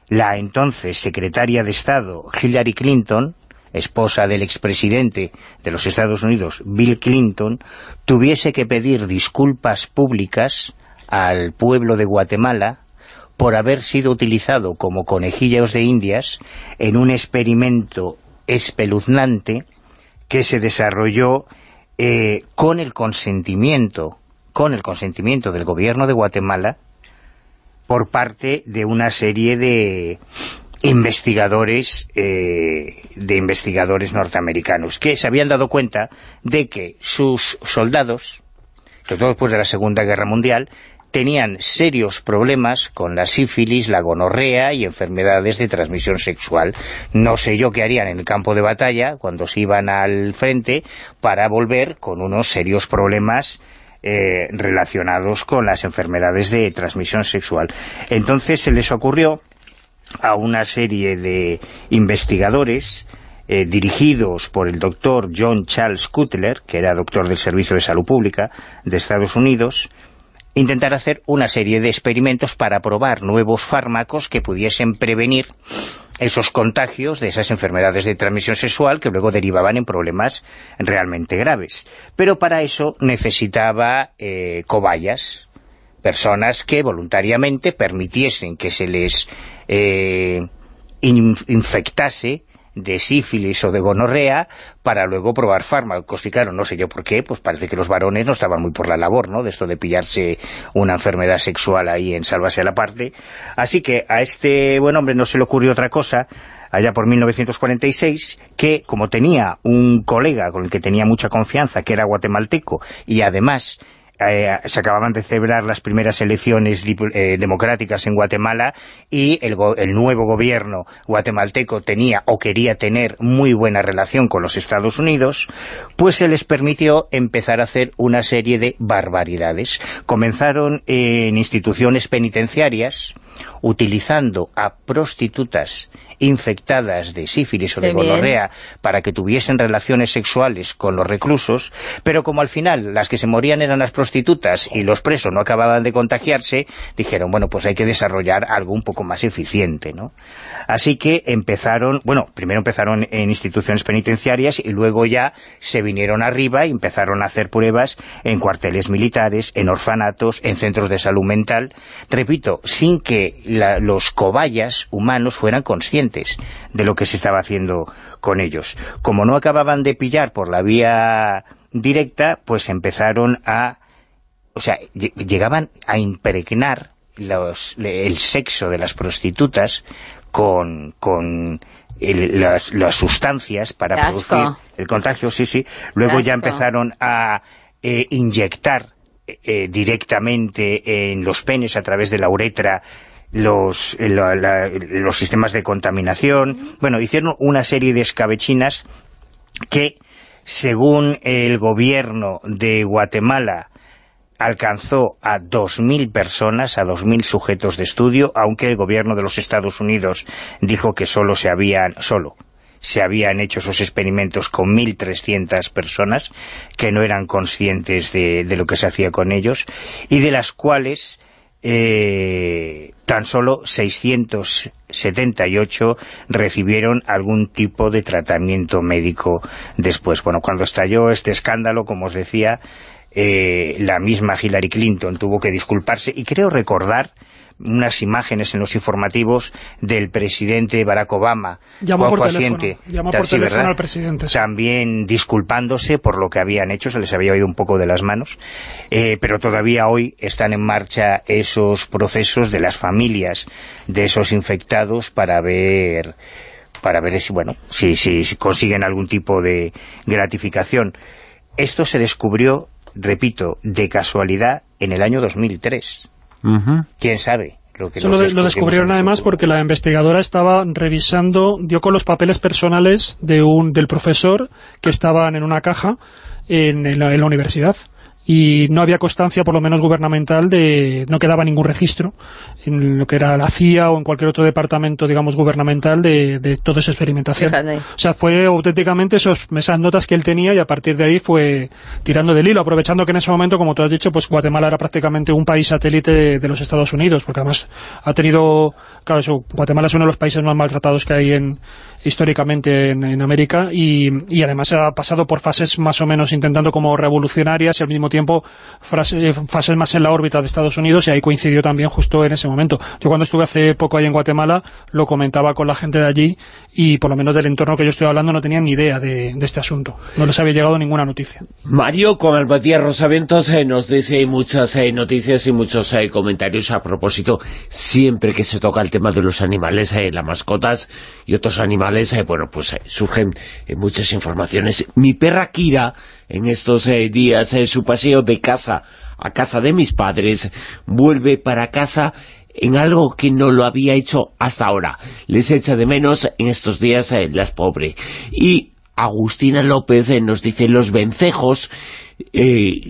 la entonces secretaria de Estado Hillary Clinton, esposa del expresidente de los Estados Unidos Bill Clinton, tuviese que pedir disculpas públicas al pueblo de Guatemala por haber sido utilizado como conejillos de indias en un experimento espeluznante que se desarrolló eh, con el consentimiento con el consentimiento del gobierno de Guatemala por parte de una serie de investigadores eh, de investigadores norteamericanos que se habían dado cuenta de que sus soldados, sobre todo después de la Segunda Guerra Mundial, tenían serios problemas con la sífilis, la gonorrea y enfermedades de transmisión sexual. No sé yo qué harían en el campo de batalla cuando se iban al frente para volver con unos serios problemas eh, relacionados con las enfermedades de transmisión sexual. Entonces se les ocurrió a una serie de investigadores eh, dirigidos por el doctor John Charles Cutler, que era doctor del Servicio de Salud Pública de Estados Unidos, intentar hacer una serie de experimentos para probar nuevos fármacos que pudiesen prevenir esos contagios de esas enfermedades de transmisión sexual que luego derivaban en problemas realmente graves. Pero para eso necesitaba eh, cobayas, personas que voluntariamente permitiesen que se les eh, infectase de sífilis o de gonorrea para luego probar fármacos. Y claro, no sé yo por qué, pues parece que los varones no estaban muy por la labor, ¿no?, de esto de pillarse una enfermedad sexual ahí en Sálvase a la parte. Así que a este buen hombre no se le ocurrió otra cosa, allá por 1946, que como tenía un colega con el que tenía mucha confianza, que era guatemalteco, y además eh, se acababan de celebrar las primeras elecciones eh, democráticas en Guatemala y el, el, nuevo gobierno guatemalteco tenía o quería tener muy buena relación con los Estados Unidos, pues se les permitió empezar a hacer una serie de barbaridades. Comenzaron en instituciones penitenciarias utilizando a prostitutas infectadas de sífilis o de gonorrea para que tuviesen relaciones sexuales con los reclusos, pero como al final las que se morían eran las prostitutas y los presos no acababan de contagiarse, dijeron, bueno, pues hay que desarrollar algo un poco más eficiente, ¿no? Así que empezaron, bueno, primero empezaron en instituciones penitenciarias y luego ya se vinieron arriba y empezaron a hacer pruebas en cuarteles militares, en orfanatos, en centros de salud mental, repito, sin que los cobayas humanos fueran conscientes de lo que se estaba haciendo con ellos. Como no acababan de pillar por la vía directa, pues empezaron a... O sea, llegaban a impregnar el sexo de las prostitutas con, con las, sustancias para producir el contagio, sí, sí. Luego ya empezaron a eh, inyectar eh, directamente en los penes a través de la uretra los, eh, los sistemas de contaminación. Bueno, hicieron una serie de escabechinas que, según el gobierno de Guatemala, alcanzó a 2.000 personas, a 2.000 sujetos de estudio, aunque el gobierno de los Estados Unidos dijo que solo se habían, solo, se habían hecho esos experimentos con 1.300 personas que no eran conscientes de, lo que se hacía con ellos y de las cuales eh, tan solo 678 recibieron algún tipo de tratamiento médico después. Bueno, cuando estalló este escándalo, como os decía, eh, la misma Hillary Clinton tuvo que disculparse y creo recordar unas imágenes en los informativos del presidente Barack Obama. Llamó por teléfono, llamó por teléfono al presidente también disculpándose por lo que habían hecho, se les había ido un poco de las manos. Eh, pero todavía hoy están en marcha esos procesos de las familias de esos infectados para ver para ver si, bueno, si, si consiguen algún tipo de gratificación. Esto se descubrió repito, de casualidad en el año 2003. ¿Quién sabe? Lo, que lo, descubrieron además porque la investigadora estaba revisando, dio con los papeles personales de un del profesor que estaban en una caja en la universidad y no había constancia, por lo menos gubernamental, de no quedaba ningún registro en lo que era la CIA o en cualquier otro departamento, digamos, gubernamental de, de toda esa experimentación. O sea, fue auténticamente esos, esas notas que él tenía y a partir de ahí fue tirando del hilo, aprovechando que en ese momento, como tú has dicho, pues Guatemala era prácticamente un país satélite de, los Estados Unidos, porque además ha tenido, claro, eso, Guatemala es uno de los países más maltratados que hay en, históricamente en, América y, y, además ha pasado por fases más o menos intentando como revolucionarias y al mismo tiempo eh, fases más en la órbita de Estados Unidos y ahí coincidió también justo en ese momento. Yo cuando estuve hace poco ahí en Guatemala lo comentaba con la gente de allí y por lo menos del entorno que yo estoy hablando no tenían ni idea de, este asunto. No les había llegado ninguna noticia. Mario, con Albatía Rosaventos eh, nos dice muchas eh, noticias y muchos comentarios a propósito siempre que se toca el tema de los animales, las mascotas y otros animales eh, bueno, pues eh, surgen eh, muchas informaciones. Mi perra Kira, en estos días, su paseo de casa a casa de mis padres, vuelve para casa en algo que no lo había hecho hasta ahora. Les echa de menos en estos días las pobres. Y Agustina López nos dice los vencejos,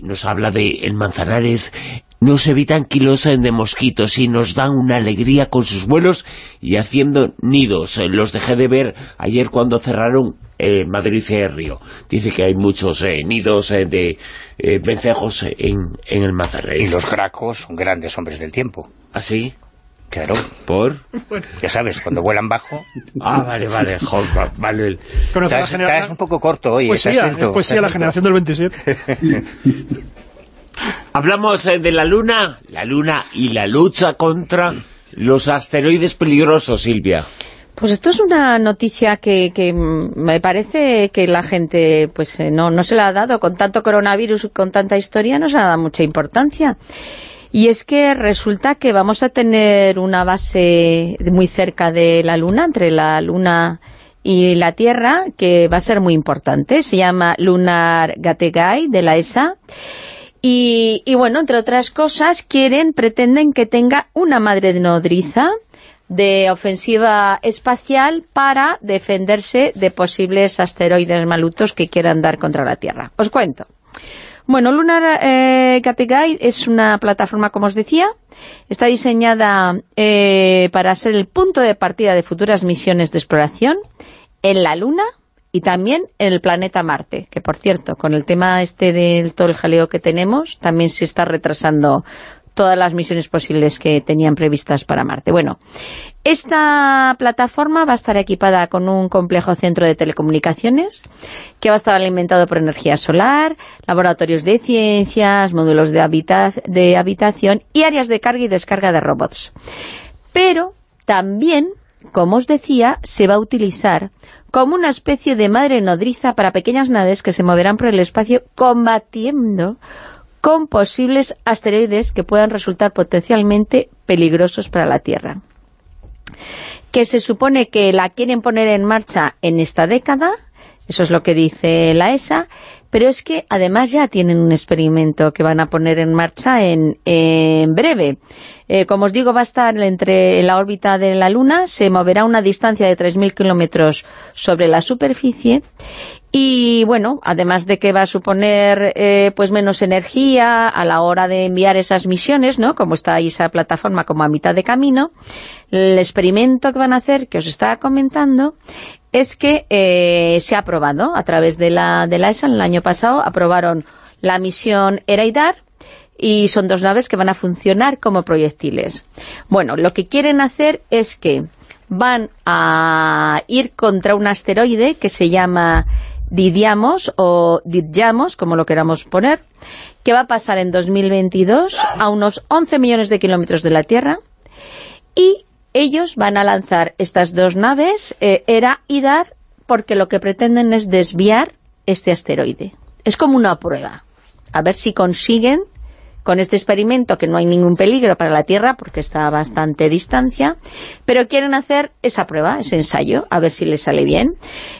nos habla de el Manzanares, nos evitan kilos de mosquitos y nos dan una alegría con sus vuelos y haciendo nidos. Eh, los dejé de ver ayer cuando cerraron eh, Madrid y Río. Dice que hay muchos eh, nidos de vencejos en, el Mazarrey. Y los gracos son grandes hombres del tiempo. ¿Ah, sí? Claro. ¿Por? Ya sabes, cuando vuelan bajo... Ah, vale, vale, vale. Estás, un poco corto hoy. Pues sí, pues la generación del 27. [laughs] Hablamos eh, de la Luna, la Luna y la lucha contra los asteroides peligrosos, Silvia. Pues esto es una noticia que, me parece que la gente pues eh, no, no se la ha dado, con tanto coronavirus, con tanta historia, no se ha dado mucha importancia. Y es que resulta que vamos a tener una base muy cerca de la Luna, entre la Luna y la Tierra, que va a ser muy importante. Se llama Lunar Gategai de la ESA. Y, bueno, entre otras cosas, quieren, pretenden que tenga una madre nodriza de ofensiva espacial para defenderse de posibles asteroides malutos que quieran dar contra la Tierra. Os cuento. Bueno, Lunar eh, es una plataforma, como os decía, está diseñada eh, para ser el punto de partida de futuras misiones de exploración en la Luna, y también en el planeta Marte, que por cierto, con el tema este del todo el jaleo que tenemos, también se está retrasando todas las misiones posibles que tenían previstas para Marte. Bueno, esta plataforma va a estar equipada con un complejo centro de telecomunicaciones que va a estar alimentado por energía solar, laboratorios de ciencias, módulos de, de habitación y áreas de carga y descarga de robots. Pero también, como os decía, se va a utilizar como una especie de madre nodriza para pequeñas naves que se moverán por el espacio combatiendo con posibles asteroides que puedan resultar potencialmente peligrosos para la Tierra. Que se supone que la quieren poner en marcha en esta década, eso es lo que dice la ESA, pero es que además ya tienen un experimento que van a poner en marcha en, breve. Eh, como os digo, va a estar entre la órbita de la Luna, se moverá a una distancia de 3.000 kilómetros sobre la superficie y bueno, además de que va a suponer eh, pues menos energía a la hora de enviar esas misiones, ¿no? Como está ahí esa plataforma como a mitad de camino, el experimento que van a hacer, que os estaba comentando, es que eh, se ha aprobado a través de la, de la ESA, el año pasado aprobaron la misión Ereidar, y son dos naves que van a funcionar como proyectiles. Bueno, lo que quieren hacer es que van a ir contra un asteroide que se llama Didiamos o Didjamos, como lo queramos poner, que va a pasar en 2022 a unos 11 millones de kilómetros de la Tierra y ellos van a lanzar estas dos naves, eh, ERA y DAR, porque lo que pretenden es desviar este asteroide. Es como una prueba, a ver si consiguen con este experimento que no hay ningún peligro para la Tierra porque está a bastante distancia, pero quieren hacer esa prueba, ese ensayo, a ver si les sale bien.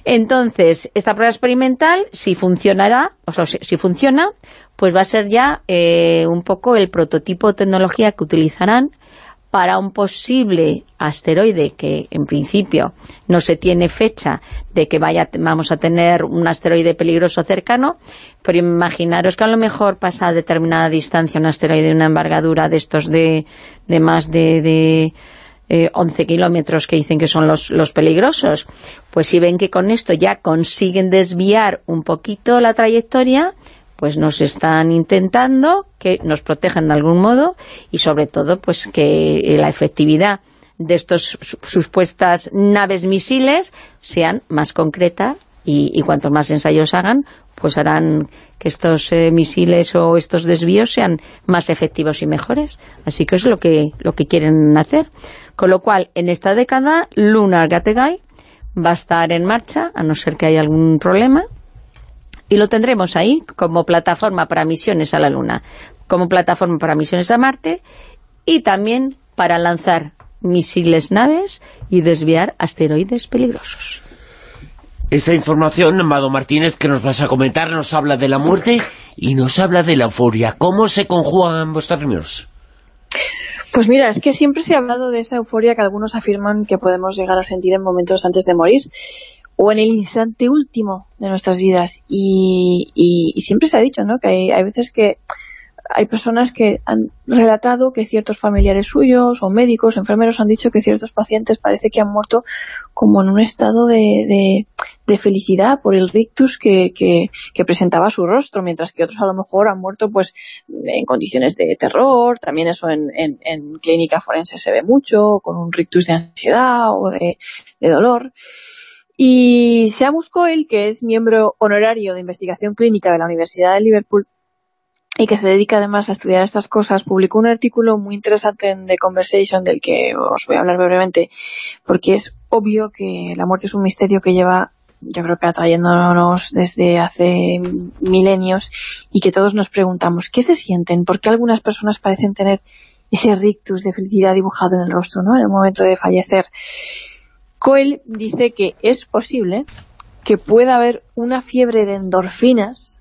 Entonces, esta prueba experimental, si funcionará, o sea, si, funciona, pues va a ser ya eh, un poco el prototipo de tecnología que utilizarán para un posible asteroide que en principio no se tiene fecha de que vaya vamos a tener un asteroide peligroso cercano, pero imaginaros que a lo mejor pasa a determinada distancia un asteroide de una envergadura de estos de, más de, de 11 eh, kilómetros que dicen que son los, los peligrosos, pues si ven que con esto ya consiguen desviar un poquito la trayectoria, pues nos están intentando que nos protejan de algún modo y sobre todo pues que la efectividad de estas supuestas naves misiles sean más concreta y, cuanto más ensayos hagan, pues harán que estos eh, misiles o estos desvíos sean más efectivos y mejores. Así que es lo que, lo que quieren hacer. Con lo cual, en esta década, Lunar Gategai va a estar en marcha, a no ser que haya algún problema, y lo tendremos ahí como plataforma para misiones a la Luna, como plataforma para misiones a Marte y también para lanzar misiles naves y desviar asteroides peligrosos. Esta información, Amado Martínez, que nos vas a comentar, nos habla de la muerte y nos habla de la euforia. ¿Cómo se conjugan ambos términos? Pues mira, es que siempre se ha hablado de esa euforia que algunos afirman que podemos llegar a sentir en momentos antes de morir o en el instante último de nuestras vidas. Y, y, siempre se ha dicho, ¿no? Que hay, hay, veces que hay personas que han relatado que ciertos familiares suyos o médicos, enfermeros han dicho que ciertos pacientes parece que han muerto como en un estado de, de, felicidad por el rictus que, que, que, presentaba su rostro, mientras que otros a lo mejor han muerto pues en condiciones de terror, también eso en, en, en clínica forense se ve mucho, con un rictus de ansiedad o de, de dolor. Y Seamus Coyle, que es miembro honorario de investigación clínica de la Universidad de Liverpool y que se dedica además a estudiar estas cosas, publicó un artículo muy interesante en The Conversation del que os voy a hablar brevemente, porque es obvio que la muerte es un misterio que lleva yo creo que atrayéndonos desde hace milenios y que todos nos preguntamos, ¿qué se sienten? ¿Por qué algunas personas parecen tener ese rictus de felicidad dibujado en el rostro ¿no? en el momento de fallecer? Coel dice que es posible que pueda haber una fiebre de endorfinas,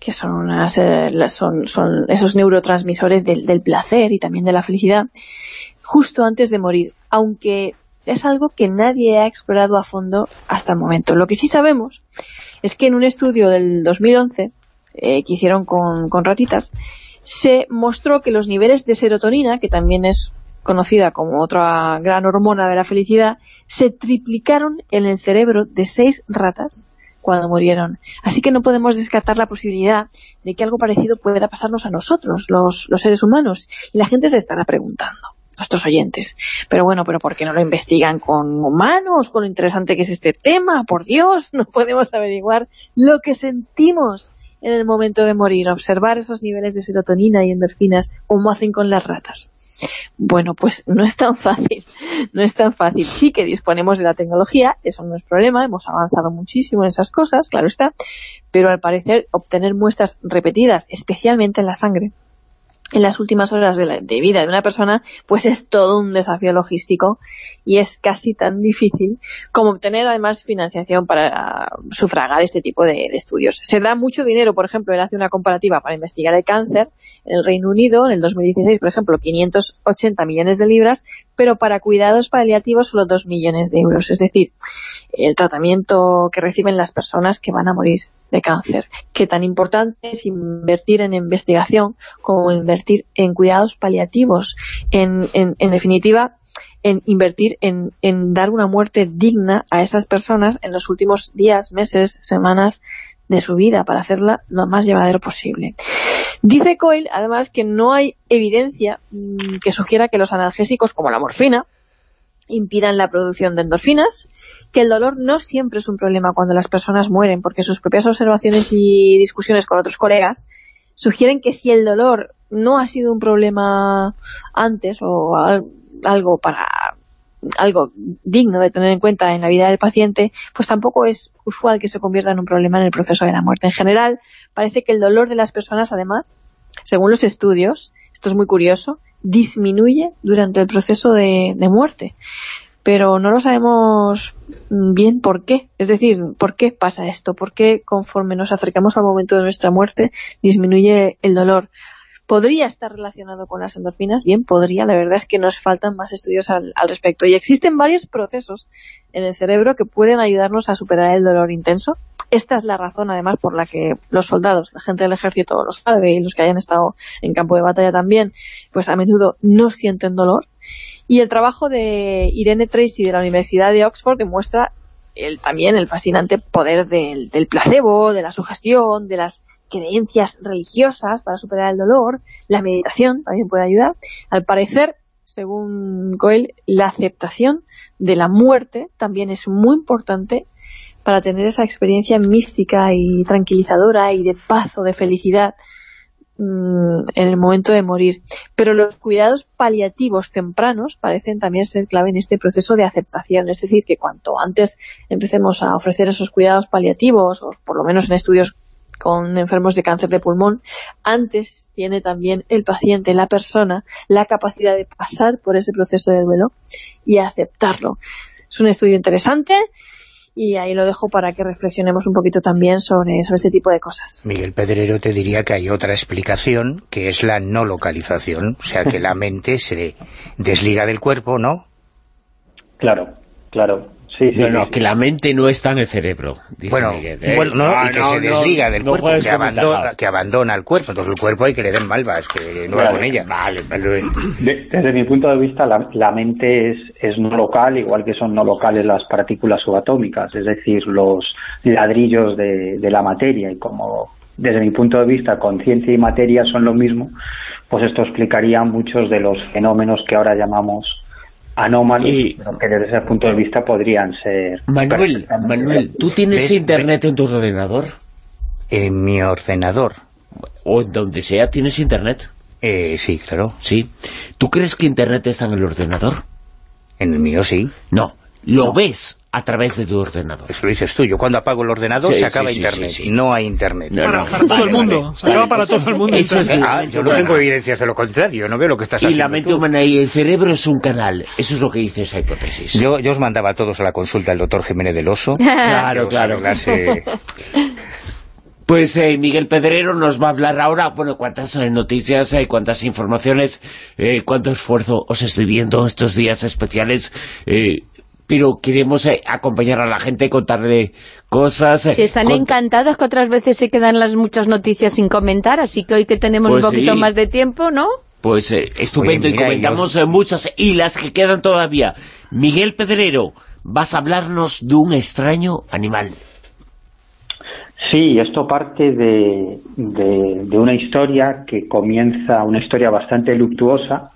que son, unas, son, son esos neurotransmisores del, del placer y también de la felicidad, justo antes de morir, aunque es algo que nadie ha explorado a fondo hasta el momento. Lo que sí sabemos es que en un estudio del 2011 eh, que hicieron con, con ratitas, se mostró que los niveles de serotonina, que también es conocida como otra gran hormona de la felicidad, se triplicaron en el cerebro de seis ratas cuando murieron. Así que no podemos descartar la posibilidad de que algo parecido pueda pasarnos a nosotros, los, los seres humanos. Y la gente se estará preguntando, nuestros oyentes. Pero bueno, ¿pero por qué no lo investigan con humanos? Con lo interesante que es este tema, por Dios, [laughs] no podemos averiguar lo que sentimos en el momento de morir, observar esos niveles de serotonina y endorfinas como hacen con las ratas. Bueno, pues no es tan fácil, [laughs] no es tan fácil. Sí que disponemos de la tecnología, eso no es problema, hemos avanzado muchísimo en esas cosas, claro está, pero al parecer obtener muestras repetidas, especialmente en la sangre, en las últimas horas de, de, vida de una persona, pues es todo un desafío logístico y es casi tan difícil como obtener además financiación para sufragar este tipo de, de, estudios. Se da mucho dinero, por ejemplo, él hace una comparativa para investigar el cáncer en el Reino Unido, en el 2016, por ejemplo, 580 millones de libras, pero para cuidados paliativos solo 2 millones de euros. Es decir, el tratamiento que reciben las personas que van a morir de cáncer. Qué tan importante es invertir en investigación como invertir en cuidados paliativos. En, en, definitiva, en invertir en, en, dar una muerte digna a esas personas en los últimos días, meses, semanas de su vida para hacerla lo más llevadero posible. Dice Coyle, además, que no hay evidencia mmm, que sugiera que los analgésicos como la morfina impidan la producción de endorfinas, que el dolor no siempre es un problema cuando las personas mueren, porque sus propias observaciones y discusiones con otros colegas sugieren que si el dolor no ha sido un problema antes o algo para algo digno de tener en cuenta en la vida del paciente, pues tampoco es usual que se convierta en un problema en el proceso de la muerte. En general, parece que el dolor de las personas, además, según los estudios, esto es muy curioso, disminuye durante el proceso de, muerte. Pero no lo sabemos bien por qué. Es decir, ¿por qué pasa esto? ¿Por qué conforme nos acercamos al momento de nuestra muerte disminuye el dolor? ¿Podría estar relacionado con las endorfinas? Bien, podría. La verdad es que nos faltan más estudios al, al, respecto. Y existen varios procesos en el cerebro que pueden ayudarnos a superar el dolor intenso. Esta es la razón, además, por la que los soldados, la gente del ejército lo sabe, y los que hayan estado en campo de batalla también, pues a menudo no sienten dolor. Y el trabajo de Irene Tracy de la Universidad de Oxford demuestra el, también el fascinante poder del, placebo, de la sugestión, de las creencias religiosas para superar el dolor, la meditación también puede ayudar. Al parecer, según Coyle, la aceptación de la muerte también es muy importante para tener esa experiencia mística y tranquilizadora y de paz o de felicidad mmm, en el momento de morir. Pero los cuidados paliativos tempranos parecen también ser clave en este proceso de aceptación. Es decir, que cuanto antes empecemos a ofrecer esos cuidados paliativos, o por lo menos en estudios con enfermos de cáncer de pulmón, antes tiene también el paciente, la persona, la capacidad de pasar por ese proceso de duelo y aceptarlo. Es un estudio interesante y ahí lo dejo para que reflexionemos un poquito también sobre, sobre este tipo de cosas. Miguel Pedrero te diría que hay otra explicación, que es la no localización, o sea que la [laughs] mente se desliga del cuerpo, ¿no? Claro, claro. Sí, sí, no, no, sí. que la mente no está en el cerebro, dice bueno, Miguel, ¿eh? bueno, no, Ah, y que no, se no, desliga del no cuerpo, que abandona, ventaja. que abandona el cuerpo. Entonces el cuerpo hay que le den malvas, que no va Claro. con ella. Vale, vale. De- desde mi punto de vista, la, la mente es, es no local, igual que son no locales las partículas subatómicas, es decir, los ladrillos de, de la materia. Y como desde mi punto de vista conciencia y materia son lo mismo, pues esto explicaría muchos de los fenómenos que ahora llamamos anómalos, Y- pero que desde ese punto de vista podrían ser... Manuel, Manuel, ¿tú tienes ¿Ves? internet en tu ordenador? En mi ordenador, O en donde sea, ¿tienes internet? eh, sí, claro, Sí. ¿Tú crees que internet está en el ordenador? en el mío sí. No, lo ves a través de tu ordenador. Eso lo dices tú. Yo cuando apago el ordenador Sí, se acaba sí, internet. sí, sí. No hay internet. No, Para, no. para todo Vale, el mundo. vale. Se acaba para todo el mundo. Eso es Internet. Ah, yo no tengo evidencias de lo contrario, no veo lo que estás Y haciendo la mente tú. humana y el cerebro es un canal. Eso es lo que dice esa hipótesis. Yo, yo os mandaba a todos a la consulta del doctor Jiménez del Oso. [laughs] Claro, claro. [laughs] Pues eh, Miguel Pedrero nos va a hablar ahora, bueno, cuántas eh, noticias, eh, cuántas informaciones, eh, cuánto esfuerzo os estoy viendo estos días especiales, eh, pero queremos eh, acompañar a la gente, contarle cosas. eh, Si están encantados que otras veces se quedan las muchas noticias sin comentar, así que hoy que tenemos Pues un poquito sí. más de tiempo, ¿no? Pues eh, estupendo, Oye, mira, y comentamos eh, muchas, y las que quedan todavía. Miguel Pedrero, vas a hablarnos de un extraño animal. Sí, esto parte de, de, de una historia que comienza, una historia bastante luctuosa,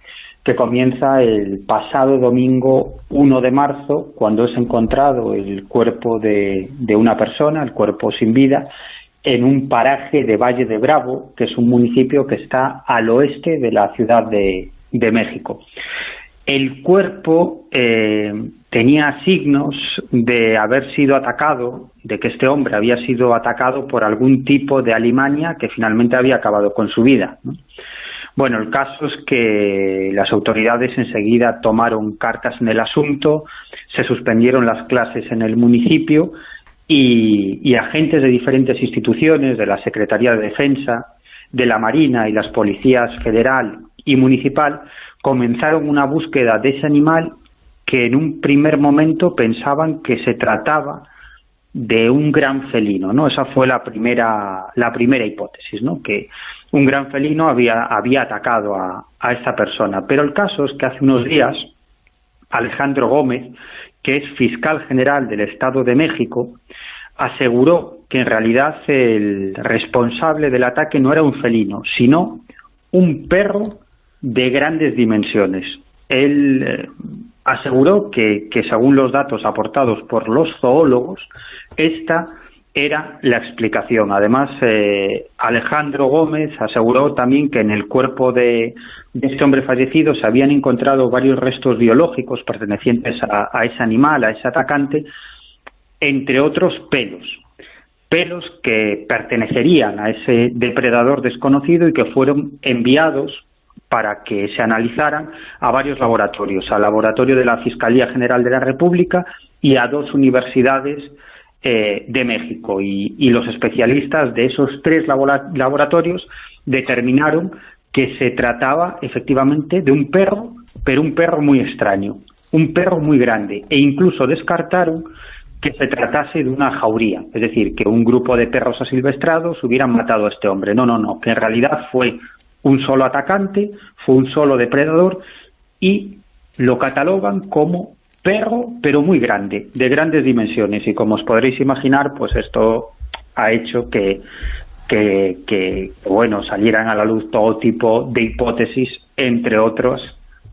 que comienza el pasado domingo 1 de marzo, cuando es encontrado el cuerpo de, una persona, el cuerpo sin vida, en un paraje de Valle de Bravo, que es un municipio que está al oeste de la Ciudad de, México. El cuerpo eh, tenía signos de haber sido atacado, de que este hombre había sido atacado por algún tipo de alimaña que finalmente había acabado con su vida. Bueno, el caso es que las autoridades enseguida tomaron cartas en el asunto, se suspendieron las clases en el municipio y, agentes de diferentes instituciones, de la Secretaría de Defensa, de la Marina y las policías federal y municipal, comenzaron una búsqueda de ese animal que en un primer momento pensaban que se trataba de un gran felino, ¿no? Esa fue la primera, la primera hipótesis, ¿no? Que un gran felino había, había atacado a, a esta persona. Pero el caso es que hace unos días Alejandro Gómez, que es fiscal general del Estado de México, aseguró que en realidad el responsable del ataque no era un felino, sino un perro de grandes dimensiones. Él eh, aseguró que, que, según los datos aportados por los zoólogos, esta era la explicación. Además, eh, Alejandro Gómez aseguró también que en el cuerpo de, este hombre fallecido se habían encontrado varios restos biológicos pertenecientes a, ese animal, a ese atacante, entre otros pelos. Pelos que pertenecerían a ese depredador desconocido y que fueron enviados para que se analizaran a varios laboratorios, al laboratorio de la Fiscalía General de la República y a dos universidades eh, de México y, los especialistas de esos tres laboratorios determinaron que se trataba efectivamente de un perro, pero un perro muy extraño, un perro muy grande, e incluso descartaron que se tratase de una jauría, es decir, que un grupo de perros asilvestrados hubieran matado a este hombre. No, no, no, que en realidad fue un solo atacante, fue un solo depredador y lo catalogan como perro, pero muy grande, de grandes dimensiones. Y como os podréis imaginar, pues esto ha hecho que, que, bueno, salieran a la luz todo tipo de hipótesis, entre otros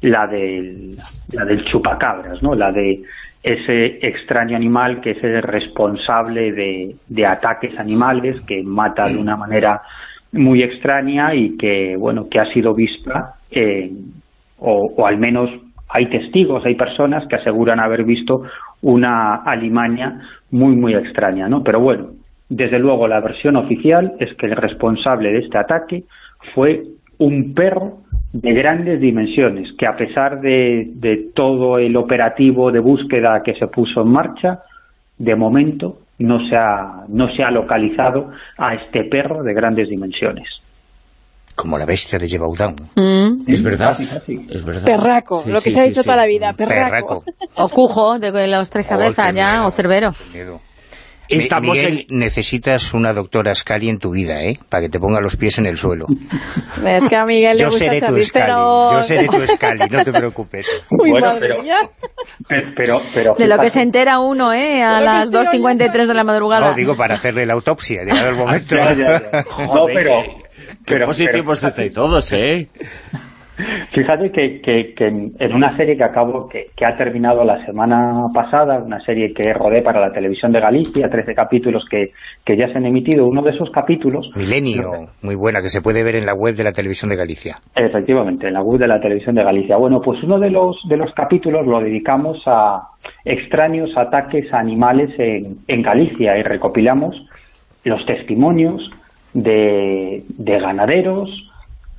la del, la del chupacabras, ¿no? la de ese extraño animal que es el responsable de, de ataques animales, que mata de una manera muy extraña y que, bueno, que ha sido vista, o al menos hay testigos, hay personas que aseguran haber visto una alimaña muy, muy extraña, ¿no? Pero bueno, desde luego la versión oficial es que el responsable de este ataque fue un perro de grandes dimensiones, que a pesar de, de todo el operativo de búsqueda que se puso en marcha, de momento no se ha, no se ha localizado a este perro de grandes dimensiones como la bestia de Gebaudown. Mm. Es verdad, es verdad. Perraco, lo que se ha dicho toda la vida, perraco. O cujo, de los tres oh, cabezas ya, o cerbero. Estamos en... necesitas una doctora Scali en tu vida, ¿eh? Para que te ponga los pies en el suelo. Es que a Miguel le yo gusta seré tu Scali, yo seré tu Scali, no te preocupes. [laughs] Uy, bueno, madre pero, mía. Pero, pero, de lo que se entera uno, ¿eh? A las 2.53 de la madrugada. No, digo para hacerle la autopsia, llegado el [laughs] momento. ya, ya, ya. [laughs] no, pero... Qué positivos estáis todos, ¿eh? [laughs] Fíjate que, que, que, en una serie que acabo, que, que, ha terminado la semana pasada, una serie que rodé para la televisión de Galicia, 13 capítulos que, que ya se han emitido, uno de esos capítulos... Milenio, muy buena, que se puede ver en la web de la televisión de Galicia. Efectivamente, en la web de la televisión de Galicia. Bueno, pues uno de los, de los capítulos lo dedicamos a extraños ataques a animales en, en Galicia y recopilamos los testimonios de, de ganaderos,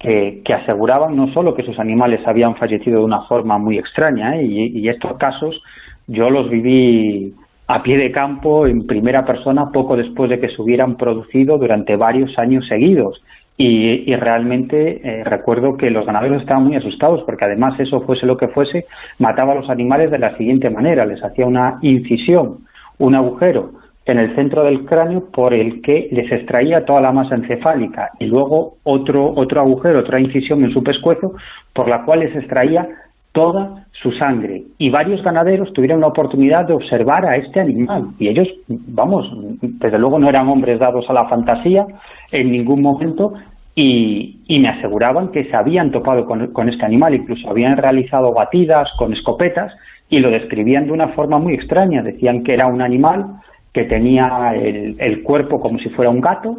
que, aseguraban no solo que sus animales habían fallecido de una forma muy extraña, ¿eh? y, estos casos yo los viví a pie de campo en primera persona poco después de que se hubieran producido durante varios años seguidos. Y, realmente eh, recuerdo que los ganaderos estaban muy asustados porque además eso fuese lo que fuese, mataba a los animales de la siguiente manera, les hacía una incisión, un agujero en el centro del cráneo por el que les extraía toda la masa encefálica y luego otro, otro agujero, otra incisión en su pescuezo por la cual les extraía toda su sangre. Y varios ganaderos tuvieron la oportunidad de observar a este animal. Y ellos, vamos, desde luego no eran hombres dados a la fantasía en ningún momento y, y me aseguraban que se habían topado con, con este animal, incluso habían realizado batidas con escopetas y lo describían de una forma muy extraña. Decían que era un animal que tenía el, cuerpo como si fuera un gato,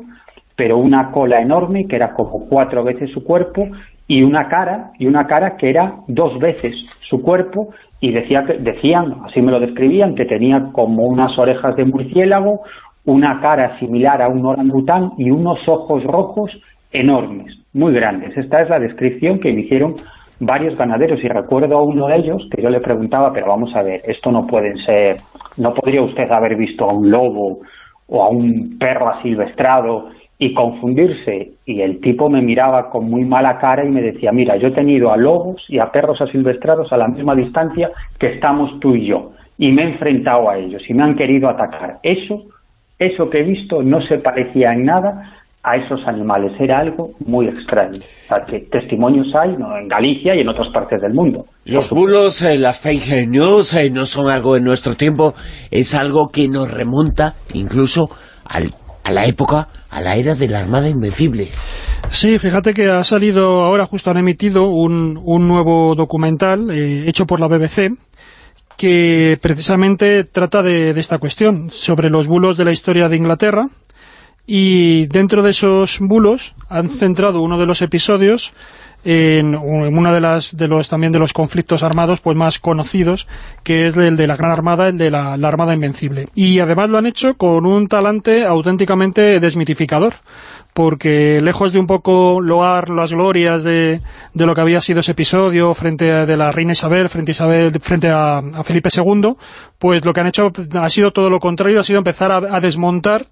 pero una cola enorme que era como cuatro veces su cuerpo y una cara y una cara que era dos veces su cuerpo y decía que decían así me lo describían que tenía como unas orejas de murciélago una cara similar a un orangután y unos ojos rojos enormes, muy grandes. Esta es la descripción que me hicieron varios ganaderos y recuerdo a uno de ellos que yo le preguntaba, pero vamos a ver, esto no pueden ser, no podría usted haber visto a un lobo o a un perro asilvestrado y confundirse. Y el tipo me miraba con muy mala cara y me decía, mira, yo he tenido a lobos y a perros asilvestrados a la misma distancia que estamos tú y yo. Y me he enfrentado a ellos y me han querido atacar. Eso, eso que he visto no se parecía en nada a esos animales. Era algo muy extraño. O sea, que testimonios hay ¿no? en Galicia y en otras partes del mundo. Los bulos, eh, las fake news eh, no son algo en nuestro tiempo, es algo que nos remonta incluso al a la época, a la era de la Armada Invencible. Sí, fíjate que ha salido ahora, justo han emitido un, un nuevo documental eh, hecho por la BBC que precisamente trata de, esta cuestión, sobre los bulos de la historia de Inglaterra y dentro de esos bulos han centrado uno de los episodios en uno de las de los también de los conflictos armados pues más conocidos que es el de la Gran Armada, el de la, Armada Invencible. Y además lo han hecho con un talante auténticamente desmitificador porque lejos de un poco loar las glorias de, de lo que había sido ese episodio frente a de la reina Isabel, frente a, Isabel, frente a, Felipe II, pues lo que han hecho ha sido todo lo contrario, ha sido empezar a desmontar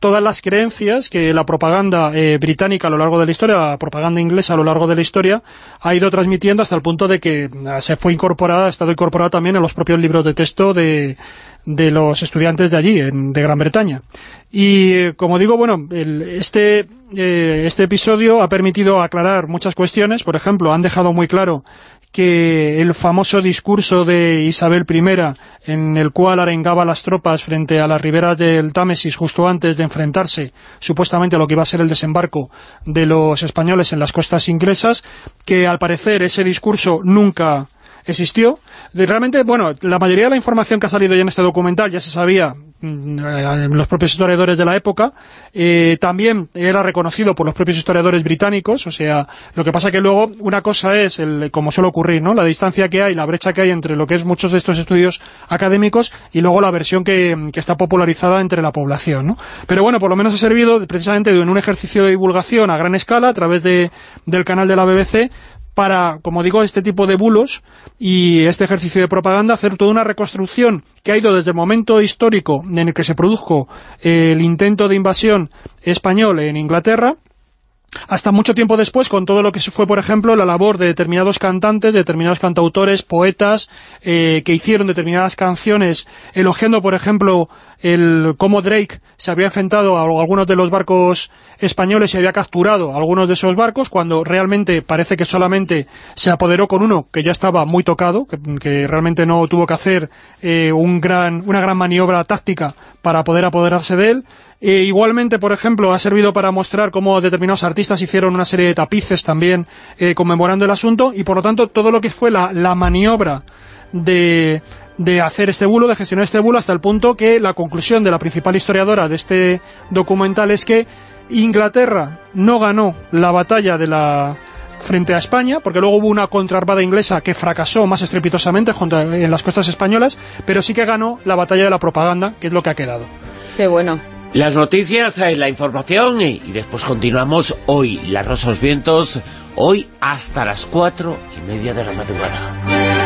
todas las creencias que la propaganda eh, británica a lo largo de la historia, la propaganda inglesa a lo largo de la historia, ha ido transmitiendo hasta el punto de que ah, se fue incorporada, ha estado incorporada también en los propios libros de texto de, de los estudiantes de allí, de Gran Bretaña. Y, eh, como digo, bueno, este, eh, este episodio ha permitido aclarar muchas cuestiones. Por ejemplo, han dejado muy claro que el famoso discurso de Isabel I, en el cual arengaba las tropas frente a las riberas del Támesis justo antes de enfrentarse supuestamente a lo que iba a ser el desembarco de los españoles en las costas inglesas, que al parecer ese discurso nunca existió. realmente, bueno, la mayoría de la información que ha salido ya en este documental ya se sabía mm, eh, los propios historiadores de la época, eh, también era reconocido por los propios historiadores británicos, o sea, lo que pasa que luego una cosa es, el, como suele ocurrir, ¿no? la distancia que hay, la brecha que hay entre lo que es muchos de estos estudios académicos y luego la versión que, está popularizada entre la población, ¿no? Pero bueno, por lo menos ha servido precisamente en un ejercicio de divulgación a gran escala a través de, del canal de la BBC para, como digo, este tipo de bulos y este ejercicio de propaganda, hacer toda una reconstrucción que ha ido desde el momento histórico en el que se produjo el intento de invasión español en Inglaterra, hasta mucho tiempo después con todo lo que fue, por ejemplo, la labor de determinados cantantes, de determinados cantautores, poetas, eh, que hicieron determinadas canciones elogiando, por ejemplo, el cómo Drake se había enfrentado a algunos de los barcos españoles y había capturado algunos de esos barcos, cuando realmente parece que solamente se apoderó con uno que ya estaba muy tocado, que, realmente no tuvo que hacer eh, un gran, una gran maniobra táctica para poder apoderarse de él. E igualmente, por ejemplo, ha servido para mostrar cómo determinados artistas hicieron una serie de tapices también eh, conmemorando el asunto, y por lo tanto todo lo que fue la, la maniobra de, de hacer este bulo, de gestionar este bulo, hasta el punto que la conclusión de la principal historiadora de este documental es que Inglaterra no ganó la batalla de la frente a España, porque luego hubo una contraarmada inglesa que fracasó más estrepitosamente en las costas españolas, pero sí que ganó la batalla de la propaganda, que es lo que ha quedado. Qué bueno. Las noticias, eh, la información y, después continuamos hoy, Las Rosas Vientos, hoy hasta las cuatro y media de la madrugada.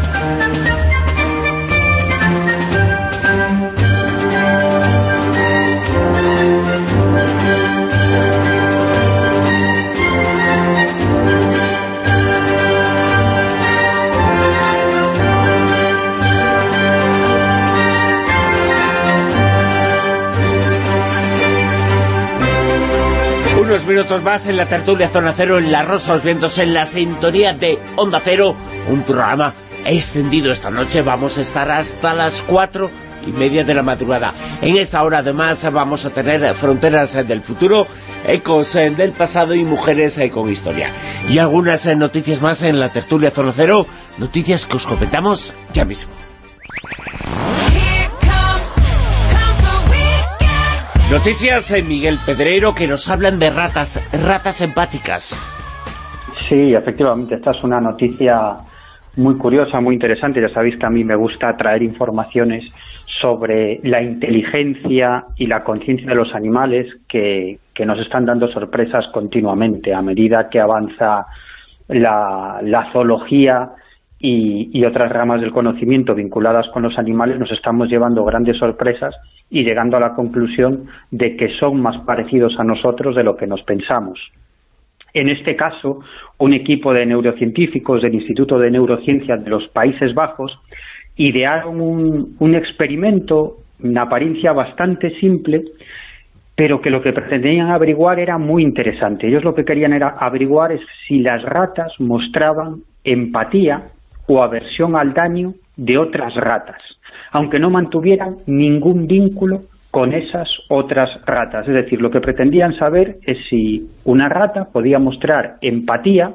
Minutos más en la tertulia Zona Cero, en La Rosa los Vientos, en la sintonía de Onda Cero, un programa extendido esta noche. Vamos a estar hasta las 4 y media de la madrugada. En esa hora además vamos a tener Fronteras del Futuro, Ecos del Pasado y Mujeres con Historia. Y algunas noticias más en la tertulia Zona Cero, noticias que os comentamos ya mismo. Noticias en Miguel Pedreiro que nos hablan de ratas, ratas empáticas. Sí, efectivamente, esta es una noticia muy curiosa, muy interesante. Ya sabéis que a mí me gusta traer informaciones sobre la inteligencia y la conciencia de los animales que, que, nos están dando sorpresas continuamente a medida que avanza la, la zoología y, otras ramas del conocimiento vinculadas con los animales nos estamos llevando grandes sorpresas y llegando a la conclusión de que son más parecidos a nosotros de lo que nos pensamos. En este caso, un equipo de neurocientíficos del Instituto de Neurociencia de los Países Bajos idearon un, un experimento en apariencia bastante simple, pero que lo que pretendían averiguar era muy interesante. Ellos lo que querían era averiguar es si las ratas mostraban empatía o aversión al daño de otras ratas aunque no mantuvieran ningún vínculo con esas otras ratas. Es decir, lo que pretendían saber es si una rata podía mostrar empatía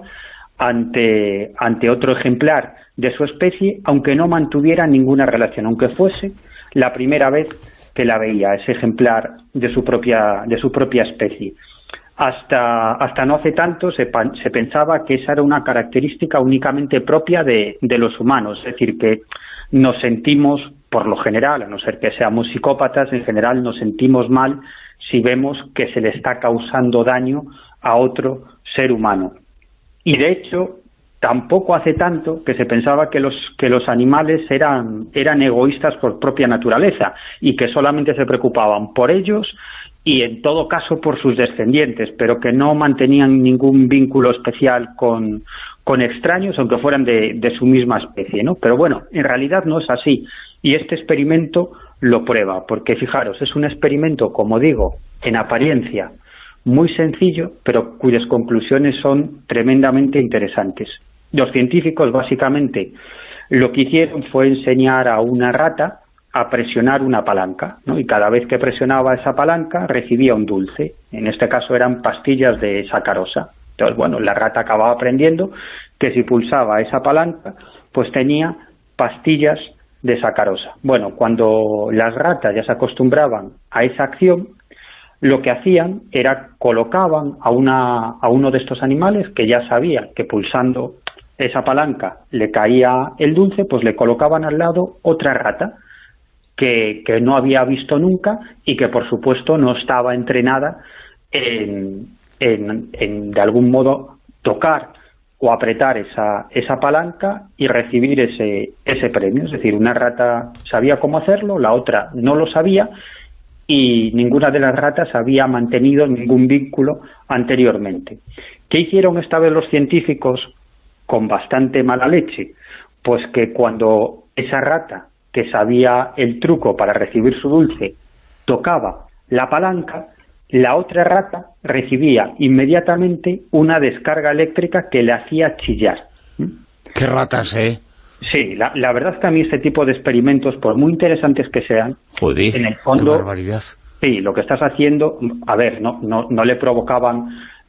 ante, ante otro ejemplar de su especie, aunque no mantuviera ninguna relación, aunque fuese la primera vez que la veía, ese ejemplar de su propia, de su propia especie. Hasta, hasta no hace tanto se, se pensaba que esa era una característica únicamente propia de, de los humanos, es decir, que nos sentimos por lo general, a no ser que seamos psicópatas, en general nos sentimos mal si vemos que se le está causando daño a otro ser humano. Y de hecho, tampoco hace tanto que se pensaba que los, que los animales eran, eran egoístas por propia naturaleza y que solamente se preocupaban por ellos y en todo caso por sus descendientes, pero que no mantenían ningún vínculo especial con, con extraños, aunque fueran de, de, su misma especie, ¿no? Pero bueno, en realidad no es así. Y este experimento lo prueba, porque fijaros, es un experimento, como digo, en apariencia muy sencillo, pero cuyas conclusiones son tremendamente interesantes. Los científicos básicamente lo que hicieron fue enseñar a una rata a presionar una palanca, ¿no? y cada vez que presionaba esa palanca recibía un dulce, en este caso eran pastillas de sacarosa. Entonces, bueno, la rata acababa aprendiendo que si pulsaba esa palanca, pues tenía pastillas de sacarosa. Bueno, cuando las ratas ya se acostumbraban a esa acción, lo que hacían era colocaban a, una, a uno de estos animales que ya sabía que pulsando esa palanca le caía el dulce, pues le colocaban al lado otra rata que, no había visto nunca y que por supuesto no estaba entrenada en, en, en de algún modo tocar o apretar esa, esa palanca y recibir ese, ese premio. Es decir, una rata sabía cómo hacerlo, la otra no lo sabía y ninguna de las ratas había mantenido ningún vínculo anteriormente. ¿Qué hicieron esta vez los científicos con bastante mala leche? Pues que cuando esa rata que sabía el truco para recibir su dulce tocaba la palanca, la otra rata recibía inmediatamente una descarga eléctrica que le hacía chillar. ¡Qué ratas, eh! Sí, la, la, verdad es que a mí este tipo de experimentos, por muy interesantes que sean, Joder, en el fondo... barbaridad. Sí, lo que estás haciendo, a ver, no, no, no le provocaban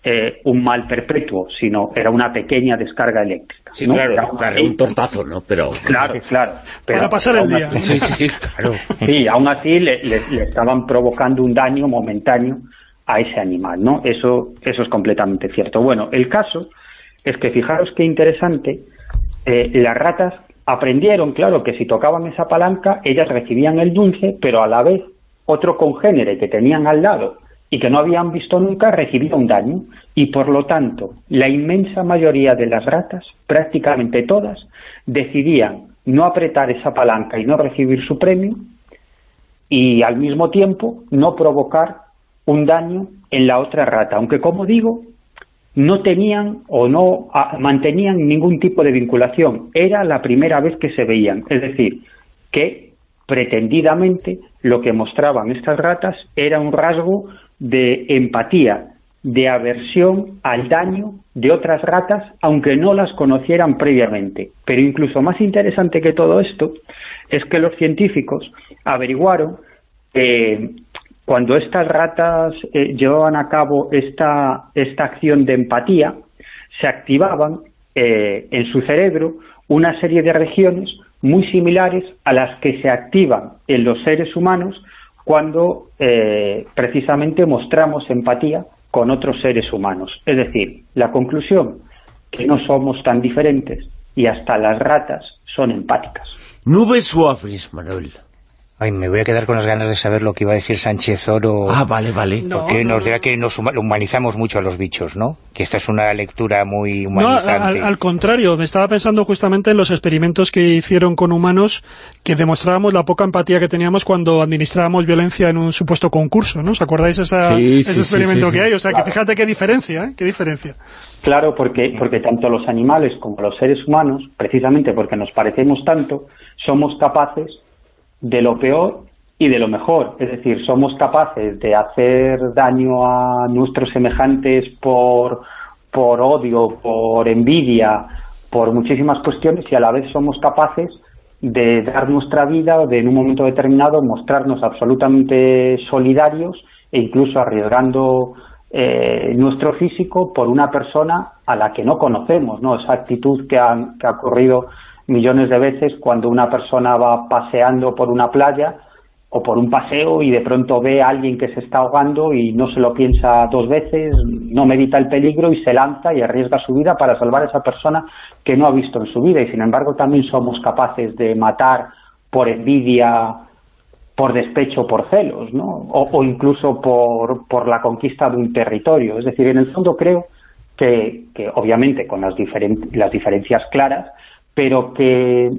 eh, un mal perpetuo, sino era una pequeña descarga eléctrica. Sí, ¿no? claro, era claro, un tortazo, ¿no? Pero... [laughs] Claro, claro. Pero, Para pasar el día. Sí, sí, claro. Sí, aún así le, le, le, estaban provocando un daño momentáneo a ese animal, ¿no? Eso, eso es completamente cierto. Bueno, el caso es que fijaros qué interesante, eh, las ratas aprendieron, claro, que si tocaban esa palanca, ellas recibían el dulce, pero a la vez otro congénere que tenían al lado y que no habían visto nunca recibía un daño. Y por lo tanto la inmensa mayoría de las ratas, prácticamente todas, decidían no apretar esa palanca y no recibir su premio y al mismo tiempo no provocar un daño en la otra rata, aunque como digo, no tenían o no a, mantenían ningún tipo de vinculación, era la primera vez que se veían, es decir, que pretendidamente lo que mostraban estas ratas era un rasgo de empatía, de aversión al daño de otras ratas, aunque no las conocieran previamente. Pero incluso más interesante que todo esto es que los científicos averiguaron que cuando estas ratas eh, llevaban a cabo esta, esta acción de empatía, se activaban eh, en su cerebro una serie de regiones muy similares a las que se activan en los seres humanos cuando eh, precisamente mostramos empatía con otros seres humanos. Es decir, la conclusión, que no somos tan diferentes y hasta las ratas son empáticas. Nubes suaves, Manuel. Ay, me voy a quedar con las ganas de saber lo que iba a decir Sánchez Oro. Ah, vale, vale. Porque nos dirá que nos humanizamos mucho a los bichos, ¿no? Que esta es una lectura muy humanizante. No, al, contrario, me estaba pensando justamente en los experimentos que hicieron con humanos que demostrábamos la poca empatía que teníamos cuando administrábamos violencia en un supuesto concurso, ¿no? ¿Os acordáis esa, ese experimento que hay? O sea, que fíjate qué diferencia, ¿eh? Qué diferencia. Claro, porque, porque tanto los animales como los seres humanos, precisamente porque nos parecemos tanto, somos capaces de lo peor y de lo mejor. Es decir, somos capaces de hacer daño a nuestros semejantes por, por odio, por envidia, por muchísimas cuestiones y a la vez somos capaces de dar nuestra vida, de en un momento determinado mostrarnos absolutamente solidarios e incluso arriesgando eh, nuestro físico por una persona a la que no conocemos, ¿no? Esa actitud que ha, que ha ocurrido millones de veces cuando una persona va paseando por una playa o por un paseo y de pronto ve a alguien que se está ahogando y no se lo piensa dos veces, no medita el peligro y se lanza y arriesga su vida para salvar a esa persona que no ha visto en su vida y sin embargo también somos capaces de matar por envidia, por despecho, por celos, ¿no? o, incluso por, por la conquista de un territorio. Es decir, en el fondo creo que, obviamente con las, las diferencias claras, pero que,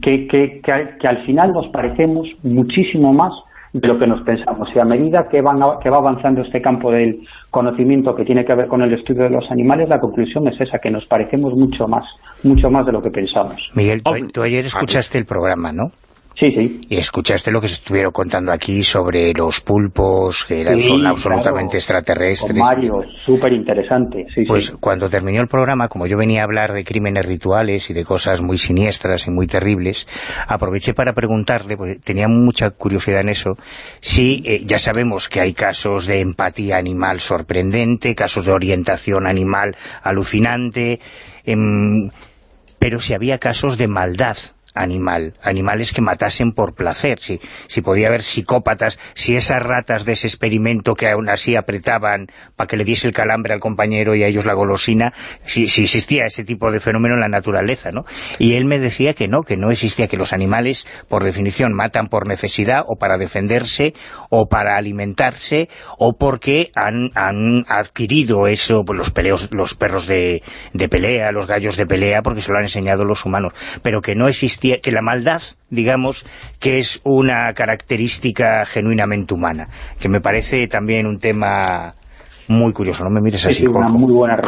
que, que, que, al final nos parecemos muchísimo más de lo que nos pensamos. Y a medida que, van que va avanzando este campo del conocimiento que tiene que ver con el estudio de los animales, la conclusión es esa, que nos parecemos mucho más, mucho más de lo que pensamos. Miguel, tú ayer escuchaste el programa, ¿no? Sí, sí. Y escuchaste lo que se estuvieron contando aquí sobre los pulpos, que eran, son absolutamente extraterrestres. Con Mario, súper interesante. pues cuando terminó el programa, como yo venía a hablar de crímenes rituales y de cosas muy siniestras y muy terribles, aproveché para preguntarle, porque tenía mucha curiosidad en eso, si eh, ya sabemos que hay casos de empatía animal sorprendente, casos de orientación animal alucinante, em, pero si había casos de maldad animal, animales que matasen por placer, si, si podía haber psicópatas, si esas ratas de ese experimento que aún así apretaban para que le diese el calambre al compañero y a ellos la golosina, si, si existía ese tipo de fenómeno en la naturaleza, ¿no? Y él me decía que no, que no existía, que los animales, por definición, matan por necesidad o para defenderse o para alimentarse o porque han, han adquirido eso, pues los, peleos, los perros de, de pelea, los gallos de pelea, porque se lo han enseñado los humanos, pero que no existía que la maldad, digamos, que es una característica genuinamente humana, que me parece también un tema muy curioso, no me mires así,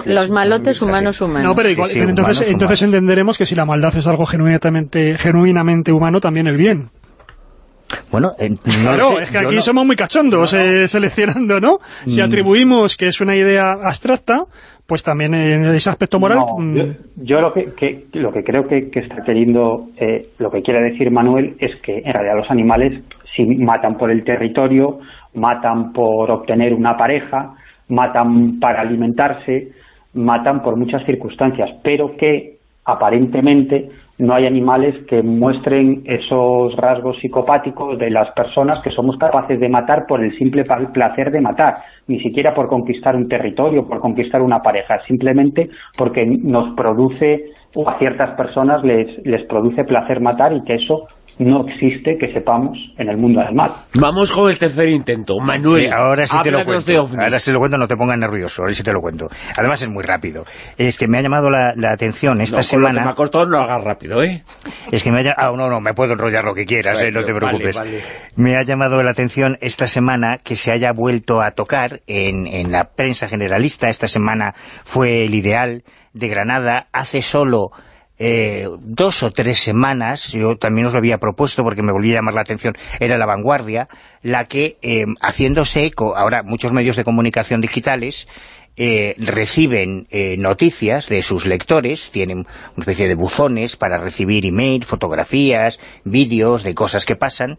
Los malotes humanos humanos. No, pero, entonces, entonces entenderemos que si la maldad es algo genuinamente, genuinamente humano, también el bien. Bueno, eh, no es que aquí somos muy cachondos eh, seleccionando, ¿no? Si mm. atribuimos que es una idea abstracta, pues también en ese aspecto moral... Mm. yo, lo que, lo que creo que, está queriendo, eh, lo que quiere decir Manuel es que en realidad los animales si matan por el territorio, matan por obtener una pareja, matan para alimentarse, matan por muchas circunstancias, pero que aparentemente no hay animales que muestren esos rasgos psicopáticos de las personas que somos capaces de matar por el simple placer de matar, ni siquiera por conquistar un territorio, por conquistar una pareja, simplemente porque nos produce, o a ciertas personas les, les produce placer matar y que eso no existe, que sepamos, en el mundo animal. Vamos con el tercer intento. Manuel, ahora sí te lo cuento. Ahora sí te lo cuento, no te pongas nervioso, ahora sí te lo cuento. Además es muy rápido. Es que me ha llamado la, atención esta semana... me ha costado no hagas rápido, ¿eh? Es que me ha Ah, no, no, me puedo enrollar lo que quieras, ¿eh? no te preocupes. Me ha llamado la atención esta semana que se haya vuelto a tocar en, en la prensa generalista. Esta semana fue el ideal de Granada. Hace solo eh, dos o tres semanas, yo también os lo había propuesto porque me volvía a llamar la atención, era La Vanguardia, la que, eh, haciéndose eco, ahora muchos medios de comunicación digitales, eh, reciben eh, noticias de sus lectores, tienen una especie de buzones para recibir email, fotografías, vídeos de cosas que pasan,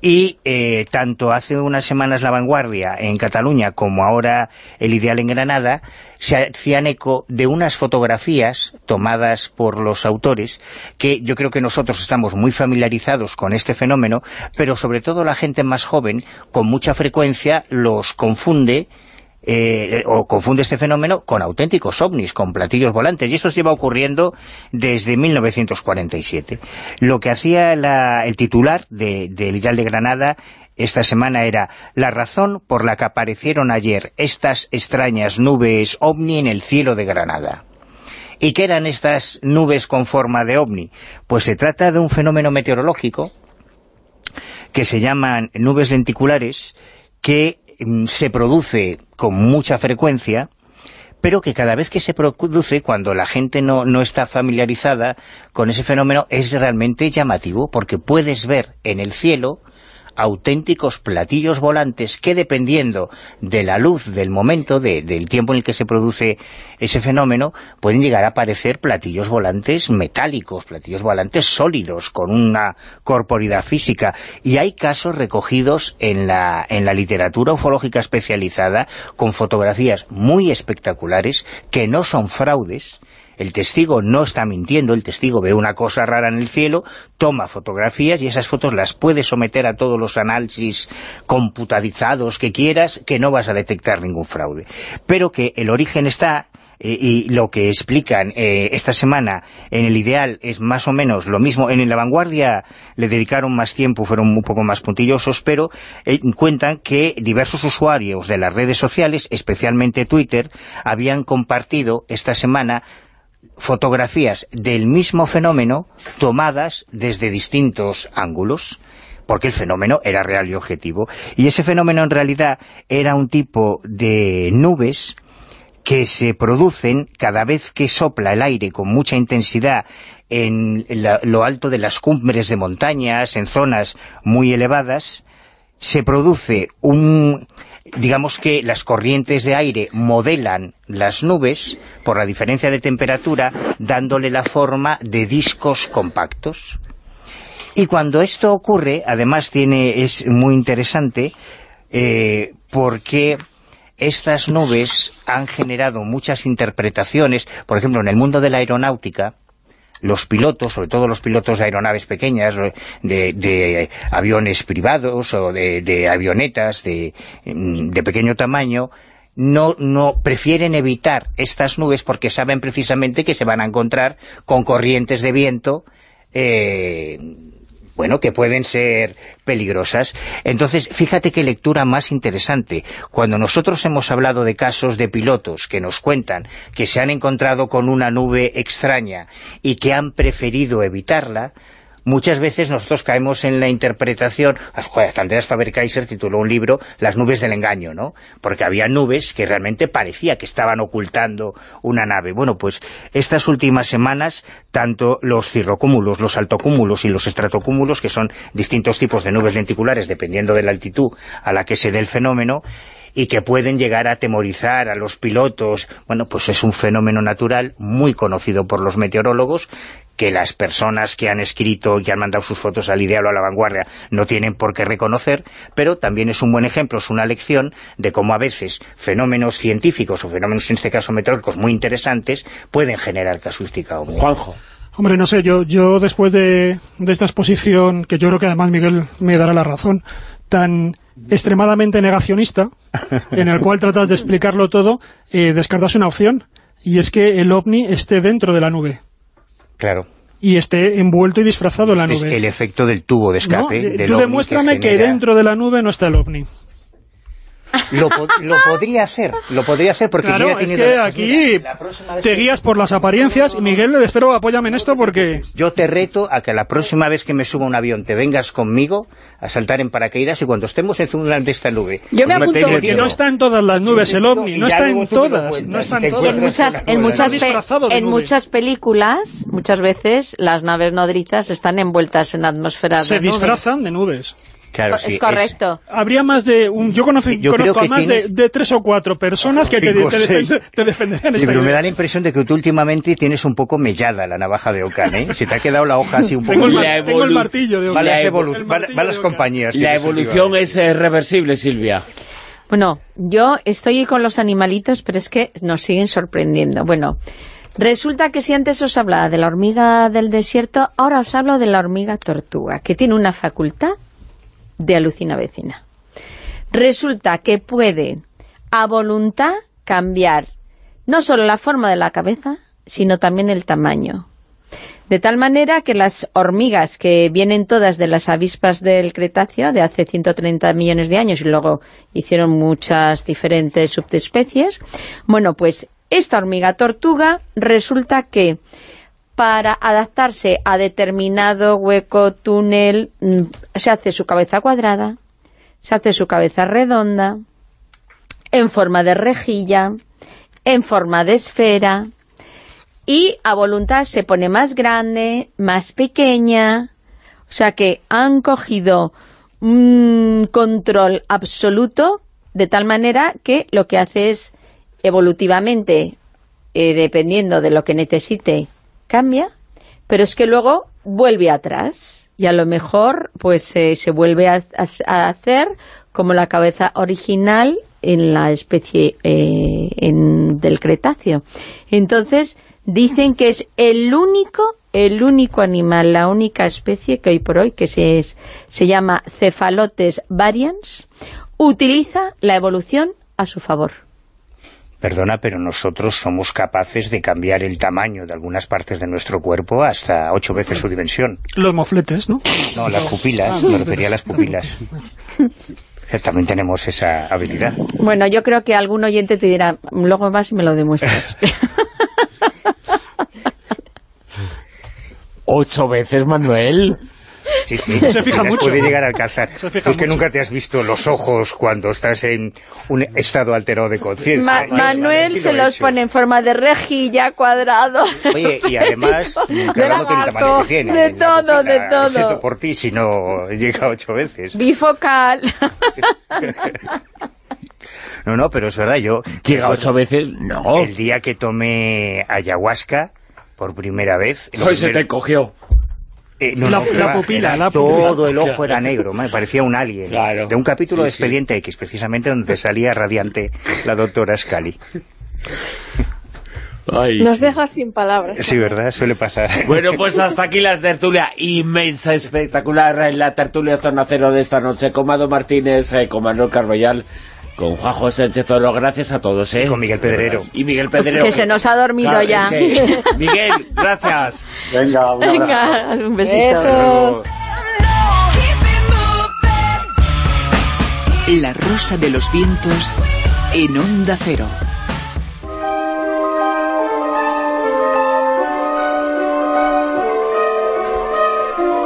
y eh, tanto hace unas semanas La Vanguardia en Cataluña como ahora El Ideal en Granada se hacían eco de unas fotografías tomadas por los autores que yo creo que nosotros estamos muy familiarizados con este fenómeno, pero sobre todo la gente más joven con mucha frecuencia los confunde eh, o confunde este fenómeno con auténticos ovnis, con platillos volantes, y esto lleva ocurriendo desde 1947. Lo que hacía el titular del de, Ideal de Granada esta semana era la razón por la que aparecieron ayer estas extrañas nubes ovni en el cielo de Granada. ¿Y qué eran estas nubes con forma de ovni? Pues se trata de un fenómeno meteorológico que se llaman nubes lenticulares que se produce con mucha frecuencia, pero que cada vez que se produce, cuando la gente no, no está familiarizada con ese fenómeno, es realmente llamativo, porque puedes ver en el cielo auténticos platillos volantes que dependiendo de la luz del momento, del tiempo en el que se produce ese fenómeno, pueden llegar a aparecer platillos volantes metálicos, platillos volantes sólidos, con una corporidad física. Y hay casos recogidos en la, en la literatura ufológica especializada con fotografías muy espectaculares que no son fraudes, el testigo no está mintiendo, el testigo ve una cosa rara en el cielo, toma fotografías y esas fotos las puede someter a todos los análisis computadizados que quieras, que no vas a detectar ningún fraude. Pero que el origen está eh, y lo que explican eh, esta semana en el ideal es más o menos lo mismo. En la vanguardia le dedicaron más tiempo, fueron un poco más puntillosos, pero eh, cuentan que diversos usuarios de las redes sociales, especialmente Twitter, habían compartido esta semana fotografías del mismo fenómeno tomadas desde distintos ángulos porque el fenómeno era real y objetivo. Y ese fenómeno en realidad era un tipo de nubes que se producen cada vez que sopla el aire con mucha intensidad en lo alto de las cumbres de montañas, en zonas muy elevadas, se produce un digamos que las corrientes de aire modelan las nubes por la diferencia de temperatura, dándole la forma de discos compactos. Y cuando esto ocurre, además tiene es muy interesante, eh, porque estas nubes han generado muchas interpretaciones, por ejemplo, en el mundo de la aeronáutica, los pilotos, sobre todo los pilotos de aeronaves pequeñas, de, aviones privados o de, avionetas mm, de, pequeño tamaño, no, no prefieren evitar estas nubes porque saben precisamente que se van a encontrar con corrientes de viento eh, bueno, que pueden ser peligrosas. Entonces, fíjate qué lectura más interesante. Cuando nosotros hemos hablado de casos de pilotos que nos cuentan que se han encontrado con una nube extraña y que han preferido evitarla, muchas veces nosotros caemos en la interpretación, hasta Andreas Faber-Kaiser tituló un libro, Las nubes del engaño, ¿no? Porque había nubes que realmente parecía que estaban ocultando una nave. Bueno, pues estas últimas semanas, tanto los cirrocúmulos, los altocúmulos y los estratocúmulos, que son distintos tipos de nubes lenticulares, dependiendo de la altitud a la que se dé el fenómeno, y que pueden llegar a atemorizar a los pilotos. Bueno, pues es un fenómeno natural muy conocido por los meteorólogos que las personas que han escrito y han mandado sus fotos al ideal o a la vanguardia no tienen por qué reconocer, pero también es un buen ejemplo, es una lección de cómo a veces fenómenos científicos o fenómenos, en este caso meteorológicos, muy interesantes, pueden generar casuística. Juanjo. Hombre, no sé, yo, yo después de, esta exposición, que yo creo que además Miguel me dará la razón, tan extremadamente negacionista, [laughs] en el cual tratas de explicarlo todo, eh, descartas una opción, y es que el OVNI esté dentro de la nube. Claro. Y esté envuelto y disfrazado en la nube. Es el efecto del tubo de escape. No, tú demuéstrame que, dentro de la nube no está el OVNI. Lo, podría hacer, lo podría hacer porque claro, es que aquí te guías por las apariencias. Y Miguel, le espero apóyame en esto porque... Yo te reto a que la próxima vez que me suba un avión te vengas conmigo a saltar en paracaídas y cuando estemos en una de esta nube... Yo me apunto. no está en todas las nubes el OVNI, no está en todas, no está en todas. En muchas, en muchas, en muchas películas, muchas veces, las naves nodrizas están envueltas en atmósferas Se disfrazan de nubes. Es correcto. habría más de... Un, yo conozco, conozco a más de, tres o cuatro personas que te, te, defenderían esta pero me da la impresión de que tú últimamente tienes un poco mellada la navaja de Ocan, ¿eh? Se te ha quedado la hoja así un [laughs] poco... Tengo el, martillo de Ocan. Va las compañías. La evolución es eh, reversible, Silvia. Bueno, yo estoy con los animalitos, pero es que nos siguen sorprendiendo. Bueno, resulta que si antes os hablaba de la hormiga del desierto, ahora os hablo de la hormiga tortuga, que tiene una facultad de alucina vecina. Resulta que puede, a voluntad, cambiar no solo la forma de la cabeza, sino también el tamaño. De tal manera que las hormigas que vienen todas de las avispas del Cretáceo de hace 130 millones de años y luego hicieron muchas diferentes subespecies, bueno, pues esta hormiga tortuga resulta que para adaptarse a determinado hueco, túnel, mm, se hace su cabeza cuadrada, se hace su cabeza redonda, en forma de rejilla, en forma de esfera, y a voluntad se pone más grande, más pequeña, o sea que han cogido un control absoluto de tal manera que lo que hace es evolutivamente, eh, dependiendo de lo que necesite, cambia, pero es que luego vuelve atrás y a lo mejor pues eh, se vuelve a, hacer como la cabeza original en la especie eh, del Cretáceo. Entonces, dicen que es el único, el único animal, la única especie que hoy por hoy, que se, se llama Cephalotes varians, utiliza la evolución a su favor. Perdona, pero nosotros somos capaces de cambiar el tamaño de algunas partes de nuestro cuerpo hasta ocho veces su dimensión. Los mofletes, ¿no? No, las pupilas, me refería a las pupilas. También tenemos esa habilidad. Bueno, yo creo que algún oyente te dirá, luego más y me lo demuestras. [laughs] ¿Ocho veces, Manuel? Sí, sí, se fija mucho. puede llegar a alcanzar. Es que nunca te has visto los ojos cuando estás en un estado alterado de conciencia. Manuel se los pone en forma de rejilla, cuadrado. Oye, y además, [laughs] cada tiene el tamaño que tiene. De todo, de todo. por ti si no llega ocho veces. Bifocal. [laughs] No, no, pero es verdad, yo... ¿Llega ocho veces? No. El día que tomé ayahuasca, por primera vez... Hoy se te cogió. Eh, la, pupila, Todo el ojo era negro, me parecía un alien. De un capítulo de Expediente X, precisamente donde salía radiante la doctora Scully. Nos deja sin palabras. Sí, ¿verdad? Suele pasar. Bueno, pues hasta aquí la tertulia inmensa, espectacular, la tertulia Zona Cero de esta noche con Mado Martínez, eh, con Manuel Carboyal, con Juan José Sánchez Oro, gracias a todos, ¿eh? Y con Miguel Pedrero. Y Miguel Pedrero. Que se nos ha dormido ya. [laughs] Miguel, gracias. Venga, un Venga, un besito. La rosa de los vientos en Onda Cero.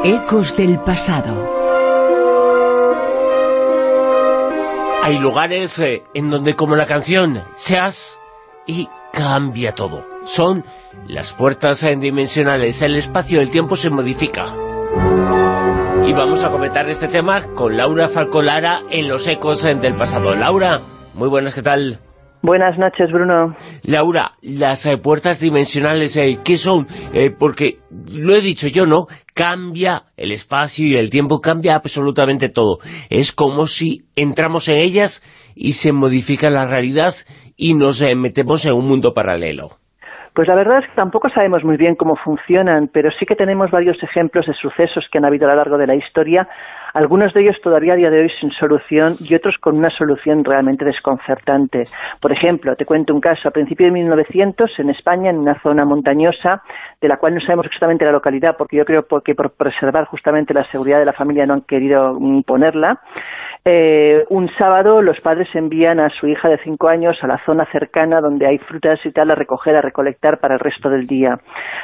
Ecos del pasado. Hay lugares eh, en donde, como la canción, seas y cambia todo. Son las puertas dimensionales, el espacio, el tiempo se modifica. Y vamos a comentar este tema con Laura Falcolara en Los Ecos del Pasado. Laura, muy buenas, ¿qué tal? Buenas noches, Bruno. Laura, las eh, puertas dimensionales, eh, ¿qué son? Eh, porque, lo he dicho yo, ¿no? Cambia el espacio y el tiempo, cambia absolutamente todo. Es como si entramos en ellas y se modifica la realidad y nos metemos en un mundo paralelo. Pues la verdad es que tampoco sabemos muy bien cómo funcionan, pero sí que tenemos varios ejemplos de sucesos que han habido a lo largo de la historia algunos de ellos todavía a día de hoy sin solución y otros con una solución realmente desconcertante. Por ejemplo, te cuento un caso. A principios de 1900, en España, en una zona montañosa, de la cual no sabemos exactamente la localidad, porque yo creo que por preservar justamente la seguridad de la familia no han querido ponerla, eh, un sábado los padres envían a su hija de cinco años a la zona cercana donde hay frutas y tal a recoger, a recolectar para el resto del día.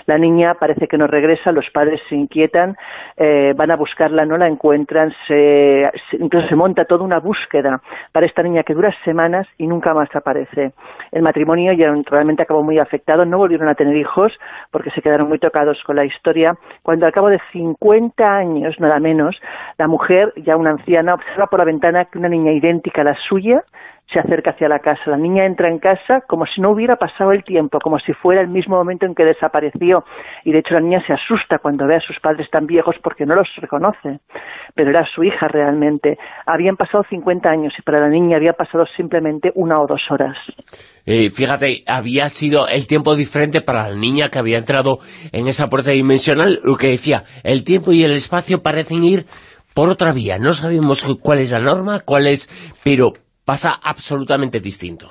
La niña parece que no regresa, los padres se inquietan, eh, van a buscarla, no la encuentran, se, se monta toda una búsqueda para esta niña que dura semanas y nunca más aparece. El matrimonio ya realmente acabó muy afectado, no volvieron a tener hijos porque se quedaron muy tocados con la historia, cuando al cabo de 50 años, nada menos, la mujer, ya una anciana, observa por la ventana que una niña idéntica a la suya se acerca hacia la casa. La niña entra en casa como si no hubiera pasado el tiempo, como si fuera el mismo momento en que desapareció. Y de hecho la niña se asusta cuando ve a sus padres tan viejos porque no los reconoce. Pero era su hija realmente. Habían pasado 50 años y para la niña había pasado simplemente una o dos horas. Eh, fíjate, había sido el tiempo diferente para la niña que había entrado en esa puerta dimensional, lo que decía, el tiempo y el espacio parecen ir por otra vía. No sabemos cuál es la norma, cuál es, pero pasa absolutamente distinto.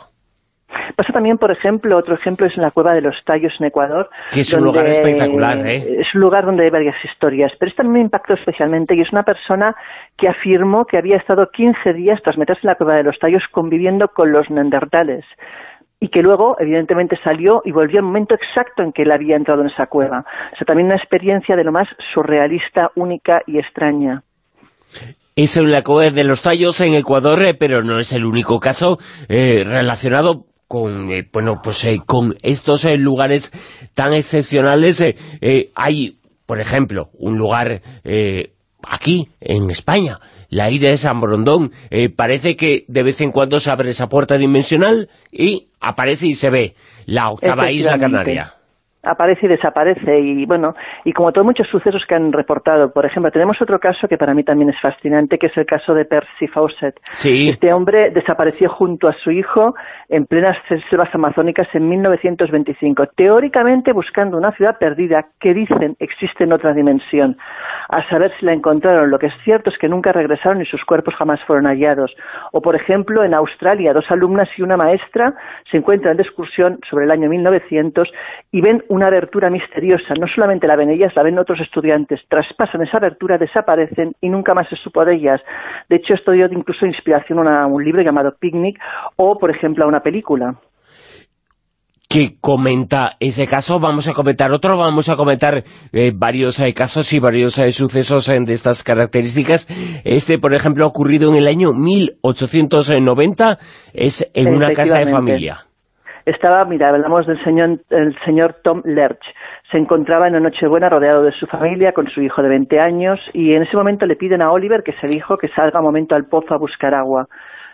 Pasa también, por ejemplo, otro ejemplo es en la Cueva de los Tallos en Ecuador. Que es un lugar espectacular, ¿eh? Es un lugar donde hay varias historias, pero esta me impactó especialmente y es una persona que afirmó que había estado 15 días tras meterse en la Cueva de los Tallos conviviendo con los neandertales y que luego, evidentemente, salió y volvió al momento exacto en que él había entrado en esa cueva. O sea, también una experiencia de lo más surrealista, única y extraña es la cueva de los tallos en Ecuador, eh, pero no es el único caso eh, relacionado con eh, bueno pues con estos lugares tan excepcionales. hay, por ejemplo, un lugar aquí, en España, la isla de San Borondón. parece que de vez en cuando se abre esa puerta dimensional y aparece y se ve la octava isla canaria aparece y desaparece y bueno, y como todos muchos sucesos que han reportado, por ejemplo, tenemos otro caso que para mí también es fascinante, que es el caso de Percy Fawcett. Este hombre desapareció junto a su hijo en plenas selvas amazónicas en 1925, teóricamente buscando una ciudad perdida que dicen existe en otra dimensión. A saber si la encontraron, lo que es cierto es que nunca regresaron y sus cuerpos jamás fueron hallados. O por ejemplo, en Australia, dos alumnas y una maestra se encuentran de excursión sobre el año 1900 y ven una abertura misteriosa. No solamente la ven ellas, la ven otros estudiantes. Traspasan esa abertura, desaparecen y nunca más se supo de ellas. De hecho, esto dio incluso inspiración a un libro llamado Picnic o, por ejemplo, a una película que comenta ese caso, vamos a comentar otro, vamos a comentar eh, varios eh, casos y varios eh, sucesos de estas características. Este, por ejemplo, ha ocurrido en el año 1890, es en una casa de familia estaba, mira, hablamos del señor, el señor Tom Lerch. Se encontraba en una Nochebuena rodeado de su familia, con su hijo de 20 años, y en ese momento le piden a Oliver, que es el hijo, que salga un momento al pozo a buscar agua.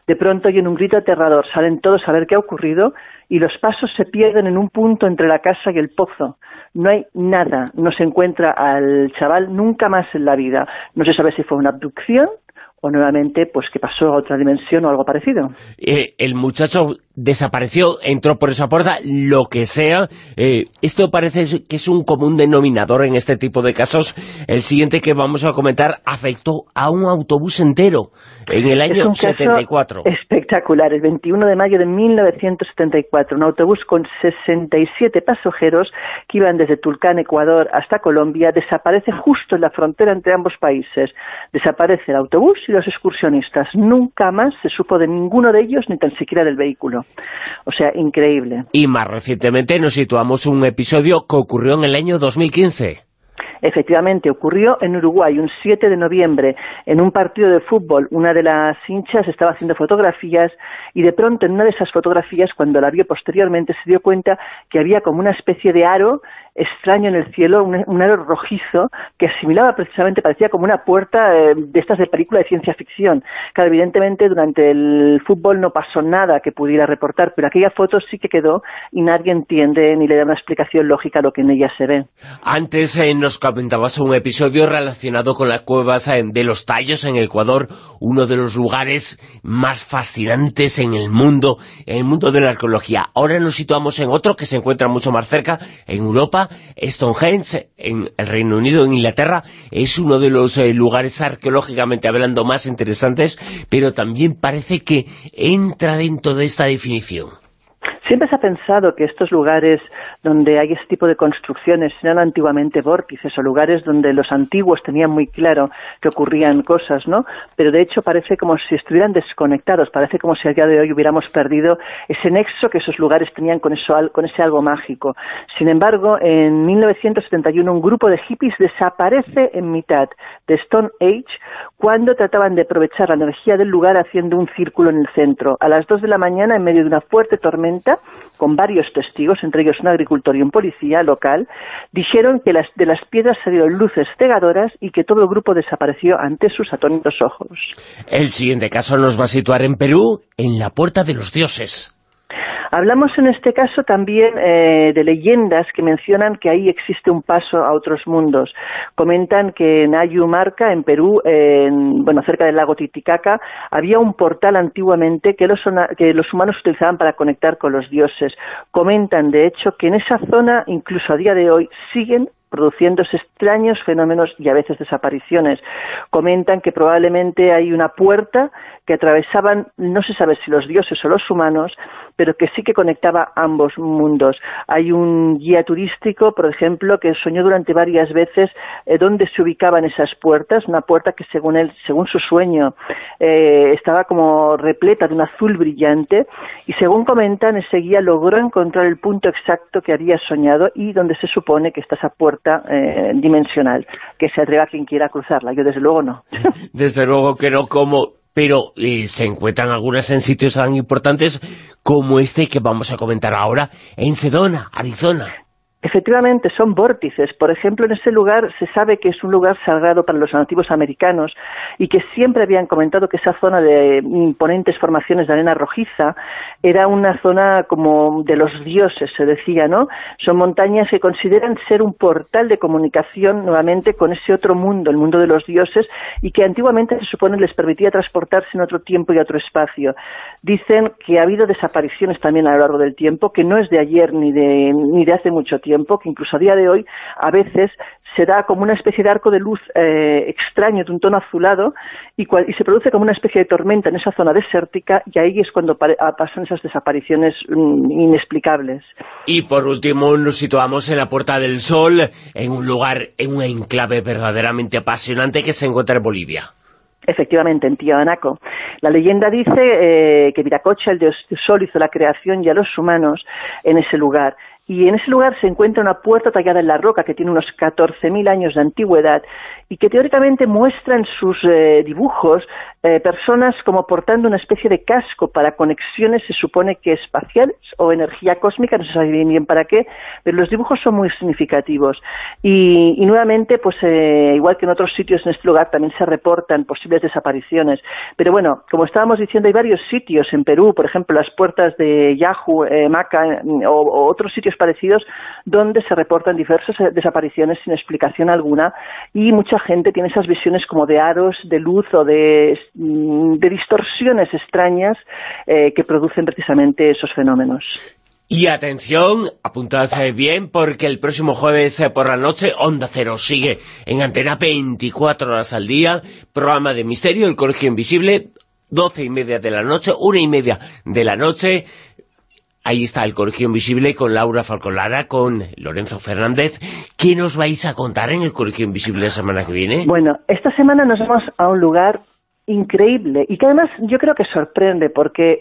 De pronto oyen un grito aterrador, salen todos a ver qué ha ocurrido, y los pasos se pierden en un punto entre la casa y el pozo. No hay nada, no se encuentra al chaval nunca más en la vida. No se sabe si fue una abducción o nuevamente pues que pasó a otra dimensión o algo parecido. Eh, el muchacho desapareció, entró por esa puerta, lo que sea. Eh, esto parece que es un común denominador en este tipo de casos. El siguiente que vamos a comentar afectó a un autobús entero en el año 74. espectacular. El 21 de mayo de 1974, un autobús con 67 pasajeros que iban desde Tulcán, Ecuador, hasta Colombia, desaparece justo en la frontera entre ambos países. Desaparece el autobús y los excursionistas. Nunca más se supo de ninguno de ellos, ni tan siquiera del vehículo. O sea, increíble. Y más recientemente nos situamos un episodio que ocurrió en el año 2015. Efectivamente, ocurrió en Uruguay un 7 de noviembre en un partido de fútbol. Una de las hinchas estaba haciendo fotografías y de pronto en una de esas fotografías, cuando la vio posteriormente, se dio cuenta que había como una especie de aro extraño en el cielo, un, aro rojizo que asimilaba precisamente, parecía como una puerta eh, de estas de película de ciencia ficción. Claro, evidentemente durante el fútbol no pasó nada que pudiera reportar, pero aquella foto sí que quedó y nadie entiende ni le da una explicación lógica a lo que en ella se ve. Antes eh, nos comentabas un episodio relacionado con las cuevas eh, de los tallos en Ecuador, uno de los lugares más fascinantes en el mundo, en el mundo de la arqueología. Ahora nos situamos en otro que se encuentra mucho más cerca, en Europa, Stonehenge, en el Reino Unido, en Inglaterra, es uno de los eh, lugares arqueológicamente hablando más interesantes, pero también parece que entra dentro de esta definición. Siempre se ha pensado que estos lugares donde hay ese tipo de construcciones eran antiguamente vórtices o lugares donde los antiguos tenían muy claro que ocurrían cosas, ¿no? Pero de hecho parece como si estuvieran desconectados, parece como si a día de hoy hubiéramos perdido ese nexo que esos lugares tenían con, eso, con ese algo mágico. Sin embargo, en 1971 un grupo de hippies desaparece en mitad de Stone Age cuando trataban de aprovechar la energía del lugar haciendo un círculo en el centro. A las dos de la mañana, en medio de una fuerte tormenta, con varios testigos, entre ellos un agricultor y un policía local, dijeron que las, de las piedras salieron luces cegadoras y que todo el grupo desapareció ante sus atónitos ojos. El siguiente caso nos va a situar en Perú, en la Puerta de los Dioses. Hablamos en este caso también eh, de leyendas que mencionan que ahí existe un paso a otros mundos. Comentan que en Ayumarca, en Perú, en, bueno, cerca del lago Titicaca, había un portal antiguamente que los, que los humanos utilizaban para conectar con los dioses. Comentan, de hecho, que en esa zona, incluso a día de hoy, siguen produciéndose extraños fenómenos y a veces desapariciones. Comentan que probablemente hay una puerta que atravesaban, no se sabe si los dioses o los humanos, pero que sí que conectaba ambos mundos. Hay un guía turístico, por ejemplo, que soñó durante varias veces eh, dónde se ubicaban esas puertas, una puerta que según él, según su sueño, eh, estaba como repleta de un azul brillante, y según comentan, ese guía logró encontrar el punto exacto que había soñado y donde se supone que está esa puerta eh, dimensional, que se atreva quien quiera cruzarla. Yo desde luego no. [laughs] Desde luego que no, como pero eh, se encuentran algunas en sitios tan importantes como este que vamos a comentar ahora en Sedona, Arizona. Efectivamente, son vórtices. Por ejemplo, en ese lugar se sabe que es un lugar sagrado para los nativos americanos y que siempre habían comentado que esa zona de imponentes formaciones de arena rojiza era una zona como de los dioses, se decía, ¿no? Son montañas que consideran ser un portal de comunicación nuevamente con ese otro mundo, el mundo de los dioses, y que antiguamente se supone les permitía transportarse en otro tiempo y otro espacio. Dicen que ha habido desapariciones también a lo largo del tiempo, que no es de ayer ni de, ni de hace mucho tiempo que incluso a día de hoy a veces se da como una especie de arco de luz eh, extraño de un tono azulado y, se produce como una especie de tormenta en esa zona desértica y ahí es cuando ah, pasan esas desapariciones mm, inexplicables. Y por último nos situamos en la Puerta del Sol, en un lugar, en un enclave verdaderamente apasionante que se encuentra en Bolivia. Efectivamente, en Tiahuanaco. La leyenda dice eh, que Viracocha, el dios sol, hizo la creación y a los humanos en ese lugar y en ese lugar se encuentra una puerta tallada en la roca que tiene unos 14.000 años de antigüedad y que teóricamente muestra en sus eh, dibujos eh, personas como portando una especie de casco para conexiones, se supone que espaciales o energía cósmica, no se sabe bien, para qué, pero los dibujos son muy significativos. Y, nuevamente, pues eh, igual que en otros sitios en este lugar, también se reportan posibles desapariciones. Pero bueno, como estábamos diciendo, hay varios sitios en Perú, por ejemplo, las puertas de Yahoo, Maca o otros sitios parecidos donde se reportan diversas desapariciones sin explicación alguna y mucha gente tiene esas visiones como de aros de luz o de, mm, distorsiones extrañas eh, que producen precisamente esos fenómenos. Y atención, apuntad bien, porque el próximo jueves eh, por la noche, Onda Cero sigue en antena 24 horas al día, programa de misterio, El Colegio Invisible, doce y media de la noche, una y media de la noche, Ahí está el Colegio Invisible con Laura Falcolara, con Lorenzo Fernández. ¿Qué nos vais a contar en el Colegio Invisible la semana que viene? Bueno, esta semana nos vamos a un lugar increíble y que además yo creo que sorprende porque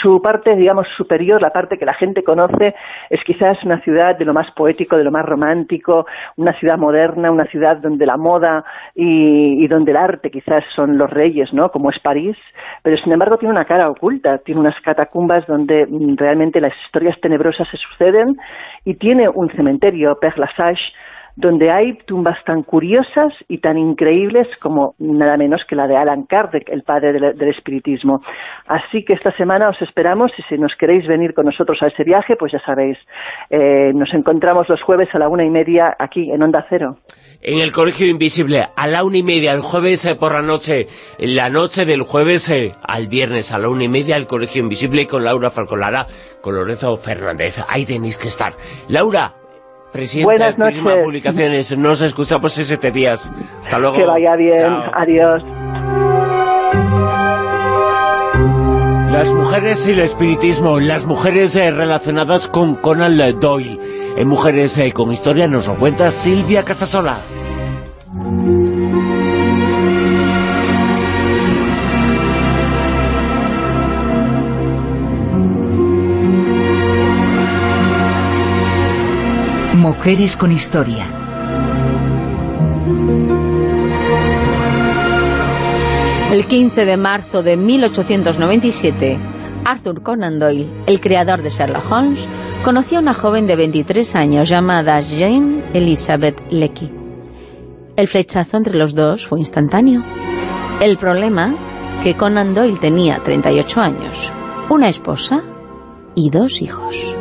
su, parte, digamos, superior, la parte que la gente conoce, es quizás una ciudad de lo más poético, de lo más romántico, una ciudad moderna, una ciudad donde la moda y, donde el arte quizás son los reyes, ¿no?, como es París, pero sin embargo tiene una cara oculta, tiene unas catacumbas donde mm, realmente las historias tenebrosas se suceden y tiene un cementerio, Père Lachaise, donde hay tumbas tan curiosas y tan increíbles como nada menos que la de Alan Kardec, el padre del, espiritismo. Así que esta semana os esperamos y si nos queréis venir con nosotros a ese viaje, pues ya sabéis, eh, nos encontramos los jueves a la una y media aquí en Onda Cero. En el Colegio Invisible, a la una y media, el jueves eh, por la noche, la noche del jueves eh, al viernes a la una y media, el Colegio Invisible con Laura Falcolara, con Lorenzo Fernández. Ahí tenéis que estar. Laura, presidenta Buenas noches. de Publicaciones. Nos escuchamos en siete días. Hasta luego. Que vaya bien. Adiós. Las mujeres y el espiritismo, las mujeres eh, relacionadas con Conan Doyle. En Mujeres eh, con Historia nos lo cuenta Silvia Casasola. Mujeres con Historia. El 15 de marzo de 1897, Arthur Conan Doyle, el creador de Sherlock Holmes, conoció a una joven de 23 años llamada Jane Elizabeth Lecky. El flechazo entre los dos fue instantáneo. El problema, que Conan Doyle tenía 38 años, una esposa y dos hijos.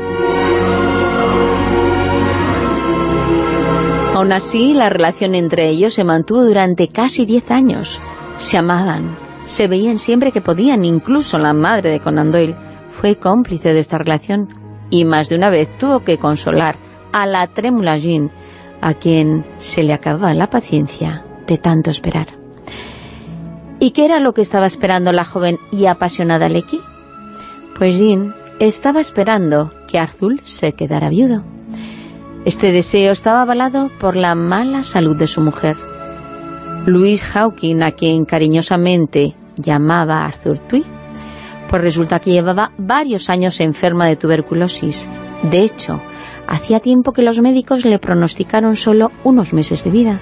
Aún así, la relación entre ellos se mantuvo durante casi 10 años. Se amaban, se veían siempre que podían, incluso la madre de Conan Doyle fue cómplice de esta relación y más de una vez tuvo que consolar a la trémula Jean, a quien se le acababa la paciencia de tanto esperar. ¿Y qué era lo que estaba esperando la joven y apasionada Lecky? Pues Jean estaba esperando que Arthur se quedara viudo. Este deseo estaba avalado por la mala salud de su mujer. Louise Hawking, a quien cariñosamente llamaba Arthur Tui, pues resulta que llevaba varios años enferma de tuberculosis. De hecho, hacía tiempo que los médicos le pronosticaron solo unos meses de vida.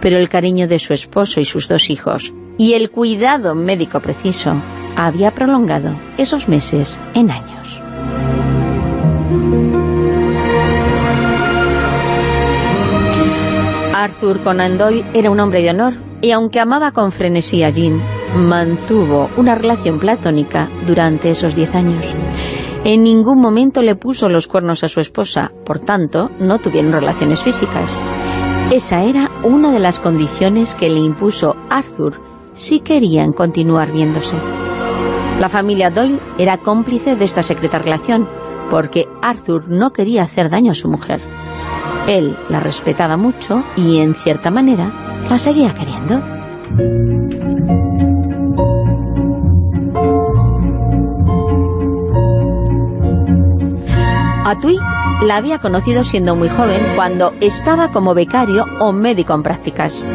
Pero el cariño de su esposo y sus dos hijos y el cuidado médico preciso había prolongado esos meses en años. Arthur Conan Doyle era un hombre de honor y aunque amaba con frenesí a Jean, mantuvo una relación platónica durante esos diez años. En ningún momento le puso los cuernos a su esposa, por tanto, no tuvieron relaciones físicas. Esa era una de las condiciones que le impuso Arthur si querían continuar viéndose. La familia Doyle era cómplice de esta secreta relación, porque Arthur no quería hacer daño a su mujer. Él la respetaba mucho y, en cierta manera, la seguía queriendo. Atui la había conocido siendo muy joven cuando estaba como becario o médico en prácticas.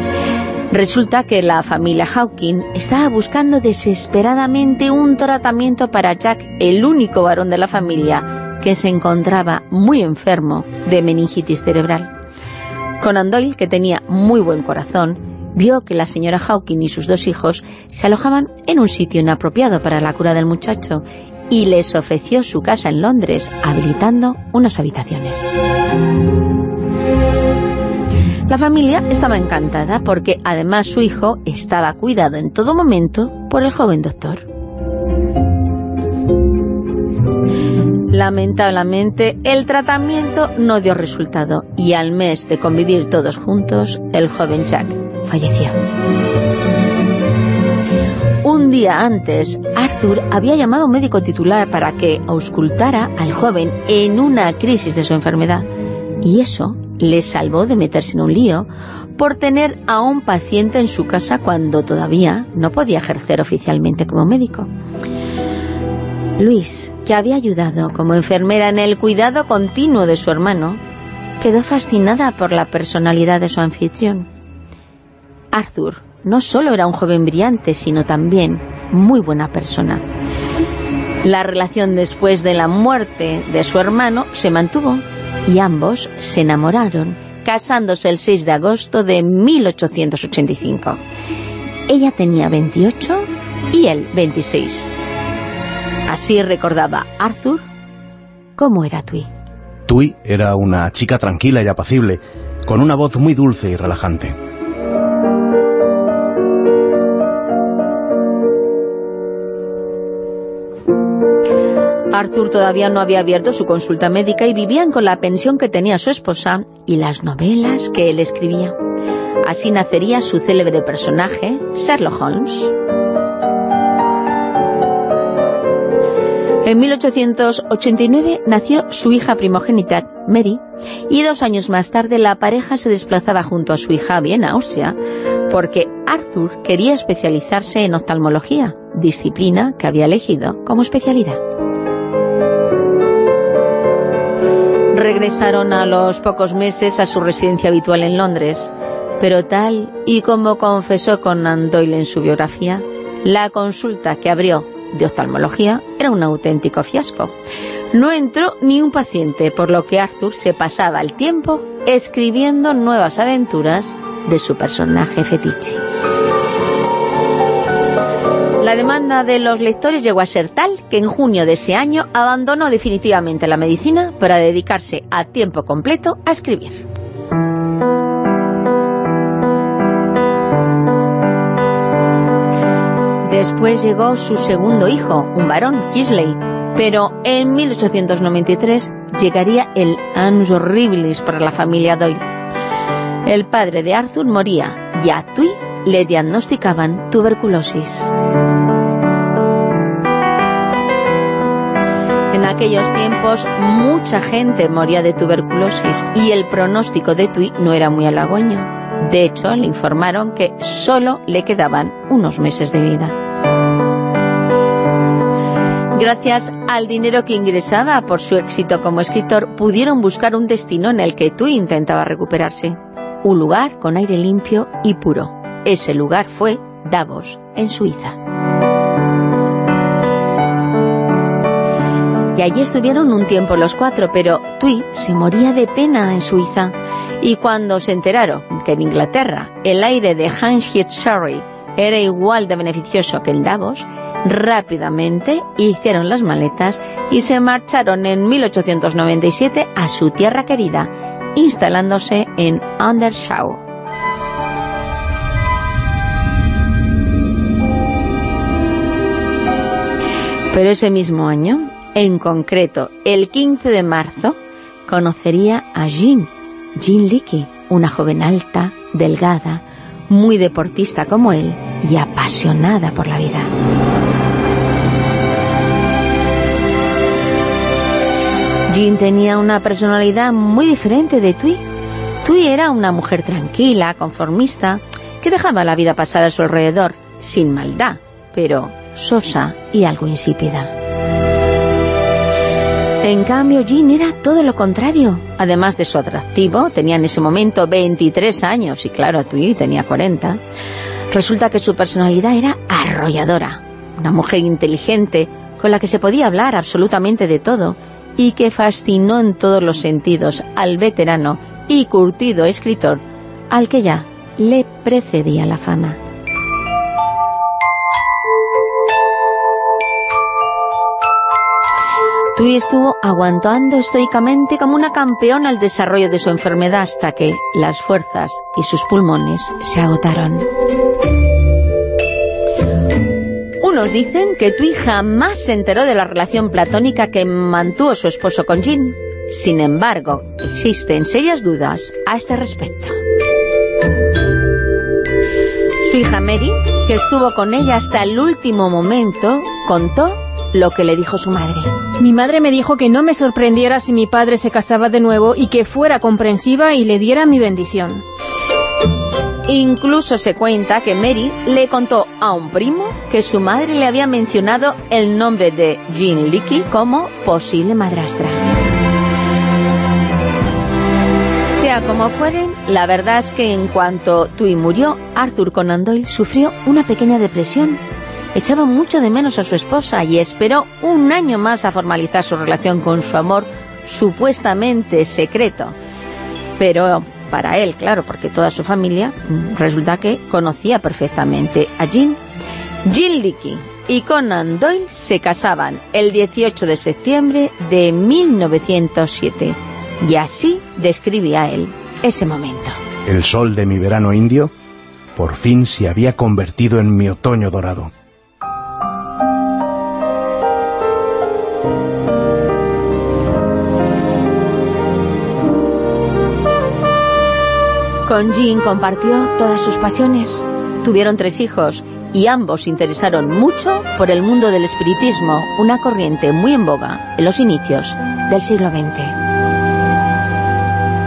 Resulta que la familia Hawking estaba buscando desesperadamente un tratamiento para Jack, el único varón de la familia, que se encontraba muy enfermo de meningitis cerebral. Conan Doyle, que tenía muy buen corazón, vio que la señora Hawking y sus dos hijos se alojaban en un sitio inapropiado para la cura del muchacho y les ofreció su casa en Londres, habilitando unas habitaciones. La familia estaba encantada porque además su hijo estaba cuidado en todo momento por el joven doctor. Lamentablemente, el tratamiento no dio resultado y al mes de convivir todos juntos, el joven Jack falleció. Un día antes, Arthur había llamado a un médico titular para que auscultara al joven en una crisis de su enfermedad y eso le salvó de meterse en un lío por tener a un paciente en su casa cuando todavía no podía ejercer oficialmente como médico. Luis, que había ayudado como enfermera en el cuidado continuo de su hermano, quedó fascinada por la personalidad de su anfitrión. Arthur no solo era un joven brillante, sino también muy buena persona. La relación después de la muerte de su hermano se mantuvo y ambos se enamoraron, casándose el 6 de agosto de 1885. Ella tenía 28 y él 26. Así recordaba Arthur cómo era Tui. Tui era una chica tranquila y apacible, con una voz muy dulce y relajante. Arthur todavía no había abierto su consulta médica y vivían con la pensión que tenía su esposa y las novelas que él escribía. Así nacería su célebre personaje, Sherlock Holmes. En 1889 nació su hija primogénita, Mary, y dos años más tarde la pareja se desplazaba junto a su hija a Austria, porque Arthur quería especializarse en oftalmología, disciplina que había elegido como especialidad. Regresaron a los pocos meses a su residencia habitual en Londres, pero tal y como confesó Conan Doyle en su biografía, la consulta que abrió de oftalmología era un auténtico fiasco. No entró ni un paciente, por lo que Arthur se pasaba el tiempo escribiendo nuevas aventuras de su personaje fetiche. La demanda de los lectores llegó a ser tal que en junio de ese año abandonó definitivamente la medicina para dedicarse a tiempo completo a escribir. Después llegó su segundo hijo, un varón, Kisley, pero en 1893 llegaría el Annus Horribilis para la familia Doyle. El padre de Arthur moría y a Tui le diagnosticaban tuberculosis. En aquellos tiempos mucha gente moría de tuberculosis y el pronóstico de Tui no era muy halagüeño. De hecho, le informaron que solo le quedaban unos meses de vida. Gracias al dinero que ingresaba por su éxito como escritor, pudieron buscar un destino en el que Tui intentaba recuperarse. Un lugar con aire limpio y puro. Ese lugar fue Davos, en Suiza. Y allí estuvieron un tiempo los cuatro, pero Tui se moría de pena en Suiza. Y cuando se enteraron que en Inglaterra el aire de Surrey era igual de beneficioso que en Davos, rápidamente hicieron las maletas y se marcharon en 1897 a su tierra querida, instalándose en Undershaw. Pero ese mismo año, en concreto el 15 de marzo, conocería a Jean, Jean Leakey, una joven alta, delgada, muy deportista como él y apasionada por la vida. Jean tenía una personalidad muy diferente de Tui. Tui era una mujer tranquila, conformista, que dejaba la vida pasar a su alrededor, sin maldad, pero sosa y algo insípida. En cambio, Jean era todo lo contrario. Además de su atractivo, tenía en ese momento 23 años, y claro, Tui tenía 40. Resulta que su personalidad era arrolladora. Una mujer inteligente, con la que se podía hablar absolutamente de todo, y que fascinó en todos los sentidos al veterano y curtido escritor al que ya le precedía la fama. Tui estuvo aguantando estoicamente como una campeona el desarrollo de su enfermedad hasta que las fuerzas y sus pulmones se agotaron. Unos dicen que Tui jamás se enteró de la relación platónica que mantuvo su esposo con Jean. Sin embargo, existen serias dudas a este respecto. Su hija Mary, que estuvo con ella hasta el último momento, contó lo que le dijo su madre. Mi madre me dijo que no me sorprendiera si mi padre se casaba de nuevo y que fuera comprensiva y le diera mi bendición. Incluso se cuenta que Mary le contó a un primo que su madre le había mencionado el nombre de Jean Leakey como posible madrastra. Sea como fueren, la verdad es que en cuanto Tui murió, Arthur Conan Doyle sufrió una pequeña depresión. Echaba mucho de menos a su esposa y esperó un año más a formalizar su relación con su amor supuestamente secreto. Pero para él, claro, porque toda su familia mm, resulta que conocía perfectamente a Jean. Jean Leakey y Conan Doyle se casaban el 18 de septiembre de 1907 y así describía él ese momento. El sol de mi verano indio por fin se había convertido en mi otoño dorado. Con Jean compartió todas sus pasiones. Tuvieron tres hijos y ambos se interesaron mucho por el mundo del espiritismo, una corriente muy en boga en los inicios del siglo XX.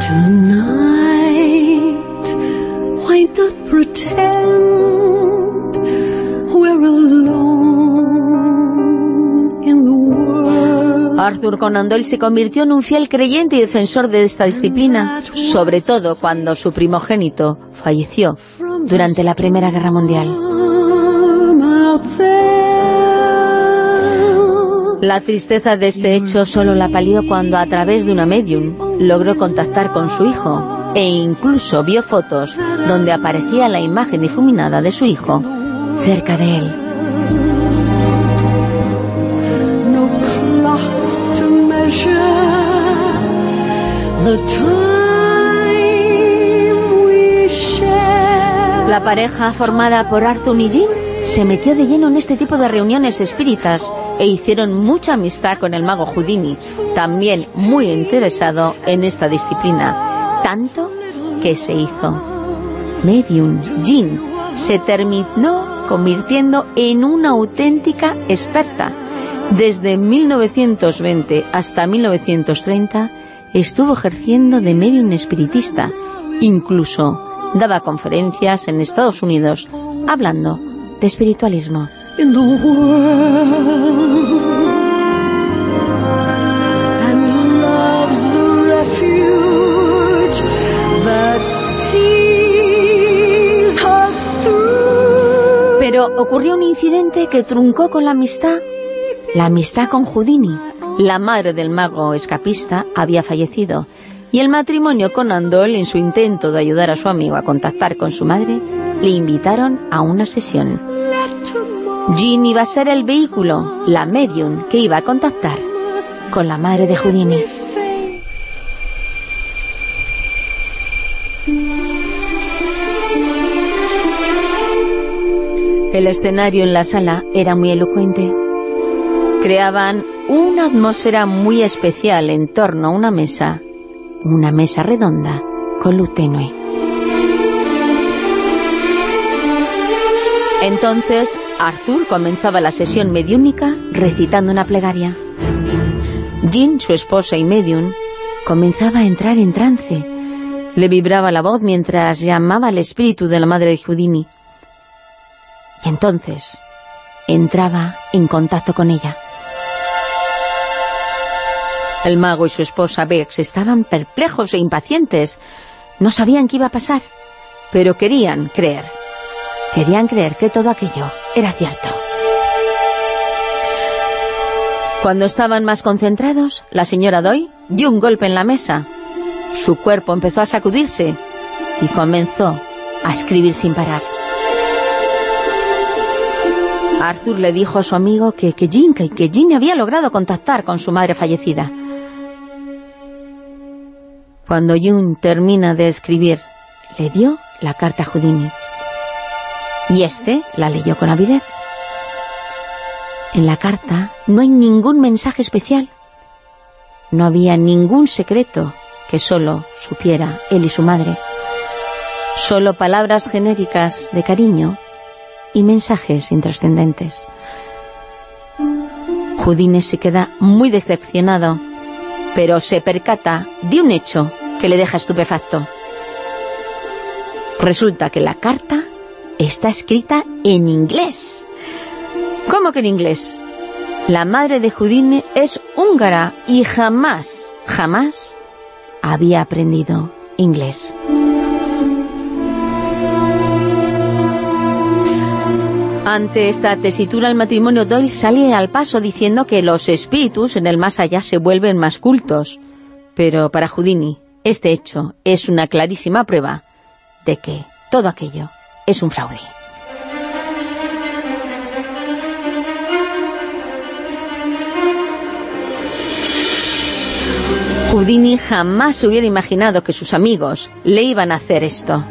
Tonight, why not Arthur Conan Doyle se convirtió en un fiel creyente y defensor de esta disciplina, sobre todo cuando su primogénito falleció durante la Primera Guerra Mundial. La tristeza de este hecho solo la palió cuando a través de una medium logró contactar con su hijo e incluso vio fotos donde aparecía la imagen difuminada de su hijo cerca de él. La pareja formada por Arthur y Jean se metió de lleno en este tipo de reuniones espíritas e hicieron mucha amistad con el mago Houdini, también muy interesado en esta disciplina, tanto que se hizo medium. Jean se terminó convirtiendo en una auténtica experta. Desde 1920 hasta 1930 estuvo ejerciendo de medium espiritista. Incluso daba conferencias en Estados Unidos hablando de espiritualismo. Pero ocurrió un incidente que truncó con la amistad, la amistad con Houdini. La madre del mago escapista había fallecido y el matrimonio con Andol, en su intento de ayudar a su amigo a contactar con su madre, le invitaron a una sesión. Jean iba a ser el vehículo, la medium, que iba a contactar con la madre de Houdini. El escenario en la sala era muy elocuente creaban una atmósfera muy especial en torno a una mesa, una mesa redonda con luz tenue. Entonces, Arthur comenzaba la sesión mediúnica recitando una plegaria. Jean, su esposa y medium, comenzaba a entrar en trance. Le vibraba la voz mientras llamaba al espíritu de la madre de Houdini. Y entonces entraba en contacto con ella. El mago y su esposa Bex estaban perplejos e impacientes. No sabían qué iba a pasar, pero querían creer. Querían creer que todo aquello era cierto. Cuando estaban más concentrados, la señora Doy dio un golpe en la mesa. Su cuerpo empezó a sacudirse y comenzó a escribir sin parar. Arthur le dijo a su amigo que, que que Jean había logrado contactar con su madre fallecida. Cuando Jung termina de escribir, le dio la carta a Houdini. Y este la leyó con avidez. En la carta no hay ningún mensaje especial. No había ningún secreto que solo supiera él y su madre. Solo palabras genéricas de cariño y mensajes intrascendentes. Houdini se queda muy decepcionado pero se percata de un hecho que le deja estupefacto. Resulta que la carta está escrita en inglés. ¿Cómo que en inglés? La madre de Houdini es húngara y jamás, jamás había aprendido inglés. Ante esta tesitura el matrimonio Doyle sale al paso diciendo que los espíritus en el más allá se vuelven más cultos. Pero para Houdini, este hecho es una clarísima prueba de que todo aquello es un fraude. Houdini jamás hubiera imaginado que sus amigos le iban a hacer esto.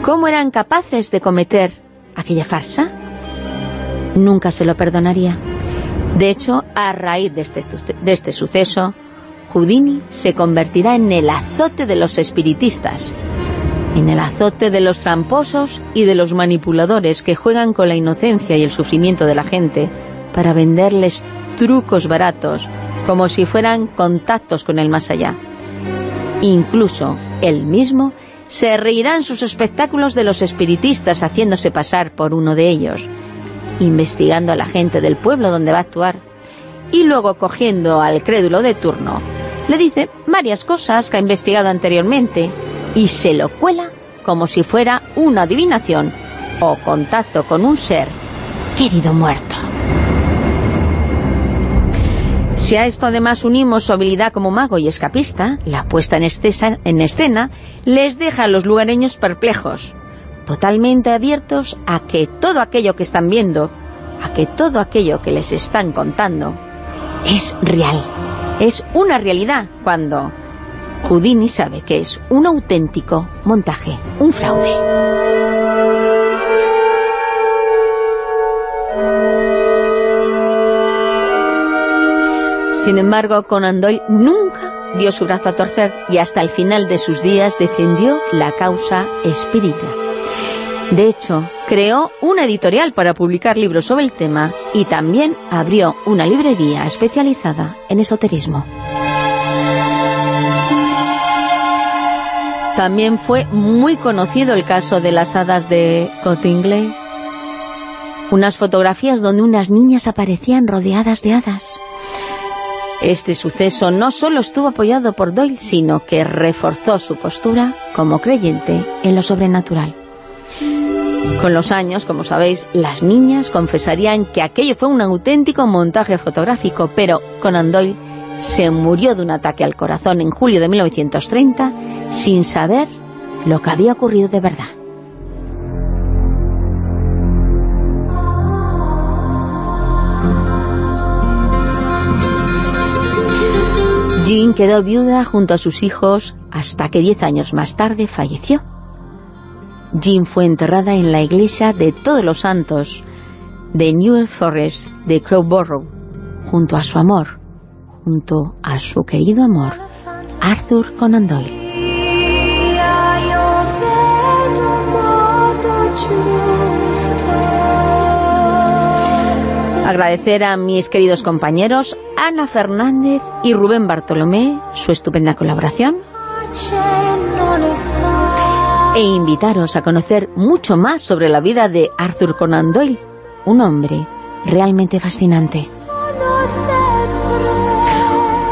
¿Cómo eran capaces de cometer aquella farsa? Nunca se lo perdonaría. De hecho, a raíz de este, de este suceso, Houdini se convertirá en el azote de los espiritistas, en el azote de los tramposos y de los manipuladores que juegan con la inocencia y el sufrimiento de la gente para venderles trucos baratos, como si fueran contactos con el más allá. Incluso él mismo se reirá en sus espectáculos de los espiritistas haciéndose pasar por uno de ellos, investigando a la gente del pueblo donde va a actuar, y luego cogiendo al crédulo de turno, le dice varias cosas que ha investigado anteriormente y se lo cuela como si fuera una adivinación o contacto con un ser. Querido muerto. Si a esto además unimos su habilidad como mago y escapista, la puesta en, en escena les deja a los lugareños perplejos, totalmente abiertos a que todo aquello que están viendo, a que todo aquello que les están contando, es real, es una realidad, cuando Houdini sabe que es un auténtico montaje, un fraude. Sin embargo, Conan Doyle nunca dio su brazo a torcer y hasta el final de sus días defendió la causa espírita. De hecho, creó una editorial para publicar libros sobre el tema y también abrió una librería especializada en esoterismo. También fue muy conocido el caso de las hadas de Cottingley, unas fotografías donde unas niñas aparecían rodeadas de hadas. Este suceso no solo estuvo apoyado por Doyle, sino que reforzó su postura como creyente en lo sobrenatural. Con los años, como sabéis, las niñas confesarían que aquello fue un auténtico montaje fotográfico, pero Conan Doyle se murió de un ataque al corazón en julio de 1930 sin saber lo que había ocurrido de verdad. Jean quedó viuda junto a sus hijos hasta que diez años más tarde falleció. Jean fue enterrada en la iglesia de Todos los Santos de New Earth Forest de Crowborough, junto a su amor, junto a su querido amor, Arthur Conan Doyle. Agradecer a mis queridos compañeros Ana Fernández y Rubén Bartolomé su estupenda colaboración e invitaros a conocer mucho más sobre la vida de Arthur Conan Doyle, un hombre realmente fascinante.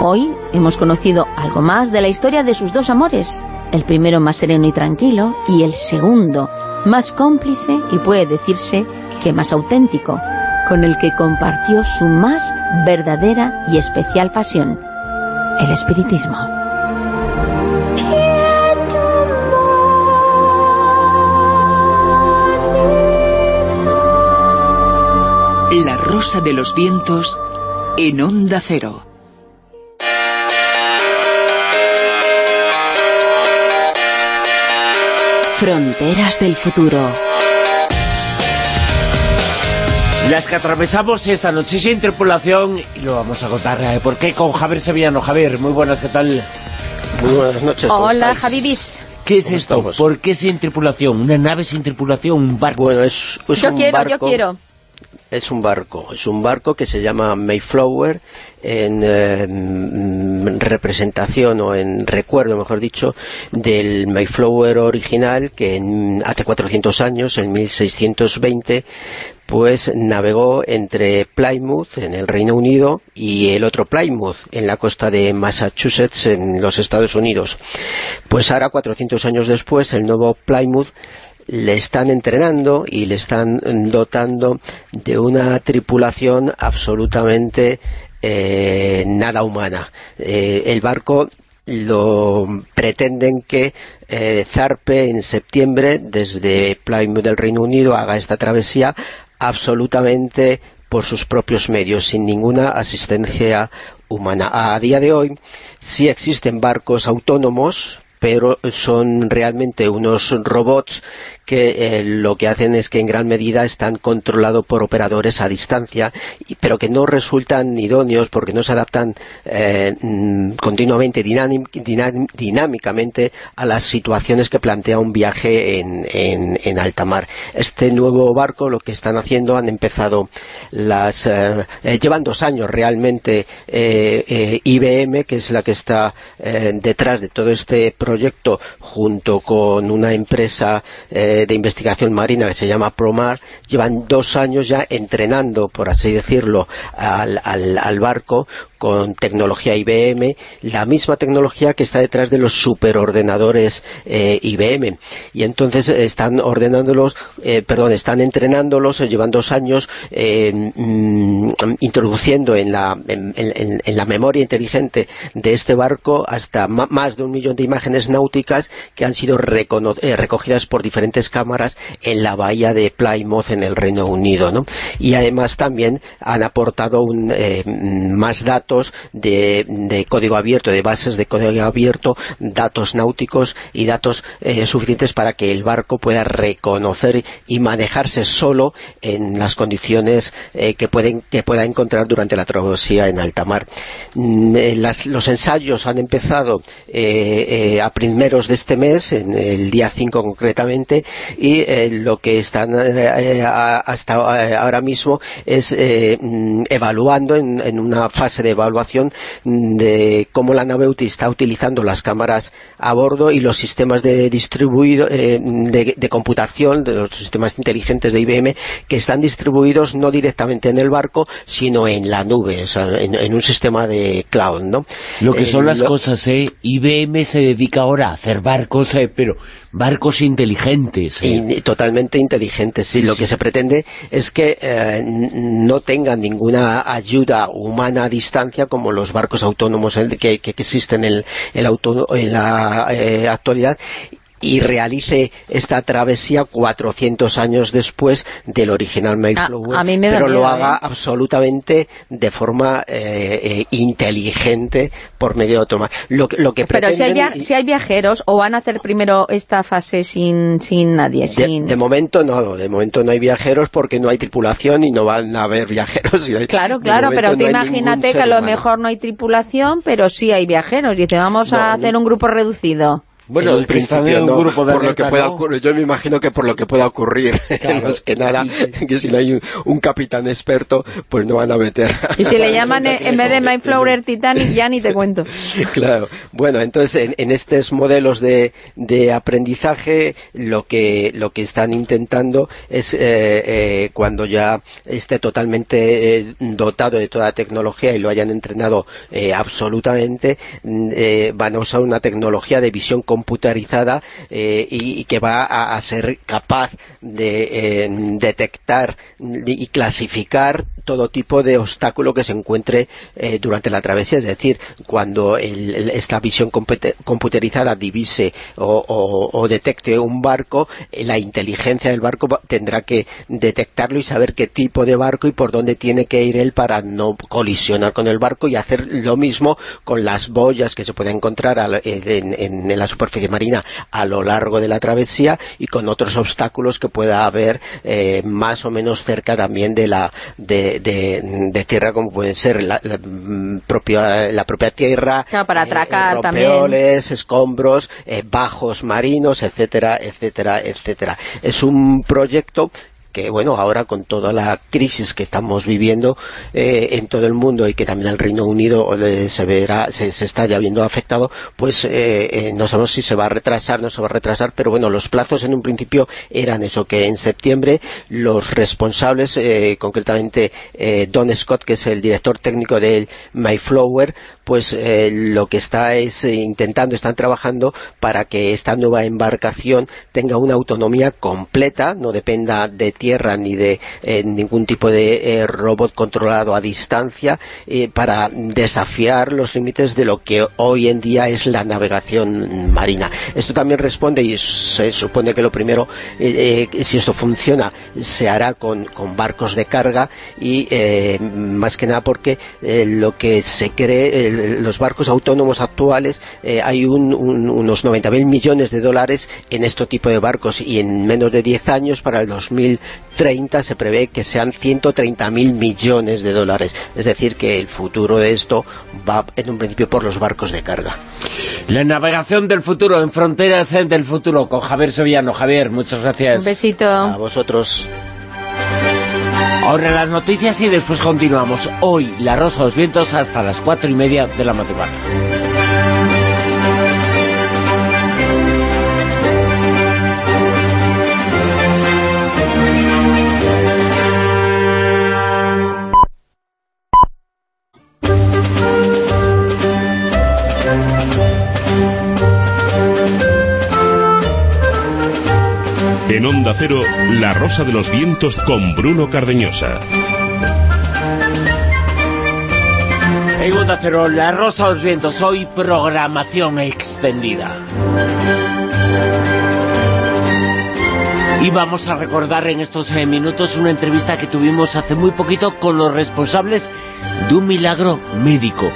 Hoy hemos conocido algo más de la historia de sus dos amores, el primero más sereno y tranquilo y el segundo más cómplice y puede decirse que más auténtico, con el que compartió su más verdadera y especial pasión, el espiritismo. La rosa de los vientos en onda cero. Fronteras del futuro. Las que atravesamos esta noche sin tripulación y lo vamos a contar. Eh, ¿Por qué? Con Javier Sevillano. Javier, muy buenas, ¿qué tal? Muy buenas noches. Hola, Javibis. ¿Qué es esto? ¿Por qué sin tripulación? ¿Una nave sin tripulación? ¿Un barco? Bueno, es, yo quiero, yo quiero es un barco, es un barco que se llama Mayflower en eh, representación o en recuerdo, mejor dicho, del Mayflower original que en, hace 400 años, en 1620, pues navegó entre Plymouth en el Reino Unido y el otro Plymouth en la costa de Massachusetts en los Estados Unidos. Pues ahora, 400 años después, el nuevo Plymouth le están entrenando y le están dotando de una tripulación absolutamente eh, nada humana. Eh, el barco lo pretenden que eh, zarpe en septiembre desde Plymouth del Reino Unido, haga esta travesía absolutamente por sus propios medios, sin ninguna asistencia humana. A día de hoy sí existen barcos autónomos, pero son realmente unos robots que lo que hacen es que en gran medida están controlados por operadores a distancia, pero que no resultan idóneos porque no se adaptan mm, continuamente, dinámicamente a las situaciones que plantea un viaje en, en, alta mar. Este nuevo barco lo que están haciendo, han empezado las... Eh, eh, llevan dos años realmente eh, IBM, que es la que está detrás de todo este proyecto, junto con una empresa de investigación marina que se llama Promar, llevan dos años ya entrenando, por así decirlo, al, al barco con tecnología IBM, la misma tecnología que está detrás de los superordenadores eh, IBM. Y entonces están ordenándolos, eh, perdón, están entrenándolos, llevan dos años eh, mm, introduciendo en la, en, la memoria inteligente de este barco hasta más de un millón de imágenes náuticas que han sido recogidas por diferentes cámaras en la bahía de Plymouth en el Reino Unido. ¿no? Y además también han aportado un, más datos de, código abierto, de bases de código abierto, datos náuticos y datos eh, suficientes para que el barco pueda reconocer y manejarse solo en las condiciones eh, que, pueden, que pueda encontrar durante la travesía en alta mar. Mm, eh, los ensayos han empezado a primeros de este mes, en el día 5 concretamente, y lo que están hasta ahora mismo es mm, evaluando en, en una fase de evaluación de cómo la nave está utilizando las cámaras a bordo y los sistemas de distribuido eh, de, computación, de los sistemas inteligentes de IBM, que están distribuidos no directamente en el barco, sino en la nube, en, un sistema de cloud, ¿no? Lo que son eh, las cosas, ¿eh? IBM se dedica ahora a hacer barcos, eh, pero barcos inteligentes. totalmente inteligentes, sí. Lo que se pretende es que no tengan ninguna ayuda humana a distancia como los barcos autónomos que, que existen en, en la eh, actualidad y realice esta travesía 400 años después del original Mayflower, pero lo haga ¿eh? absolutamente de forma eh, eh, inteligente por medio de otro. Lo, lo que pero si hay, si hay, viajeros, o van a hacer primero esta fase sin, sin nadie. De, de, momento no, de momento no hay viajeros porque no hay tripulación y no van a haber viajeros. [laughs] claro, claro, pero te imagínate que a lo mejor no hay tripulación, pero sí hay viajeros. Y te vamos a hacer un grupo reducido. Bueno, el principio no, grupo por lo que pueda ocurrir, yo me imagino que por lo que pueda ocurrir, [laughs] más que nada, que si no hay un, capitán experto, pues no van a meter. Y si le llaman en vez de Mayflower Titanic, ya ni te cuento. [laughs] Claro, bueno, entonces en, estos modelos de, de, aprendizaje lo que lo que están intentando es eh, eh, cuando ya esté totalmente eh, dotado de toda la tecnología y lo hayan entrenado absolutamente, mm, van a usar una tecnología de visión computarizada eh, y, que va a, ser capaz de eh, detectar y clasificar todo tipo de obstáculo que se encuentre eh, durante la travesía, es decir, cuando esta visión computerizada divise o, detecte un barco, la inteligencia del barco tendrá que detectarlo y saber qué tipo de barco y por dónde tiene que ir él para no colisionar con el barco y hacer lo mismo con las boyas que se pueden encontrar en, en la superficie marina a lo largo de la travesía y con otros obstáculos que pueda haber eh, más o menos cerca también de la de, tierra como pueden ser la, mm, propia la propia tierra para atracar eh, también escombros eh, bajos marinos etcétera etcétera etcétera. Es un proyecto que bueno, ahora con toda la crisis que estamos viviendo eh, en todo el mundo y que también el Reino Unido eh, se verá, se, está ya viendo afectado, pues eh, no sabemos si se va a retrasar, no se va a retrasar, pero bueno, los plazos en un principio eran eso, que en septiembre los responsables, concretamente Don Scott, que es el director técnico del Mayflower, pues lo que está es intentando, están trabajando para que esta nueva embarcación tenga una autonomía completa, no dependa de tierra ni de eh, ningún tipo de eh, robot controlado a distancia para desafiar los límites de lo que hoy en día es la navegación marina. Esto también responde, y se supone que lo primero, si esto funciona, se hará con, barcos de carga y más que nada porque lo que se cree, los barcos autónomos actuales, hay unos 90.000 millones de dólares en este tipo de barcos y en menos de 10 años, para el 2030, se prevé que sean 130.000 millones de dólares. Es decir, que el futuro de esto va en un principio por los barcos de carga. La navegación del futuro en fronteras del futuro con Javier Sevillano. Javier, muchas gracias. Un besito. A vosotros. Ahora las noticias y después continuamos. Hoy, La Rosa de los Vientos hasta las cuatro y media de la madrugada. En Onda Cero, La Rosa de los Vientos con Bruno Cardeñosa. En Onda Cero, La Rosa de los Vientos, hoy programación extendida. Y vamos a recordar en estos eh, minutos una entrevista que tuvimos hace muy poquito con los responsables de un milagro médico.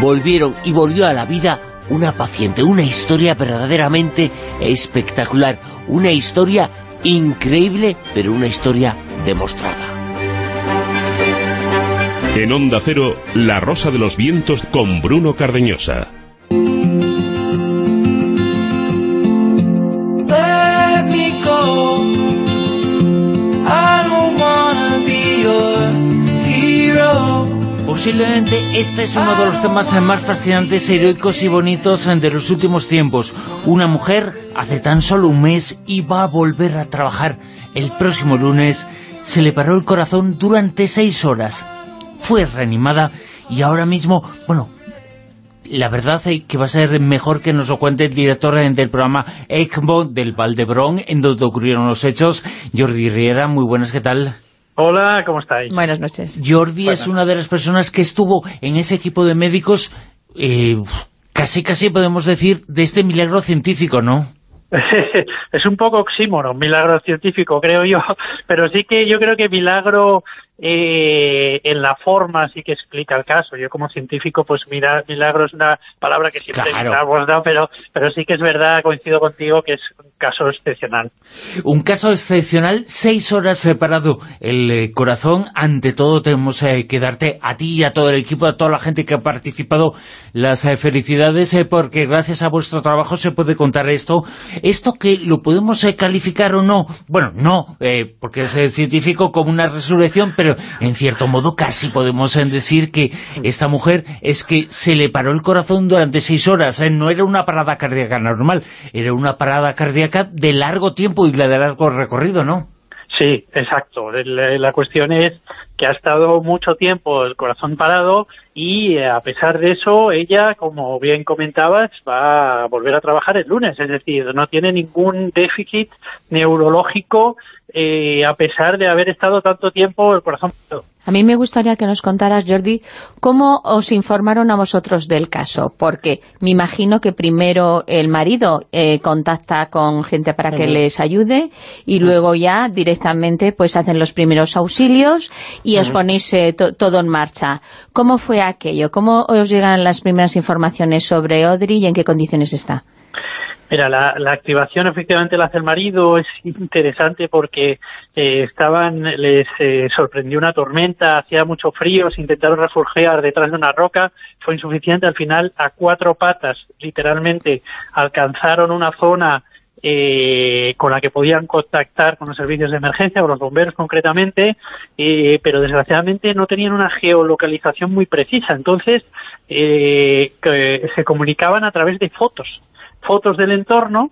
Volvieron y volvió a la vida una paciente, una historia verdaderamente espectacular una historia increíble, pero una historia demostrada. En Onda Cero, La Rosa de los Vientos con Bruno Cardeñosa. Posiblemente este es uno de los temas más fascinantes, heroicos y bonitos de los últimos tiempos. Una mujer hace tan solo un mes iba a volver a trabajar. El próximo lunes se le paró el corazón durante seis horas. Fue reanimada y ahora mismo, bueno, la verdad es que va a ser mejor que nos lo cuente el director del programa ECMO del Valdebrón, en donde ocurrieron los hechos. Jordi Riera, muy buenas, ¿qué tal? Hola, ¿cómo estáis? Buenas noches. Jordi es una de las personas que estuvo en ese equipo de médicos, eh, casi casi podemos decir, de este milagro científico, ¿no? [laughs] es un poco oxímoron, milagro científico, creo yo, [laughs] pero sí que yo creo que milagro eh, en la forma sí que explica el caso. Yo como científico, pues mira, milagro es una palabra que siempre claro. pero, pero sí que es verdad, coincido contigo, que es un caso excepcional. Un caso excepcional, seis horas separado el eh, corazón. Ante todo tenemos eh, que darte a ti y a todo el equipo, a toda la gente que ha participado, las eh, felicidades, porque gracias a vuestro trabajo se puede contar esto. Esto que lo podemos calificar o no, bueno, no, porque es científico como una resurrección, pero en cierto modo casi podemos decir que esta mujer es que se le paró el corazón durante seis horas, ¿eh? no era una parada cardíaca normal, era una parada cardíaca de largo tiempo y de largo recorrido, ¿no? Sí, exacto. La cuestión es que ha estado mucho tiempo el corazón parado y eh, a pesar de eso, ella, como bien comentabas, va a volver a trabajar el lunes. Es decir, no tiene ningún déficit neurológico eh, a pesar de haber estado tanto tiempo el corazón A mí me gustaría que nos contaras, Jordi, cómo os informaron a vosotros del caso, porque me imagino que primero el marido eh, contacta con gente para que les ayude y luego ya directamente pues hacen los primeros auxilios y os ponéis eh, todo en marcha. ¿Cómo fue aquello? ¿Cómo os llegan las primeras informaciones sobre Audrey y en qué condiciones está? Mira, la, activación efectivamente la hace el marido, es interesante porque eh, estaban, les eh, sorprendió una tormenta, hacía mucho frío, se intentaron refugiar detrás de una roca, fue insuficiente, al final a cuatro patas, literalmente, alcanzaron una zona eh, con la que podían contactar con los servicios de emergencia, con los bomberos concretamente, pero desgraciadamente no tenían una geolocalización muy precisa, entonces se comunicaban a través de fotos fotos del entorno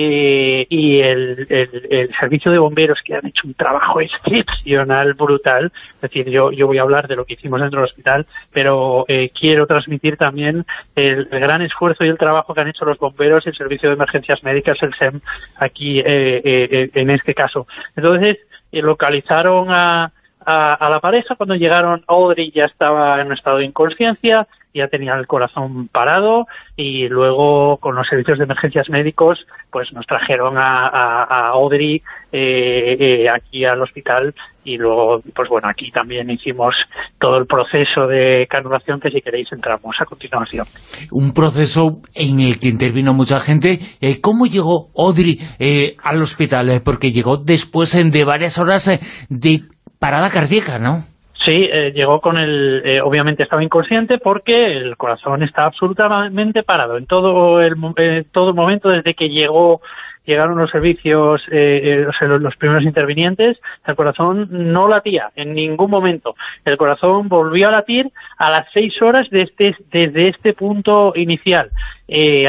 eh, y el, el, servicio de bomberos que han hecho un trabajo excepcional, brutal, es decir, yo, yo voy a hablar de lo que hicimos dentro del hospital, pero eh, quiero transmitir también el, gran esfuerzo y el trabajo que han hecho los bomberos y el servicio de emergencias médicas, el SEM, aquí eh, en este caso. Entonces, localizaron a, a, a, la pareja, cuando llegaron. Audrey ya estaba en un estado de inconsciencia, ya tenía el corazón parado y luego con los servicios de emergencias médicos pues nos trajeron a, a, Audrey eh, eh, aquí al hospital y luego pues bueno aquí también hicimos todo el proceso de canulación que si queréis entramos a continuación. Un proceso en el que intervino mucha gente. Eh, ¿Cómo llegó Audrey al hospital? porque llegó después de varias horas de parada cardíaca, ¿no? Sí, eh, llegó con el... Eh, obviamente estaba inconsciente porque el corazón está absolutamente parado en todo el, eh, todo momento desde que llegó llegaron los servicios, eh, los primeros intervinientes, el corazón no latía en ningún momento. El corazón volvió a latir a las seis horas desde, desde este punto inicial.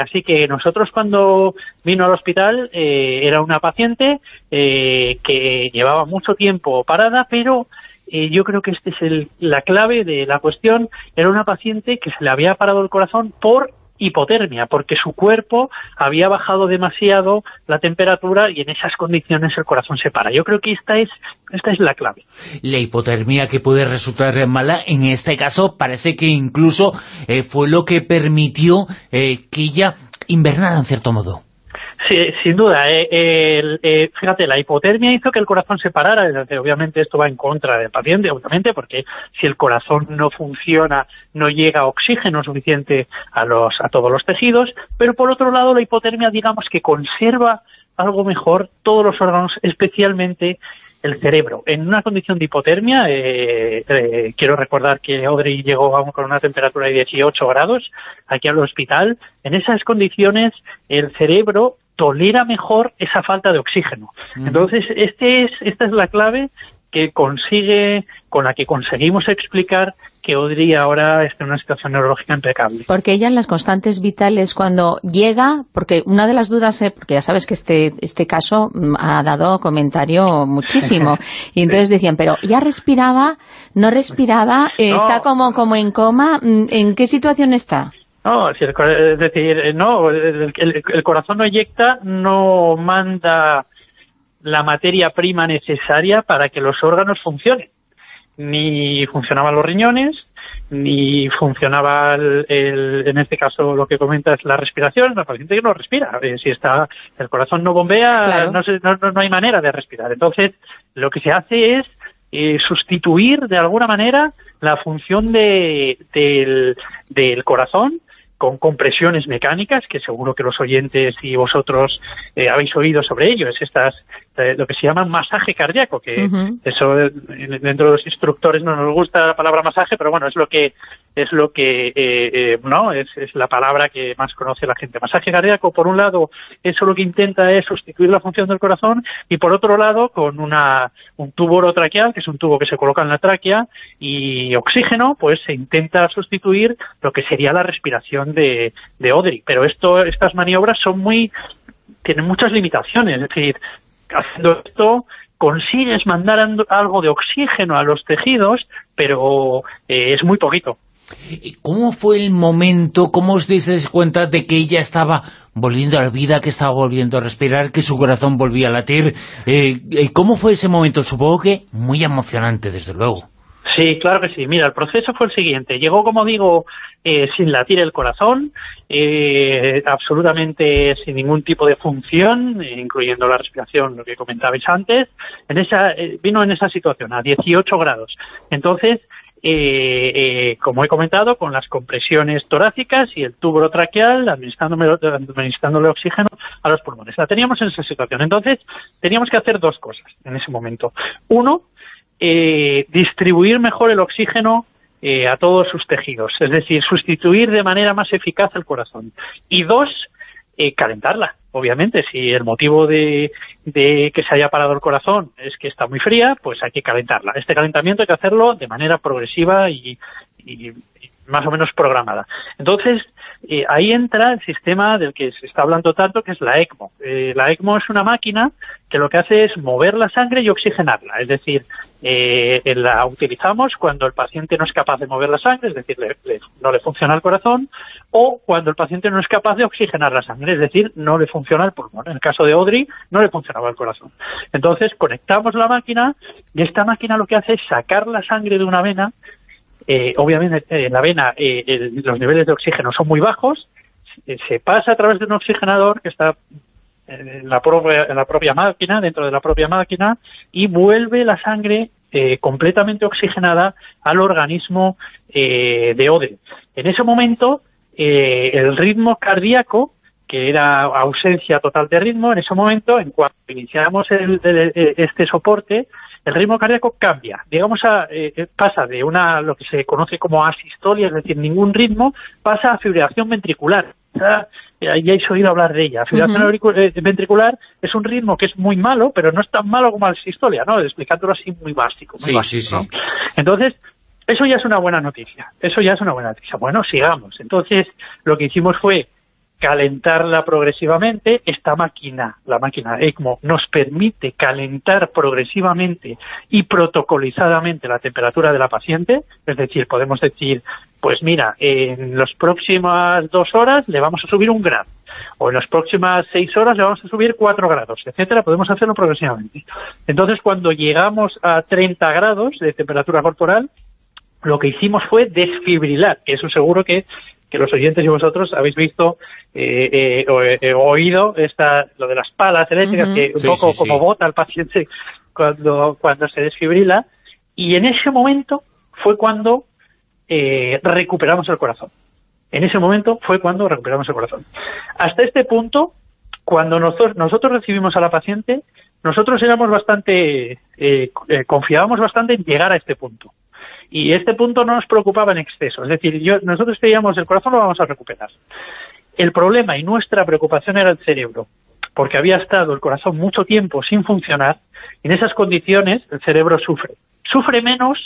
así que nosotros cuando vino al hospital era una paciente que llevaba mucho tiempo parada, pero eh, yo creo que este es el, la clave de la cuestión, era una paciente que se le había parado el corazón por hipotermia, porque su cuerpo había bajado demasiado la temperatura y en esas condiciones el corazón se para. Yo creo que esta es esta es la clave. La hipotermia que puede resultar mala, en este caso parece que incluso eh, fue lo que permitió eh, que ella invernara en cierto modo. Sí, sin duda. Eh, eh, fíjate, la hipotermia hizo que el corazón se parara. Obviamente esto va en contra del paciente, obviamente, porque si el corazón no funciona, no llega oxígeno suficiente a, los, a todos los tejidos. Pero por otro lado, la hipotermia, digamos que conserva algo mejor todos los órganos, especialmente el cerebro. En una condición de hipotermia, eh, quiero recordar que Audrey llegó con una temperatura de 18 grados aquí al hospital, en esas condiciones el cerebro tolera mejor esa falta de oxígeno. Entonces, este es, esta es la clave que consigue, con la que conseguimos explicar que Audrey ahora está en una situación neurológica impecable. Porque ella en las constantes vitales cuando llega, porque una de las dudas, eh, porque ya sabes que este, este caso mm, ha dado comentario muchísimo, [laughs] y entonces decían, pero ya respiraba, no respiraba, eh, está como, como en coma, mm, ¿en qué situación está? No, es decir, eh, no, el, corazón no eyecta, no manda la materia prima necesaria para que los órganos funcionen. Ni funcionaban los riñones, ni funcionaba, el, en este caso lo que comenta es la respiración, la paciente que no respira. Eh, si está el corazón no bombea, no, no, no, hay manera de respirar. Entonces, lo que se hace es eh, sustituir de alguna manera la función de, del, del corazón con compresiones mecánicas, que seguro que los oyentes y vosotros eh, habéis oído sobre ello, es estas eh, lo que se llama masaje cardíaco, que eso dentro de los instructores no nos gusta la palabra masaje, pero bueno, es lo que es lo que eh, eh, no es, la palabra que más conoce la gente. Masaje cardíaco, por un lado, eso lo que intenta es sustituir la función del corazón y por otro lado, con una un tubo orotraqueal, que es un tubo que se coloca en la tráquea, y oxígeno, pues se intenta sustituir lo que sería la respiración de, de Audrey. Pero esto, estas maniobras son muy tienen muchas limitaciones, es decir, haciendo esto consigues mandar algo de oxígeno a los tejidos, pero eh, es muy poquito. ¿Cómo fue el momento, cómo os dices cuenta de que ella estaba volviendo a la vida, que estaba volviendo a respirar, que su corazón volvía a latir? Eh, eh, ¿Cómo fue ese momento? Supongo que muy emocionante, desde luego. Sí, claro que sí. Mira, el proceso fue el siguiente. Llegó, como digo, eh, sin latir el corazón, eh, absolutamente sin ningún tipo de función, incluyendo la respiración, lo que comentabais antes. En esa, eh, vino en esa situación, a 18 grados. Entonces, como he comentado, con las compresiones torácicas y el tubo traqueal, administrándole oxígeno a los pulmones. La teníamos en esa situación. Entonces, teníamos que hacer dos cosas en ese momento. Uno, eh, distribuir mejor el oxígeno eh, a todos sus tejidos, es decir, sustituir de manera más eficaz el corazón. Y dos, eh, calentarla, obviamente. Si el motivo de, de, que se haya parado el corazón es que está muy fría, pues hay que calentarla. Este calentamiento hay que hacerlo de manera progresiva y, y más o menos programada. Entonces, ahí entra el sistema del que se está hablando tanto, que es la ECMO. la ECMO es una máquina que lo que hace es mover la sangre y oxigenarla, es decir, la utilizamos cuando el paciente no es capaz de mover la sangre, es decir, no le funciona el corazón, o cuando el paciente no es capaz de oxigenar la sangre, es decir, no le funciona el pulmón. En el caso de Audrey, no le funcionaba el corazón. Entonces, conectamos la máquina y esta máquina lo que hace es sacar la sangre de una vena. Eh, obviamente, en la vena eh, los niveles de oxígeno son muy bajos, se pasa a través de un oxigenador que está en la, propia, en la propia máquina, dentro de la propia máquina, y vuelve la sangre eh, completamente oxigenada al organismo de Ode. En ese momento, el ritmo cardíaco que era ausencia total de ritmo, en ese momento, en cuanto iniciamos este soporte, el ritmo cardíaco cambia. Digamos, a, eh, eh, pasa de una lo que se conoce como asistolia, es decir, ningún ritmo, pasa a fibrilación ventricular. Ya, ya habéis oído hablar de ella. Fibrilación eh, ventricular es un ritmo que es muy malo, pero no es tan malo como la asistolia, ¿no? Explicándolo así muy básico. Muy básico, Entonces, eso ya es una buena noticia. Eso ya es una buena noticia. Bueno, sigamos. Entonces, lo que hicimos fue calentarla progresivamente. Esta máquina, la máquina ECMO, nos permite calentar progresivamente y protocolizadamente la temperatura de la paciente. Es decir, podemos decir, pues mira, en las próximas dos horas le vamos a subir un grado o en las próximas seis horas le vamos a subir cuatro grados, etcétera, podemos hacerlo progresivamente. Entonces, cuando llegamos a 30 grados de temperatura corporal, lo que hicimos fue desfibrilar, que eso seguro que que los oyentes y vosotros habéis visto eh, eh, eh, oído esta, lo de las palas eléctricas, que un poco como bota al paciente cuando, cuando se desfibrila, y en ese momento fue cuando recuperamos el corazón. En ese momento fue cuando recuperamos el corazón. Hasta este punto, cuando nosotros, nosotros recibimos a la paciente, nosotros éramos bastante, confiábamos bastante en llegar a este punto. Y este punto no nos preocupaba en exceso. Es decir, yo, nosotros creíamos el corazón lo vamos a recuperar. El problema y nuestra preocupación era el cerebro, porque había estado el corazón mucho tiempo sin funcionar. En esas condiciones el cerebro sufre. Sufre menos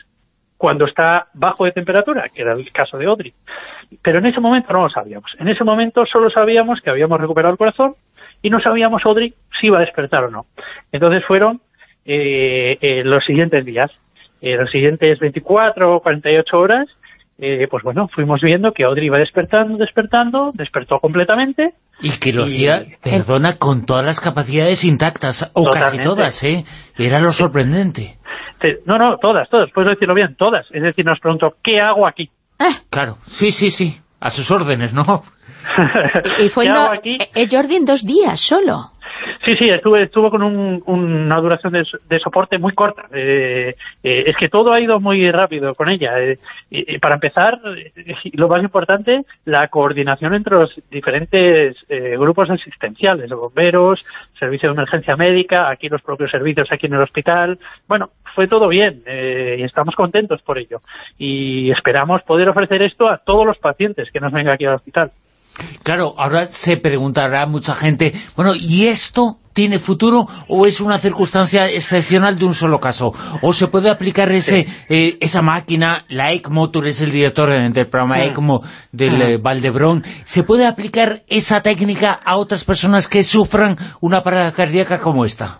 cuando está bajo de temperatura, que era el caso de Audrey. Pero en ese momento no lo sabíamos. En ese momento solo sabíamos que habíamos recuperado el corazón y no sabíamos Audrey si iba a despertar o no. Entonces fueron eh, eh, los siguientes días en los siguientes 24 o 48 horas, eh, pues bueno, fuimos viendo que Audrey iba despertando, despertando, despertó completamente. Y que lo hacía, perdona, con todas las capacidades intactas, o casi todas, ¿eh? Era lo sorprendente. No, no, todas, todas, puedes decirlo bien, todas. Es decir, nos preguntó, ¿qué hago aquí? Claro, sí, sí, sí, a sus órdenes, ¿no? y fue no, aquí? Eh, Jordi en dos días solo. Sí, sí, estuve, estuvo con una duración de, soporte muy corta. Eh, eh, es que todo ha ido muy rápido con ella. Eh, para empezar, lo más importante, la coordinación entre los diferentes grupos asistenciales, bomberos, servicio de emergencia médica, aquí los propios servicios aquí en el hospital. Bueno, fue todo bien y estamos contentos por ello. Y esperamos poder ofrecer esto a todos los pacientes que nos vengan aquí al hospital. Claro, ahora se preguntará mucha gente, bueno, ¿y esto tiene futuro o es una circunstancia excepcional de un solo caso? ¿O se puede aplicar ese eh, esa máquina, la ECMO, tú eres el director del programa. ECMO del eh, Valdebrón, ¿se puede aplicar esa técnica a otras personas que sufran una parada cardíaca como esta?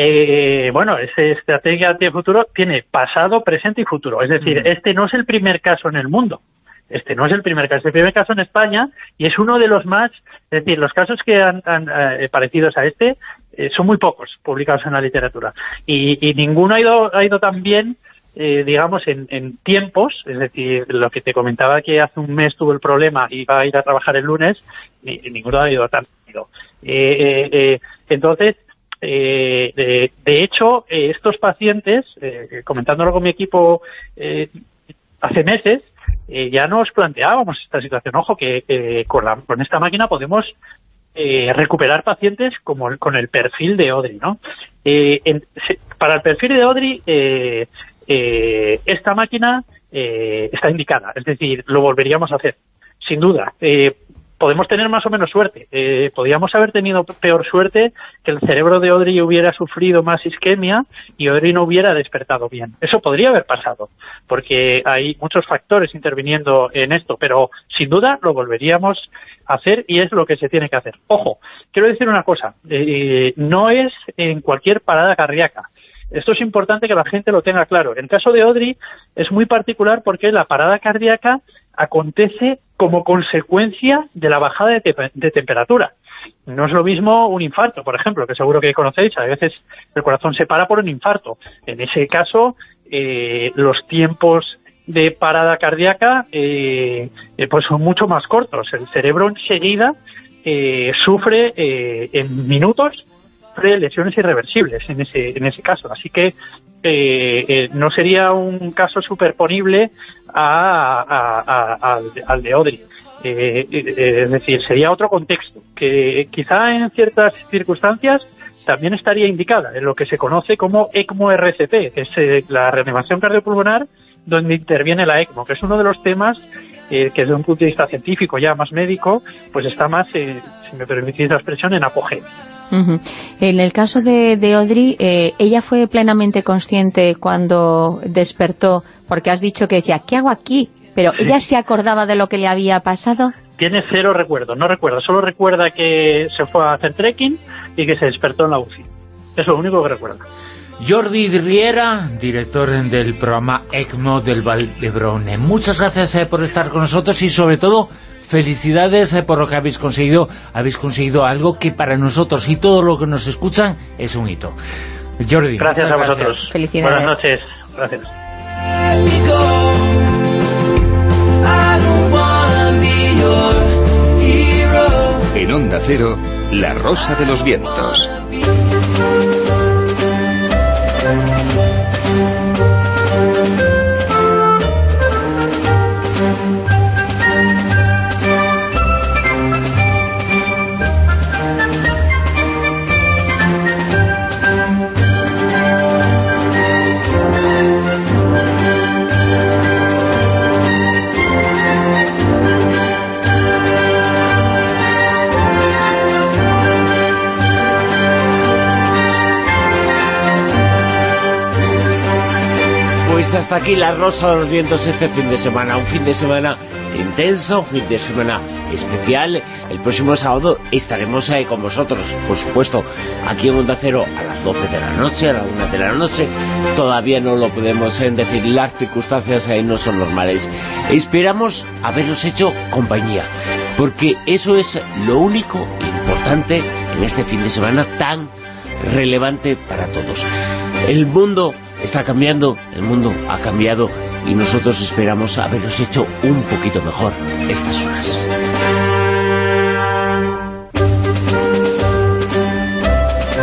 Eh, bueno, esa estrategia de futuro tiene pasado, presente y futuro. Es decir, este no es el primer caso en el mundo. Este no es el primer caso, es el primer caso en España y es uno de los más, es decir, los casos que han, eh, parecidos a este eh, son muy pocos publicados en la literatura y, ninguno ha ido, ha ido tan bien eh, digamos, en, tiempos, es decir, lo que te comentaba que hace un mes tuvo el problema y va a ir a trabajar el lunes, ni, ninguno ha ido tan rápido. entonces, de, hecho, estos pacientes, comentándolo con mi equipo hace meses, eh, ya nos planteábamos esta situación. Ojo, que con, esta máquina podemos eh, recuperar pacientes como con el perfil de Odri, ¿no? Eh, para el perfil de Odri, esta máquina está indicada, es decir, lo volveríamos a hacer, sin duda. Podemos tener más o menos suerte. Eh, podríamos haber tenido peor suerte que el cerebro de Audrey hubiera sufrido más isquemia y Audrey no hubiera despertado bien. Eso podría haber pasado, porque hay muchos factores interviniendo en esto, pero sin duda lo volveríamos a hacer y es lo que se tiene que hacer. Ojo, quiero decir una cosa, eh, no es en cualquier parada cardíaca. Esto es importante que la gente lo tenga claro. En el caso de Audrey es muy particular porque la parada cardíaca acontece como consecuencia de la bajada de, temperatura. No es lo mismo un infarto, por ejemplo, que seguro que conocéis, a veces el corazón se para por un infarto. En ese caso, eh, los tiempos de parada cardíaca eh, eh, pues son mucho más cortos. El cerebro enseguida sufre en minutos lesiones irreversibles en ese, en ese caso. Así que eh, eh, no sería un caso superponible a, al, de Audrey. Eh, es decir, sería otro contexto, que quizá en ciertas circunstancias también estaría indicada en lo que se conoce como ECMO-RCP, que es la reanimación cardiopulmonar donde interviene la ECMO, que es uno de los temas que desde un punto de vista científico, ya más médico, pues está más, si me permitís la expresión, en apogeo. En el caso de, de Audrey, eh, ella fue plenamente consciente cuando despertó, porque has dicho que decía, ¿qué hago aquí? Pero ella se acordaba de lo que le había pasado. Tiene cero recuerdo, no recuerda, solo recuerda que se fue a hacer trekking y que se despertó en la UCI. Es lo único que recuerda. Jordi Riera, director del programa ECMO del Valdebrone. Muchas gracias eh, por estar con nosotros y sobre todo felicidades eh, por lo que habéis conseguido. Habéis conseguido algo que para nosotros y todo lo que nos escuchan es un hito. Jordi, gracias a vosotros. Felicidades. Buenas noches. Gracias. En Onda Cero, La Rosa de los Vientos. Pues hasta aquí la Rosa de los Vientos este fin de semana. Un fin de semana intenso, un fin de semana especial. El próximo sábado estaremos ahí con vosotros, por supuesto, aquí en Onda Cero a las 12 de la noche, a la 1 de la noche. Todavía no lo podemos eh, decir, las circunstancias ahí no son normales. Esperamos haberos hecho compañía, porque eso es lo único importante en este fin de semana tan relevante para todos. El mundo está cambiando, el mundo ha cambiado y nosotros esperamos haberos hecho un poquito mejor estas horas.